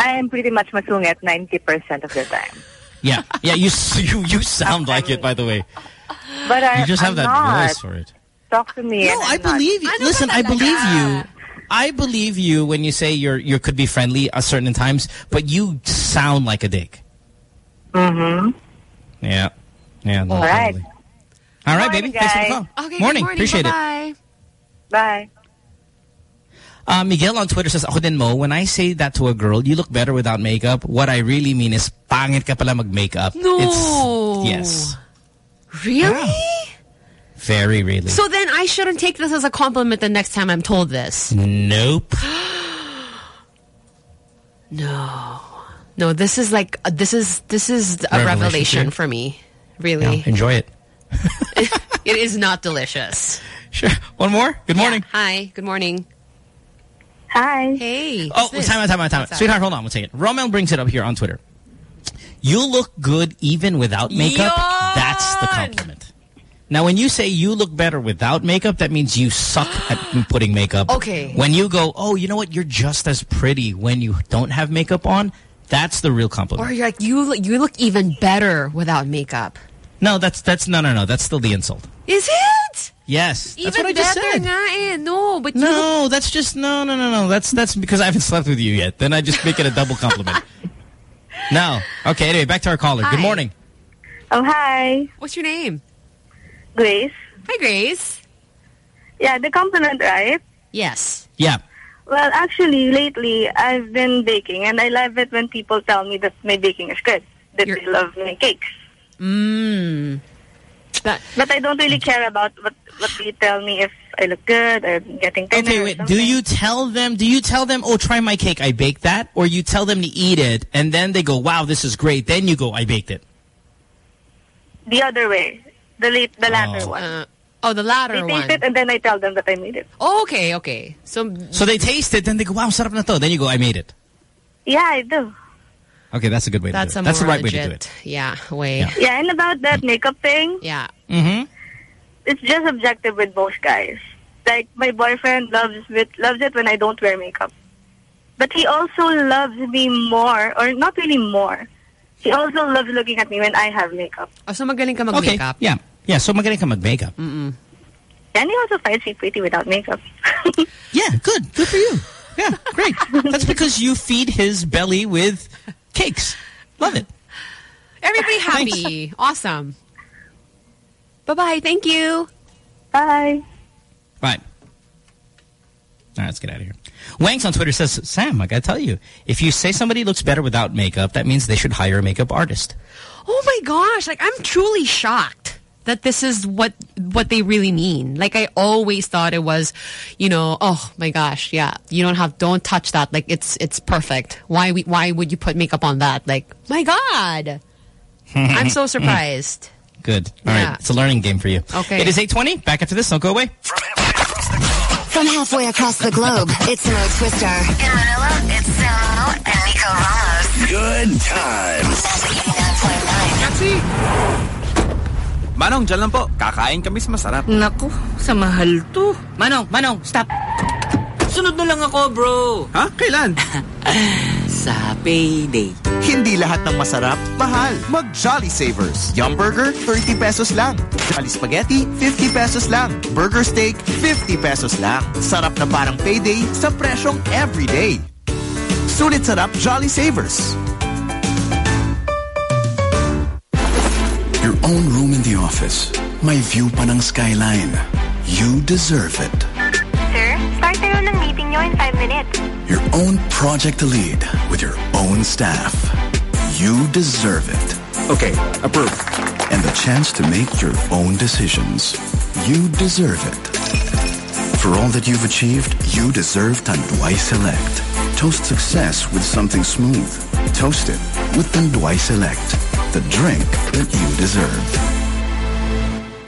I am pretty much masungit 90% of the time. Yeah, yeah. You you you sound like it. By the way, But I, you just have I'm that not. voice for it. Talk to me. No, and I I'm not. believe you. Listen, I believe you. I believe you when you say you're you could be friendly at certain times, but you sound like a dick. Mm-hmm. Yeah, yeah. no, All right. totally. All right, Morning, baby. Thanks for the call. Okay, morning. good morning. Appreciate it. Bye-bye. Bye. Uh, Miguel on Twitter says, Ako din mo, when I say that to a girl, you look better without makeup, what I really mean is, pangit ka pala mag-makeup. No. It's, yes. Really? Very, really. So then I shouldn't take this as a compliment the next time I'm told this. nope. [gasps] No. No, this is like, uh, this is, this is a Revelation revelation, for me. Really. Yeah, enjoy it. [laughs] it is not delicious. Sure. One more? Good morning. Hi. Good morning. Hi. Hey. Oh, who's this? time out, time out, time out. What's that? Sweetheart, hold on one second. Romel brings it up here on Twitter. You look good even without makeup. That's the compliment. Now, when you say you look better without makeup, that means you suck at [gasps] putting makeup. Okay. When you go, oh, you know what? You're just as pretty when you don't have makeup on. That's the real compliment. Or you're like, you, look- you look even better without makeup. No, that's that's no, no, no. That's still the insult. Is it? Yes, Even that's what I just better said. eh. No, but you look No, that's just no, no, no, no. That's that's because I haven't slept with you yet. Then I just make it a double compliment. [laughs] no. Okay. Anyway, back to our caller. Good morning. Oh, hi. What's your name? Grace. Hi, Grace. Yeah, the compliment, right? Yes. Yeah. Well, actually, lately I've been baking, and I love it when people tell me that my baking is good, that they love my cakes. Mmm. But, but I don't really care about what what you tell me if I look good or getting thinner. Okay, wait. Do you tell them? Do you tell them? Oh, try my cake. I baked that. Or you tell them to eat it, and then they go, "Wow, this is great." Then you go, "I baked it." The other way, the late, the latter Oh. one. Uh, oh, the latter they one. taste it, and then I tell them that I made it. Oh, okay, okay. So So they taste it, then they go, "Wow, sarap na to." Then you go, "I made it." Yeah, I do. Okay, that's a good way that's to do it. That's the more right way to do it. Yeah, way. Yeah, and about that makeup thing, Yeah. Mm-hmm. it's just objective with most guys. Like my boyfriend loves it loves it when I don't wear makeup. But he also loves me more, or not really more. He also loves looking at me when I have makeup. Oh, so magaling ka mag-makeup? Okay, yeah. Yeah, so magaling ka mag-makeup. Mm-mm. And he also finds me pretty without makeup. [laughs] Yeah, good. Good for you. Yeah, great. That's because you feed his belly with cakes. Love it. Everybody happy. awesome. Bye-bye. Thank you. Bye. Right. All right, let's get out of here. Wanks on Twitter says, Sam, I gotta tell you, if you say somebody looks better without makeup, that means they should hire a makeup artist. Oh my gosh, like I'm truly shocked that this is what what they really mean. Like I always thought it was, you know, oh my gosh, yeah, you don't have don't touch that. Like it's it's perfect. Why we, why would you put makeup on that? Like, my god. [laughs] I'm so surprised. Good. All Yeah. right, it's a learning game for you. Okay. It is 820. Back after this. Don't go away. From halfway across the globe, it's Mo Twister. In Manila, it's Samo and Nico Ramos. Good times. Manong, dyan lang po. Kakain kami sa masarap. Naku, sa mahal to. Manong, Manong, stop. Sunod na lang ako, bro. Ha? Kailan? [laughs] sa payday. Hindi lahat ng masarap, mahal. Mag Jolly Savers. Yum Burger, 30 pesos lang. Jolly Spaghetti, 50 pesos lang. Burger Steak, 50 pesos lang. Sarap na parang payday sa presyong everyday. Sulit sarap Jolly Savers. Own room in the office. May view pa ng skyline. You deserve it. Sir, start na ng meeting nyo in 5 minutes. Your own project to lead with your own staff. You deserve it. Okay, approved. And the chance to make your own decisions. You deserve it. For all that you've achieved, you deserve Tanduay Select. Toast success with something smooth. Toast it with Tanduay Select. The drink that you deserve.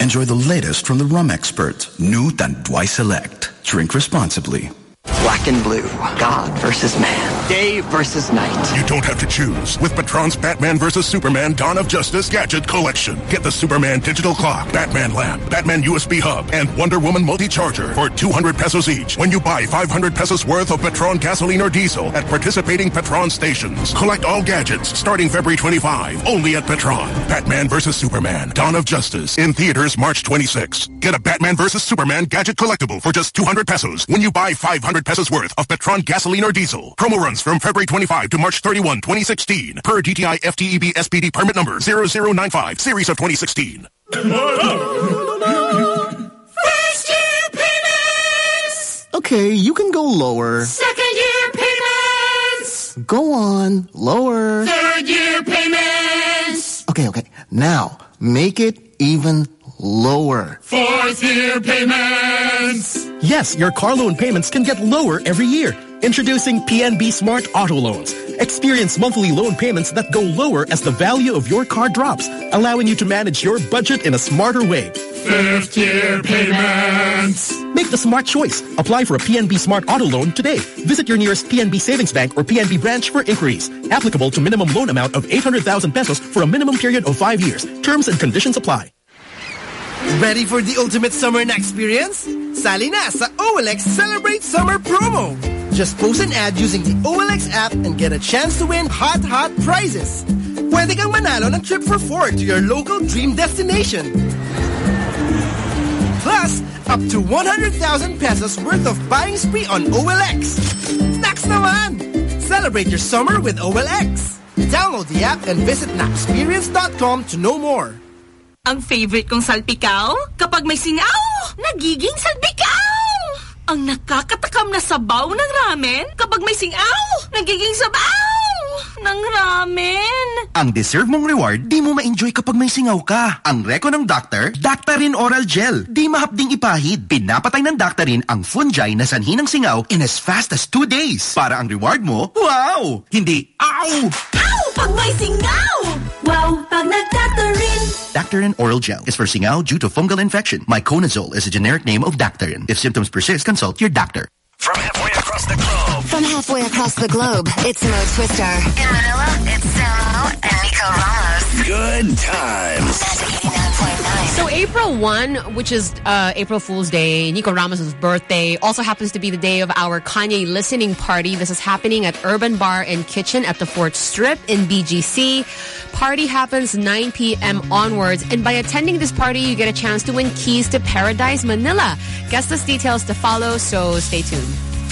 Enjoy the latest from the rum expert. New Tanduay Select. Drink responsibly. Black and blue. God versus man. Day versus night. You don't have to choose. With Petron's Batman vs. Superman Dawn of Justice Gadget Collection. Get the Superman Digital Clock, Batman Lamp, Batman USB Hub, and Wonder Woman Multi-Charger for 200 pesos each when you buy 500 pesos worth of Petron gasoline or diesel at participating Petron stations. Collect all gadgets starting February 25, only at Petron. Batman vs. Superman Dawn of Justice in theaters March 26. Get a Batman vs. Superman gadget collectible for just 200 pesos when you buy 500 pesos worth of Petron gasoline or diesel. Promo runs from February 25 to March 31, 2016 per DTI FTEB SPD permit number 0095 series of 2016. First year payments! Okay, you can go lower. Second year payments! Go on, lower. Third year payments! Okay, okay. Now, make it even lower. Fourth year payments! Yes, your car loan payments can get lower every year. Introducing PNB Smart Auto Loans. Experience monthly loan payments that go lower as the value of your car drops, allowing you to manage your budget in a smarter way. Fifth year payments! Make the smart choice. Apply for a PNB Smart Auto Loan today. Visit your nearest PNB Savings Bank or PNB branch for inquiries. Applicable to minimum loan amount of 800,000 pesos for a minimum period of five years. Terms and conditions apply. Ready for the ultimate summer experience? Sali na sa OLX Celebrate Summer Promo! Just post an ad using the OLX app and get a chance to win hot, hot prizes. Pwede kang manalo ng trip for four to your local dream destination. Plus, up to 100,000 pesos worth of buying spree on OLX. Snacks naman! Celebrate your summer with OLX. Download the app and visit naexperience.com to know more. Ang favorite kong salpikaw? Kapag may singaw, nagiging salpikaw! Ang nakakatakam na sabaw ng ramen kapag may singaw, nagiging sabaw ng ramen. Ang deserve mong reward, di mo ma-enjoy kapag may singaw ka. Ang reko ng doctor, Daktarin Oral Gel. Di mahapding ipahid. Pinapatay ng Daktarin ang fungi na sanhi ng singaw in as fast as two days. Para ang reward mo, wow! Hindi, ow! Ow! Pag may singaw! Wow! Pag nag-Daktarin! Daktarin Oral Gel is for singaw due to fungal infection. Miconazole is a generic name of Daktarin. If symptoms persist, consult your doctor. From halfway across the globe. From halfway across the globe, it's Mo Twister. In Manila, it's Samo and Nico Ramos. Good times. So April 1, which is uh, April Fool's Day, Nico Ramos' birthday, also happens to be the day of our Kanye listening party. This is happening at Urban Bar and Kitchen at the Fort Strip in BGC. Party happens 9 p.m. onwards. And by attending this party, you get a chance to win keys to Paradise Manila. Guest list details to follow, so stay tuned.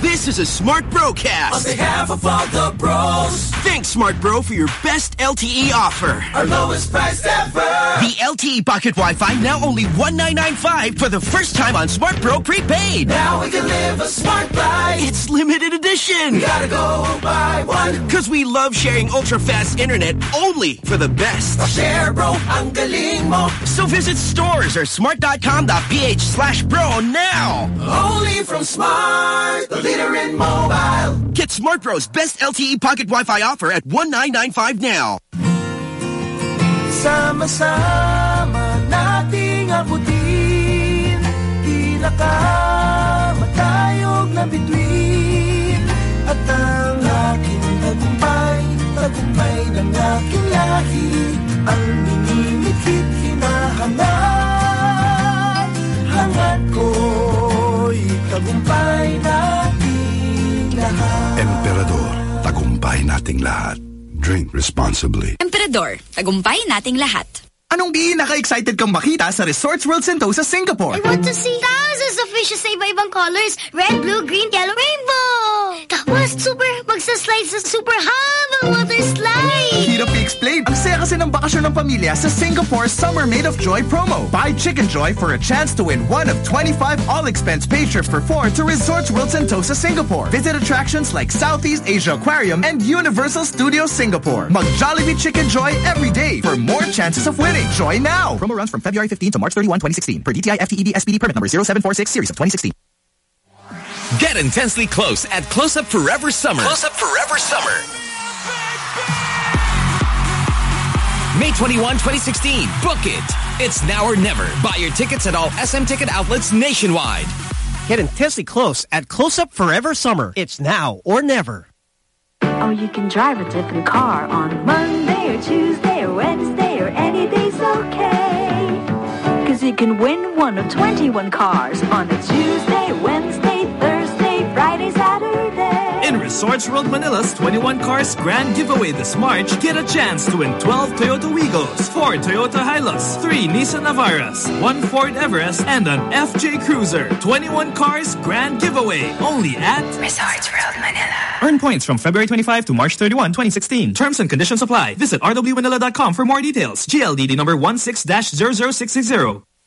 This is a Smart Brocast. On behalf of all the bros. Thanks, Smart Bro, for your best LTE offer. Our lowest price ever. The LTE Pocket Wi-Fi now only 1995 for the first time on Smart Bro Prepaid. Now we can live a smart life. It's limited edition. We gotta go buy one. Because we love sharing ultra-fast internet only for the best. Oh, share, bro, ang galing mo. So visit stores or smart.com.ph slash bro now. Only from Smart, leader in mobile. Get Smart Bro's best LTE Pocket Wi-Fi offer at 1995 now. Sama-sama nating abutin Pinakamatayog na bituin At ang aking tagumpay Tagumpay ng aking lahi Ang minimikit hinahanap Hangat ko'y tagumpay tagumpay nating lahat. Drink responsibly. Emperador, tagumpay nating lahat. Anong di naka-excited kang makita sa Resorts World Sentosa, Singapore? I want to see thousands of fishes sa iba-ibang colors. Red, blue, green, yellow, rainbow. Tapos, super, magsaslide sa super habang water slide. Hirap i-explain. Ang saya kasi ng bakasyon ng pamilya sa Singapore Summer Made of Joy promo. Buy Chickenjoy for a chance to win one of 25 all-expense paid trips for four to Resorts World Sentosa, Singapore. Visit attractions like Southeast Asia Aquarium and Universal Studios Singapore. Mag Jollibee Chickenjoy every day for more chances of winning. Joy now! Promo runs from February 15 to March 31, 2016 per DTI FTEB SPD permit number 0746 series of 2016. Get intensely close at Close Up Forever Summer. Close up forever summer. May 21, 2016. Book it. It's now or never. Buy your tickets at all SM ticket outlets nationwide. Get intensely close at Close Up Forever Summer. It's now or never. Oh, you can drive a different car on Monday or Tuesday or Wednesday or any day's okay. Cause you can win one of 21 cars on a Tuesday, Wednesday, Thursday, Friday, Saturday. In Resorts World Manila's 21 Cars Grand Giveaway this March, get a chance to win 12 Toyota Wigos, 4 Toyota Hilux, 3 Nissan Navaras, 1 Ford Everest, and an FJ Cruiser. 21 Cars Grand Giveaway, only at Resorts World Manila. Earn points from February 25 to March 31, 2016. Terms and conditions apply. Visit rwmanila.com for more details. GLDD number 16-00660.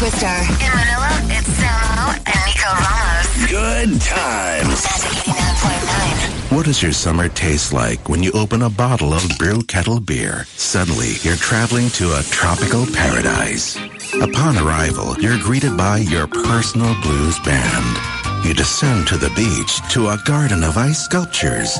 Twister. In Manila, it's Samo and Nico Ramos. Good times. Magic 89.9. What does your summer taste like when you open a bottle of Brew Kettle beer? Suddenly, you're traveling to a tropical paradise. Upon arrival, you're greeted by your personal blues band. You descend to the beach to a garden of ice sculptures.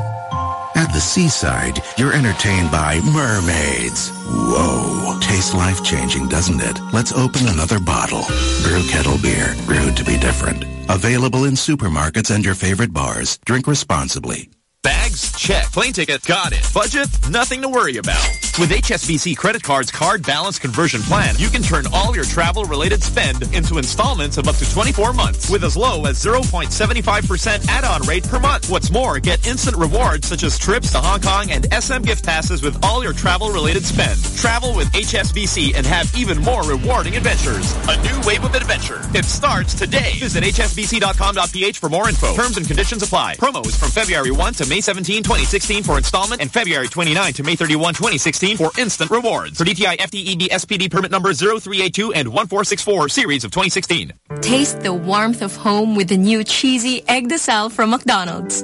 At the seaside, you're entertained by mermaids. Whoa. Tastes life-changing, doesn't it? Let's open another bottle. Brew Kettle Beer. Brewed to be different. Available in supermarkets and your favorite bars. Drink responsibly. Bags? Check. Plane ticket? Got it. Budget? Nothing to worry about. With HSBC Credit Card's Card Balance Conversion Plan, you can turn all your travel-related spend into installments of up to 24 months with as low as 0.75% add-on rate per month. What's more, get instant rewards such as trips to Hong Kong and SM gift passes with all your travel-related spend. Travel with HSBC and have even more rewarding adventures. A new wave of adventure. It starts today. Visit hsbc.com.ph for more info. Terms and conditions apply. Promo is from February 1 to May 17, 2016 for installment and February 29 to May 31, 2016 for instant rewards. For DTI FTEB SPD permit number 0382 and 1464 series of 2016. Taste the warmth of home with the new cheesy egg desal from McDonald's.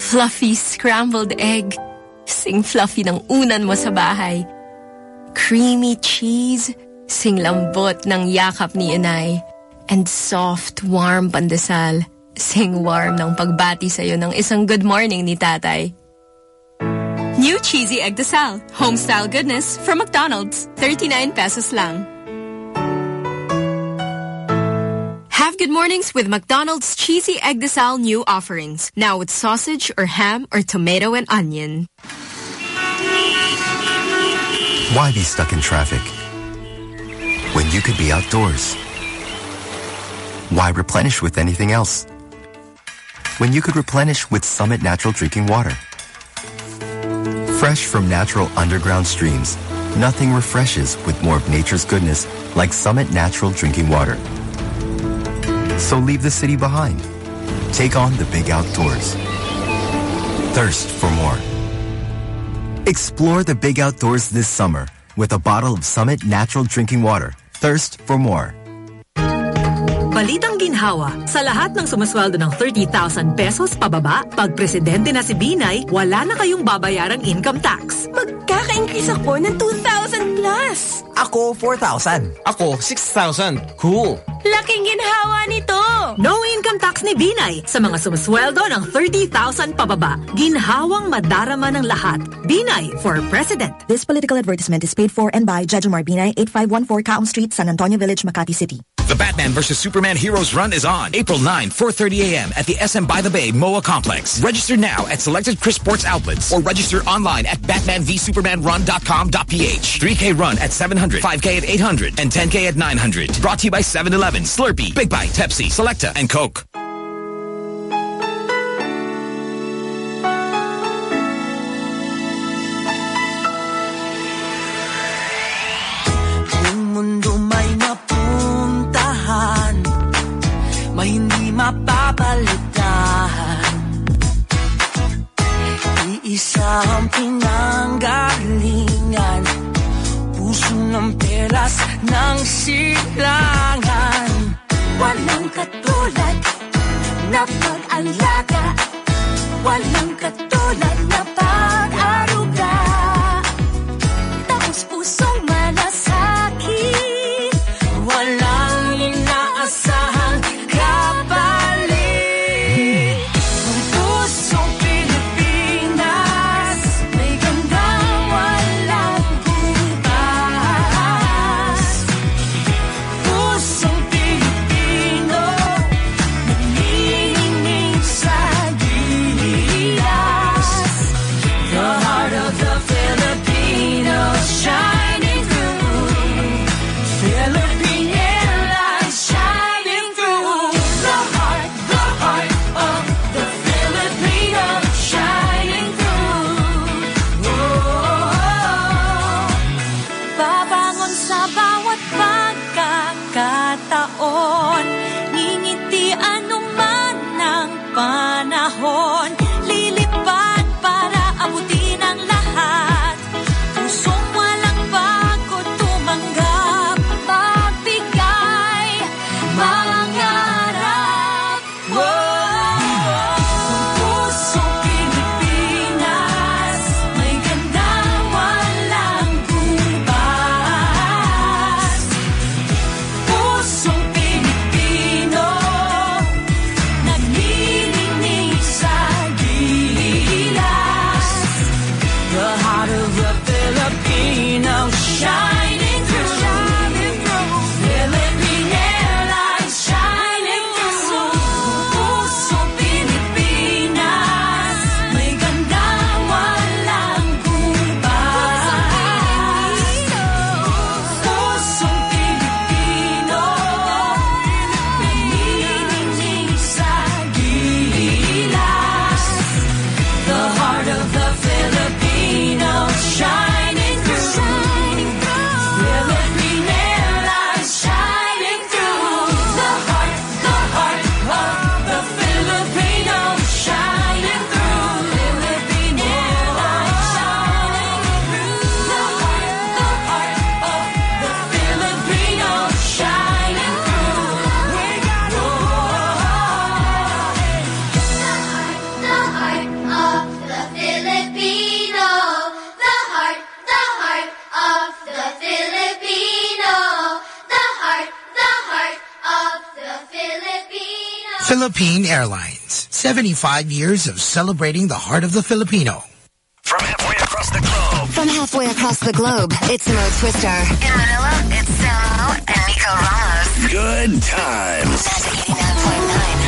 Fluffy scrambled egg. Sing fluffy ng unan mo sa bahay. Creamy cheese. Sing lambot ng yakap ni inay. And soft, warm pandesal. Sing warm ng pagbati sa'yo ng isang good morning ni tatay. New cheesy egg desal. Home style goodness from McDonald's. 39 pesos lang. Have good mornings with McDonald's cheesy egg desal new offerings. Now with sausage or ham or tomato and onion. Why be stuck in traffic when you could be outdoors? Why replenish with anything else when you could replenish with Summit Natural Drinking Water? Fresh from natural underground streams, nothing refreshes with more of nature's goodness like Summit Natural Drinking Water. So leave the city behind. Take on the big outdoors. Thirst for more. Explore the big outdoors this summer with a bottle of Summit Natural Drinking Water. Thirst for more. Balitang ginhawa, sa lahat ng sumasweldo ng 30,000 pesos pababa, pag presidente na si Binay, wala na kayong babayarang income tax. Magkaka-increase ako ng 2,000 plus. Ako, 4,000. Ako, 6,000. Cool. Laking ginhawa nito. No income tax ni Binay sa mga sumasweldo ng 30,000 pababa. Ginhawang madarama ng lahat. Binay for President. This political advertisement is paid for and by Jejomar Binay, 8514 Kaum Street, San Antonio Village, Makati City. The Batman vs. Superman Heroes Run is on April 9, 4.30 a.m. at the SM by the Bay MOA Complex. Register now at selected Chris Sports outlets or register online at batmanvsupermanrun.com.ph. 3K run at 700, 5K at 800, and 10K at 900. Brought to you by 7-Eleven, Slurpee, Big Bite, Pepsi, Selecta, and Coke. Iisa ang pinanggalingan Puso ng pelas ng silangan. Walang katulad na pag-alaga. Walang katulad na pag-aruga 75 years of celebrating the heart of the Filipino. From halfway across the globe. From halfway across the globe, it's Mo Twister. In Manila, it's Samo and Nico Ramos. Good times. 89.9.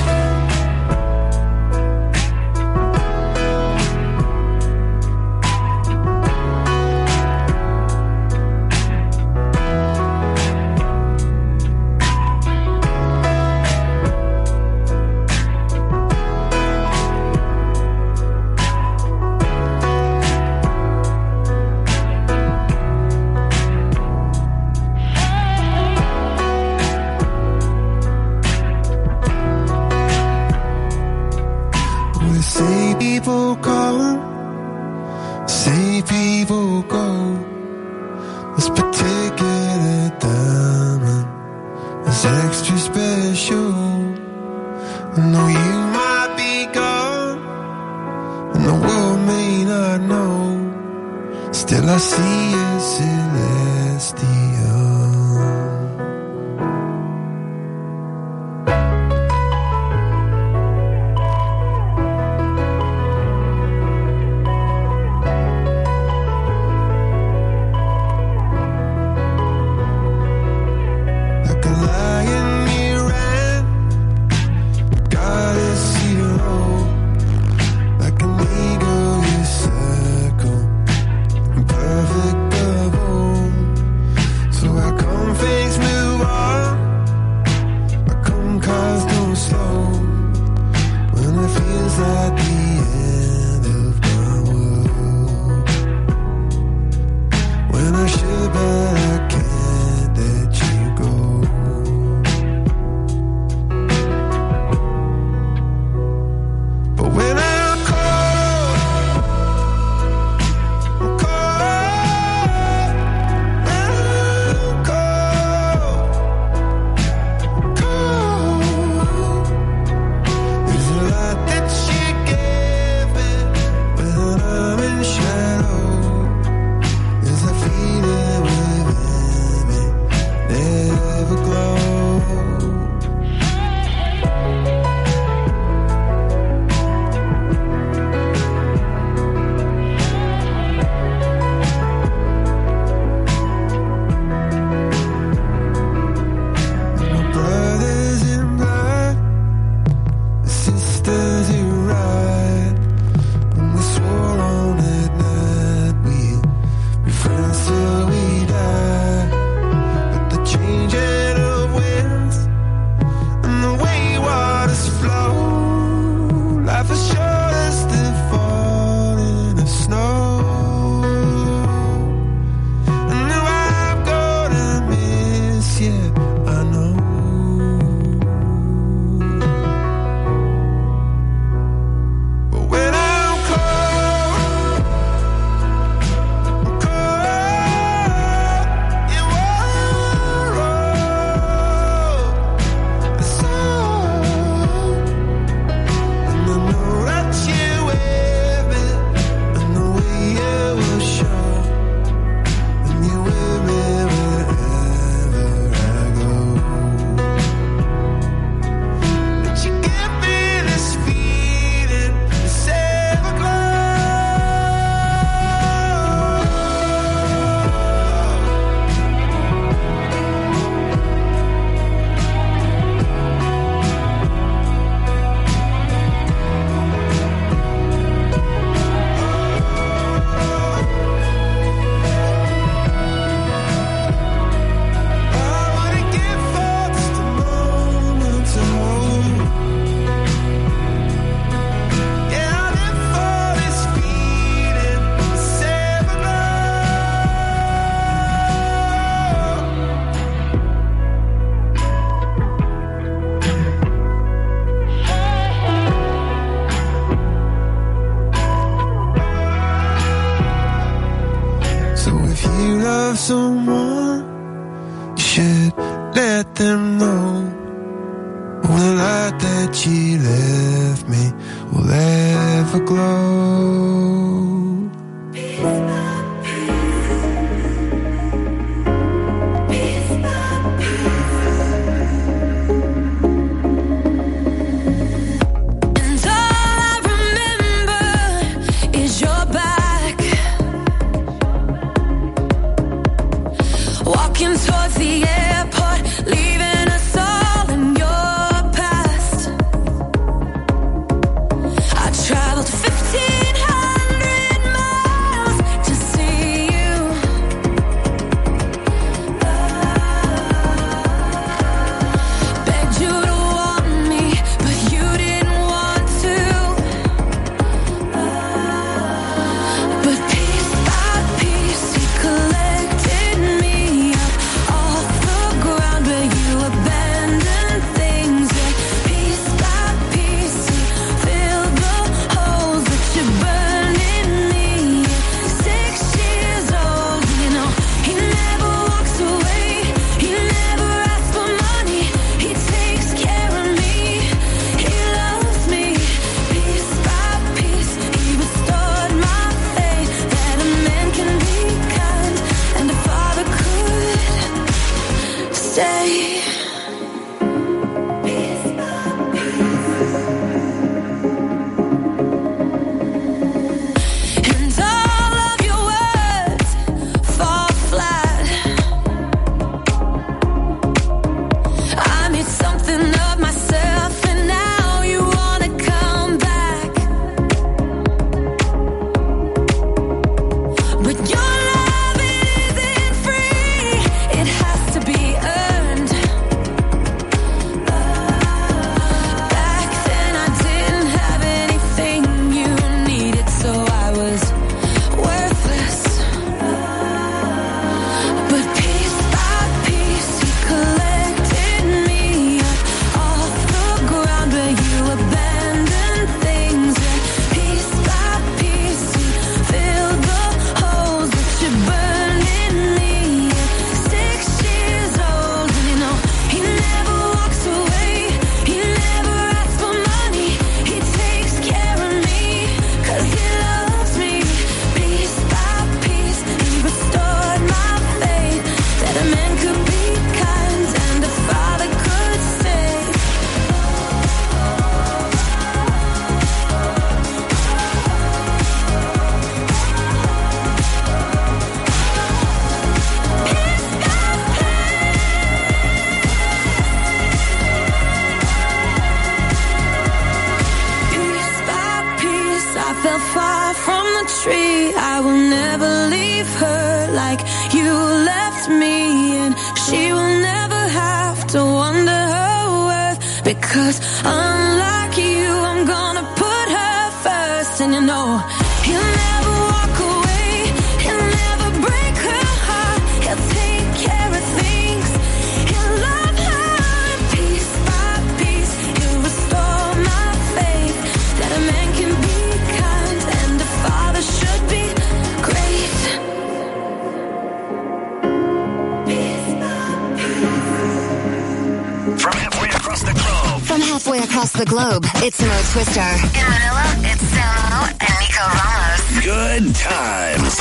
Twister. In Manila, it's Samo and Nico Ramos. Good times.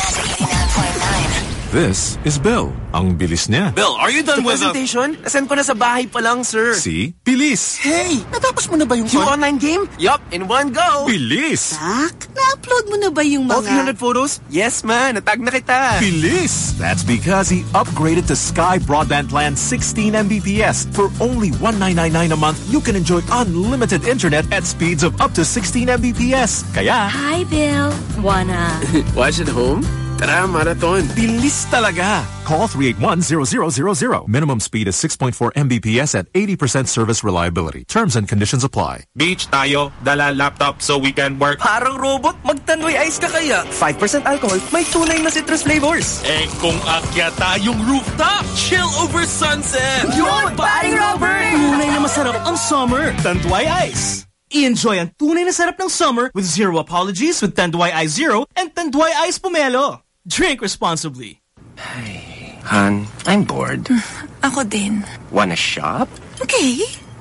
This is Bill. Ang bilis niya. Bill, are you done The with the... presentation? Nasend ko na sa bahay pa lang, sir. See? Bilis. Hey, natapos mo na ba yung, online game? Yup, in one go. Bilis. Zach, na-upload mo ba yung mga- All 300 photos? Yes, man. Natag na kita. Bilis. That's because he upgraded to Sky Broadband Plan 16 Mbps. For only 1999 a month, you can enjoy unlimited internet at speeds of up to 16 Mbps. Kaya, Hi, Bill. Wanna? [laughs] Watch at home? Tara, marathon. bilis talaga. Call 381-0000. Minimum speed is 6.4 Mbps at 80% service reliability. Terms and conditions apply. Beach tayo, dala laptop so we can work. Parang robot, magtanduay ice ka kaya. 5% alcohol, may tunay na citrus flavors. Eh kung akya tayong rooftop, chill over sunset. Yun, paring Robert! Tunay na masarap ang summer. Tanduay Ice. I-enjoy ang tunay na sarap ng summer with zero apologies with Tanduay Ice Zero and Tanduay Ice Pomelo. Drink responsibly. Hey, Han, I'm bored. Ako din. Wanna shop? Okay.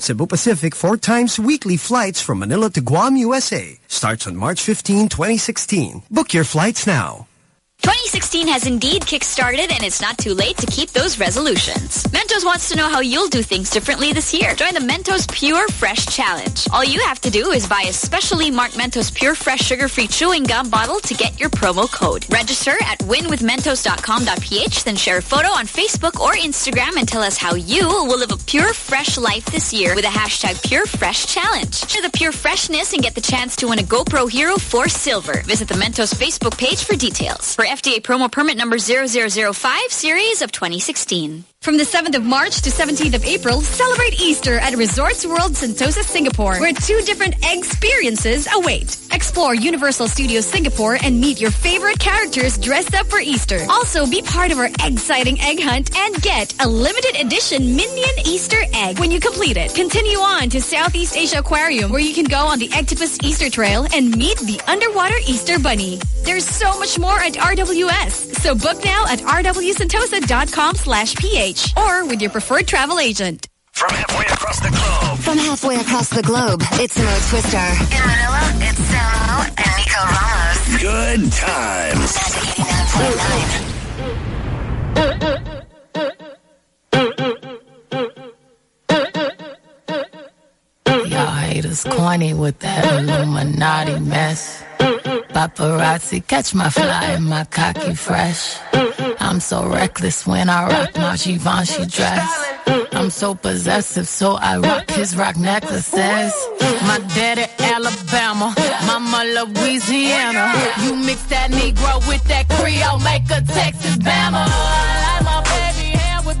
Cebu Pacific four times weekly flights from Manila to Guam, USA starts on March 15, 2016. Book your flights now. 2016 has indeed kick-started and it's not too late to keep those resolutions. Mentos wants to know how you'll do things differently this year. Join the Mentos Pure Fresh Challenge. All you have to do is buy a specially marked Mentos Pure Fresh sugar-free chewing gum bottle to get your promo code. Register at winwithmentos.com.ph then share a photo on Facebook or Instagram and tell us how you will live a pure fresh life this year with a hashtag Pure Fresh Challenge. Share the pure freshness and get the chance to win a GoPro Hero 4 Silver. Visit the Mentos Facebook page for details. For FDA promo permit number 0005 series of 2016. From the 7th of March to 17th of April, celebrate Easter at Resorts World Sentosa, Singapore, where two different experiences await. Explore Universal Studios Singapore and meet your favorite characters dressed up for Easter. Also, be part of our exciting egg hunt and get a limited edition Minion Easter egg when you complete it. Continue on to Southeast Asia Aquarium, where you can go on the Octopus Easter Trail and meet the underwater Easter Bunny. There's so much more at RWS, so book now at rwsentosa.com slash ph or with your preferred travel agent. From halfway across the globe. From halfway across the globe, it's Mo Twister. In Manila, it's Samo and Nico Ramos. Good times. Y'all haters corny with that Illuminati mess. Paparazzi catch my fly and my cocky fresh. I'm so reckless when I rock my Givenchy dress. I'm so possessive, so I rock his rock necklaces. My daddy Alabama, mama Louisiana. You mix that Negro with that Creole, make a Texas Bama. I like my baby hair with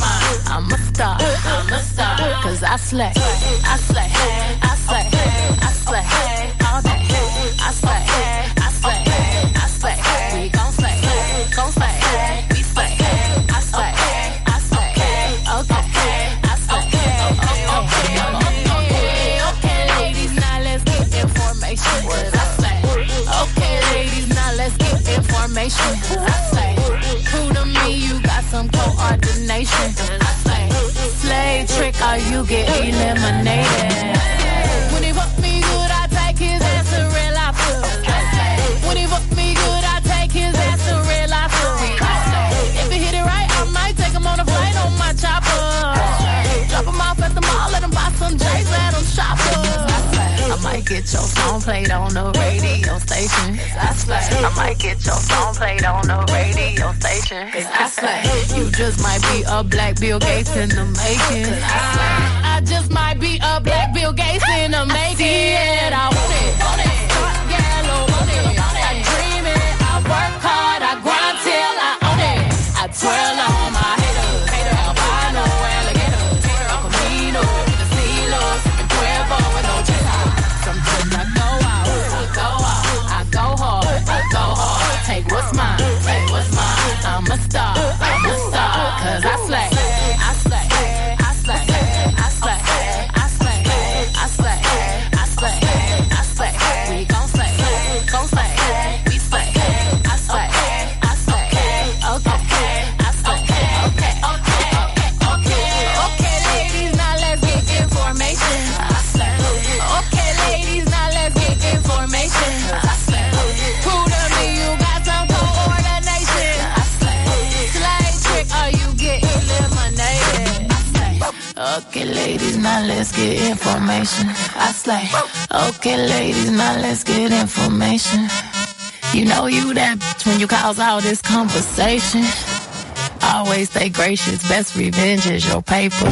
I'm a star, I'm a star. Cause I slay, I slay, I slay, I slay, all day. I slay, I slay, I slay. We gon' slay, we slay. I slay, I slay, okay. I slay, okay, ladies, now let's get information. Cause I slay. Okay, ladies, now let's get information. I slay. Cool to me, you got some coordination. Or you get eliminated. Might get your song played on the radio station. I. I might get your song played on the radio station. I. You just might be a black Bill Gates in the making. I. I just might be a black Bill Gates in the making. I now let's get information. I slay, okay, ladies, now let's get information. You know you that bitch when you cause all this conversation. Always stay gracious, best revenge is your paper.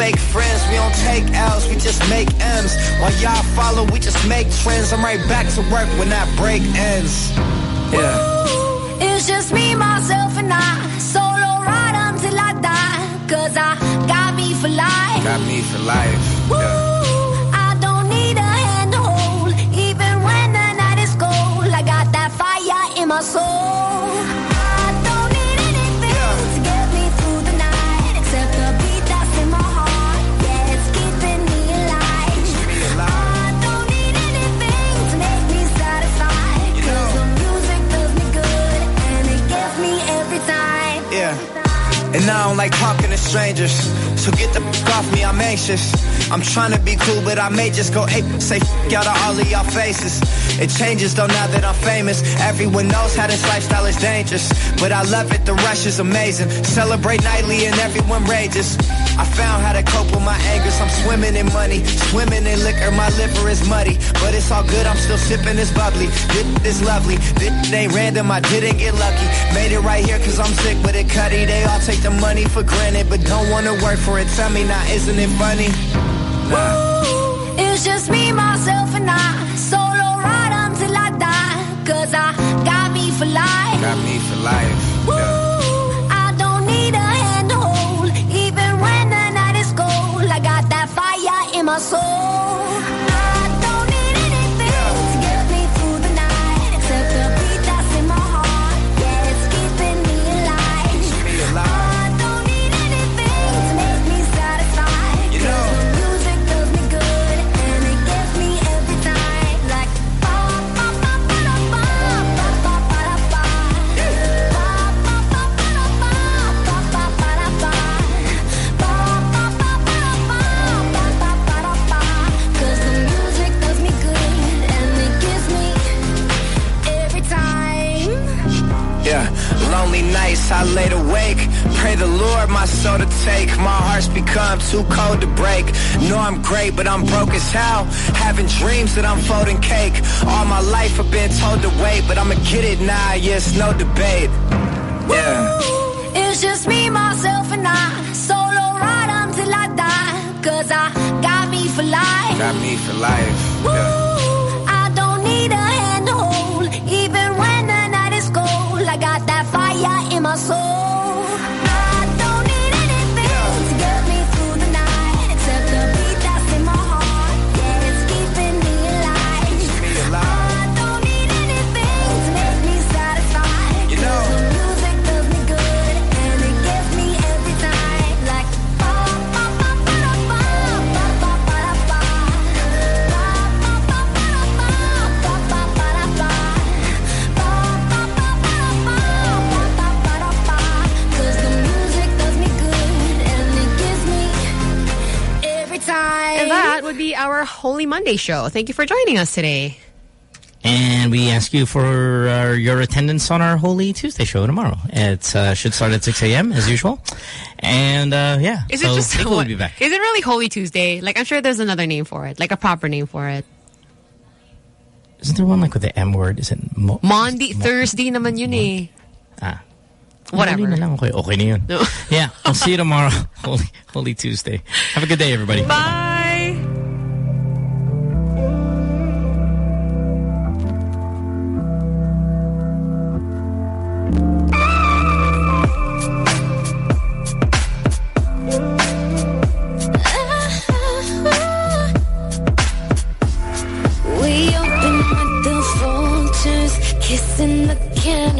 Fake friends, we don't take L's, we just make M's. While y'all follow, we just make trends. I'm right back to work when that break ends. Yeah. It's just me, myself, and I. Solo ride until I die. Cause I got me for life. Got me for life. Yeah. I don't need a hand to hold. Even when the night is cold, I got that fire in my soul. And I don't like talking to strangers. So get the f off me, I'm anxious. I'm trying to be cool, but I may just go ape. Say f out of all of y'all faces. It changes though now that I'm famous. Everyone knows how this lifestyle is dangerous. But I love it, the rush is amazing. Celebrate nightly and everyone rages. I found how to cope with my angers. I'm swimming in money, swimming in liquor. My liver is muddy, but it's all good. I'm still sipping this bubbly. This is lovely. This ain't random. I didn't get lucky. Made it right here cause I'm sick with it, cutty. They all take the money for granted, but don't wanna work for it. Tell me now, isn't it funny? Nah. It's just me, myself, and I. Solo ride until I die. Cause I got me for life. Got me for life. Yeah. I don't nights I laid awake. Pray the Lord my soul to take. My heart's become too cold to break. Know I'm great, but I'm broke as hell. Having dreams that I'm folding cake. All my life I've been told to wait, but I'ma get it now. Yes, no debate. Yeah. It's just me, myself, and I. Solo ride until I die. Cause I got me for life. Got me for life. Yeah. I don't need a hand to hold. Even when fire in my soul. Our Holy Monday show. Thank you for joining us today. And we ask you for uh, your attendance on our Holy Tuesday show tomorrow. It uh, should start at 6 a.m. as usual. And uh, yeah, Is so it just will be back. Is it really Holy Tuesday? Like I'm sure there's another name for it, like a proper name for it. Isn't there one like with the M word? Is it mo Monday, Thursday naman yun eh. Ah. Whatever. Na lang. Okay, okay na yun. Yeah, I'll see you tomorrow. [laughs] Holy, Holy Tuesday. Have a good day, everybody. Bye. We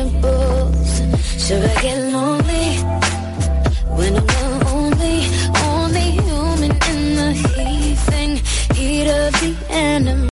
cannibals. Sure, I get lonely when I'm the only, only human in the heathen heat of the enemy.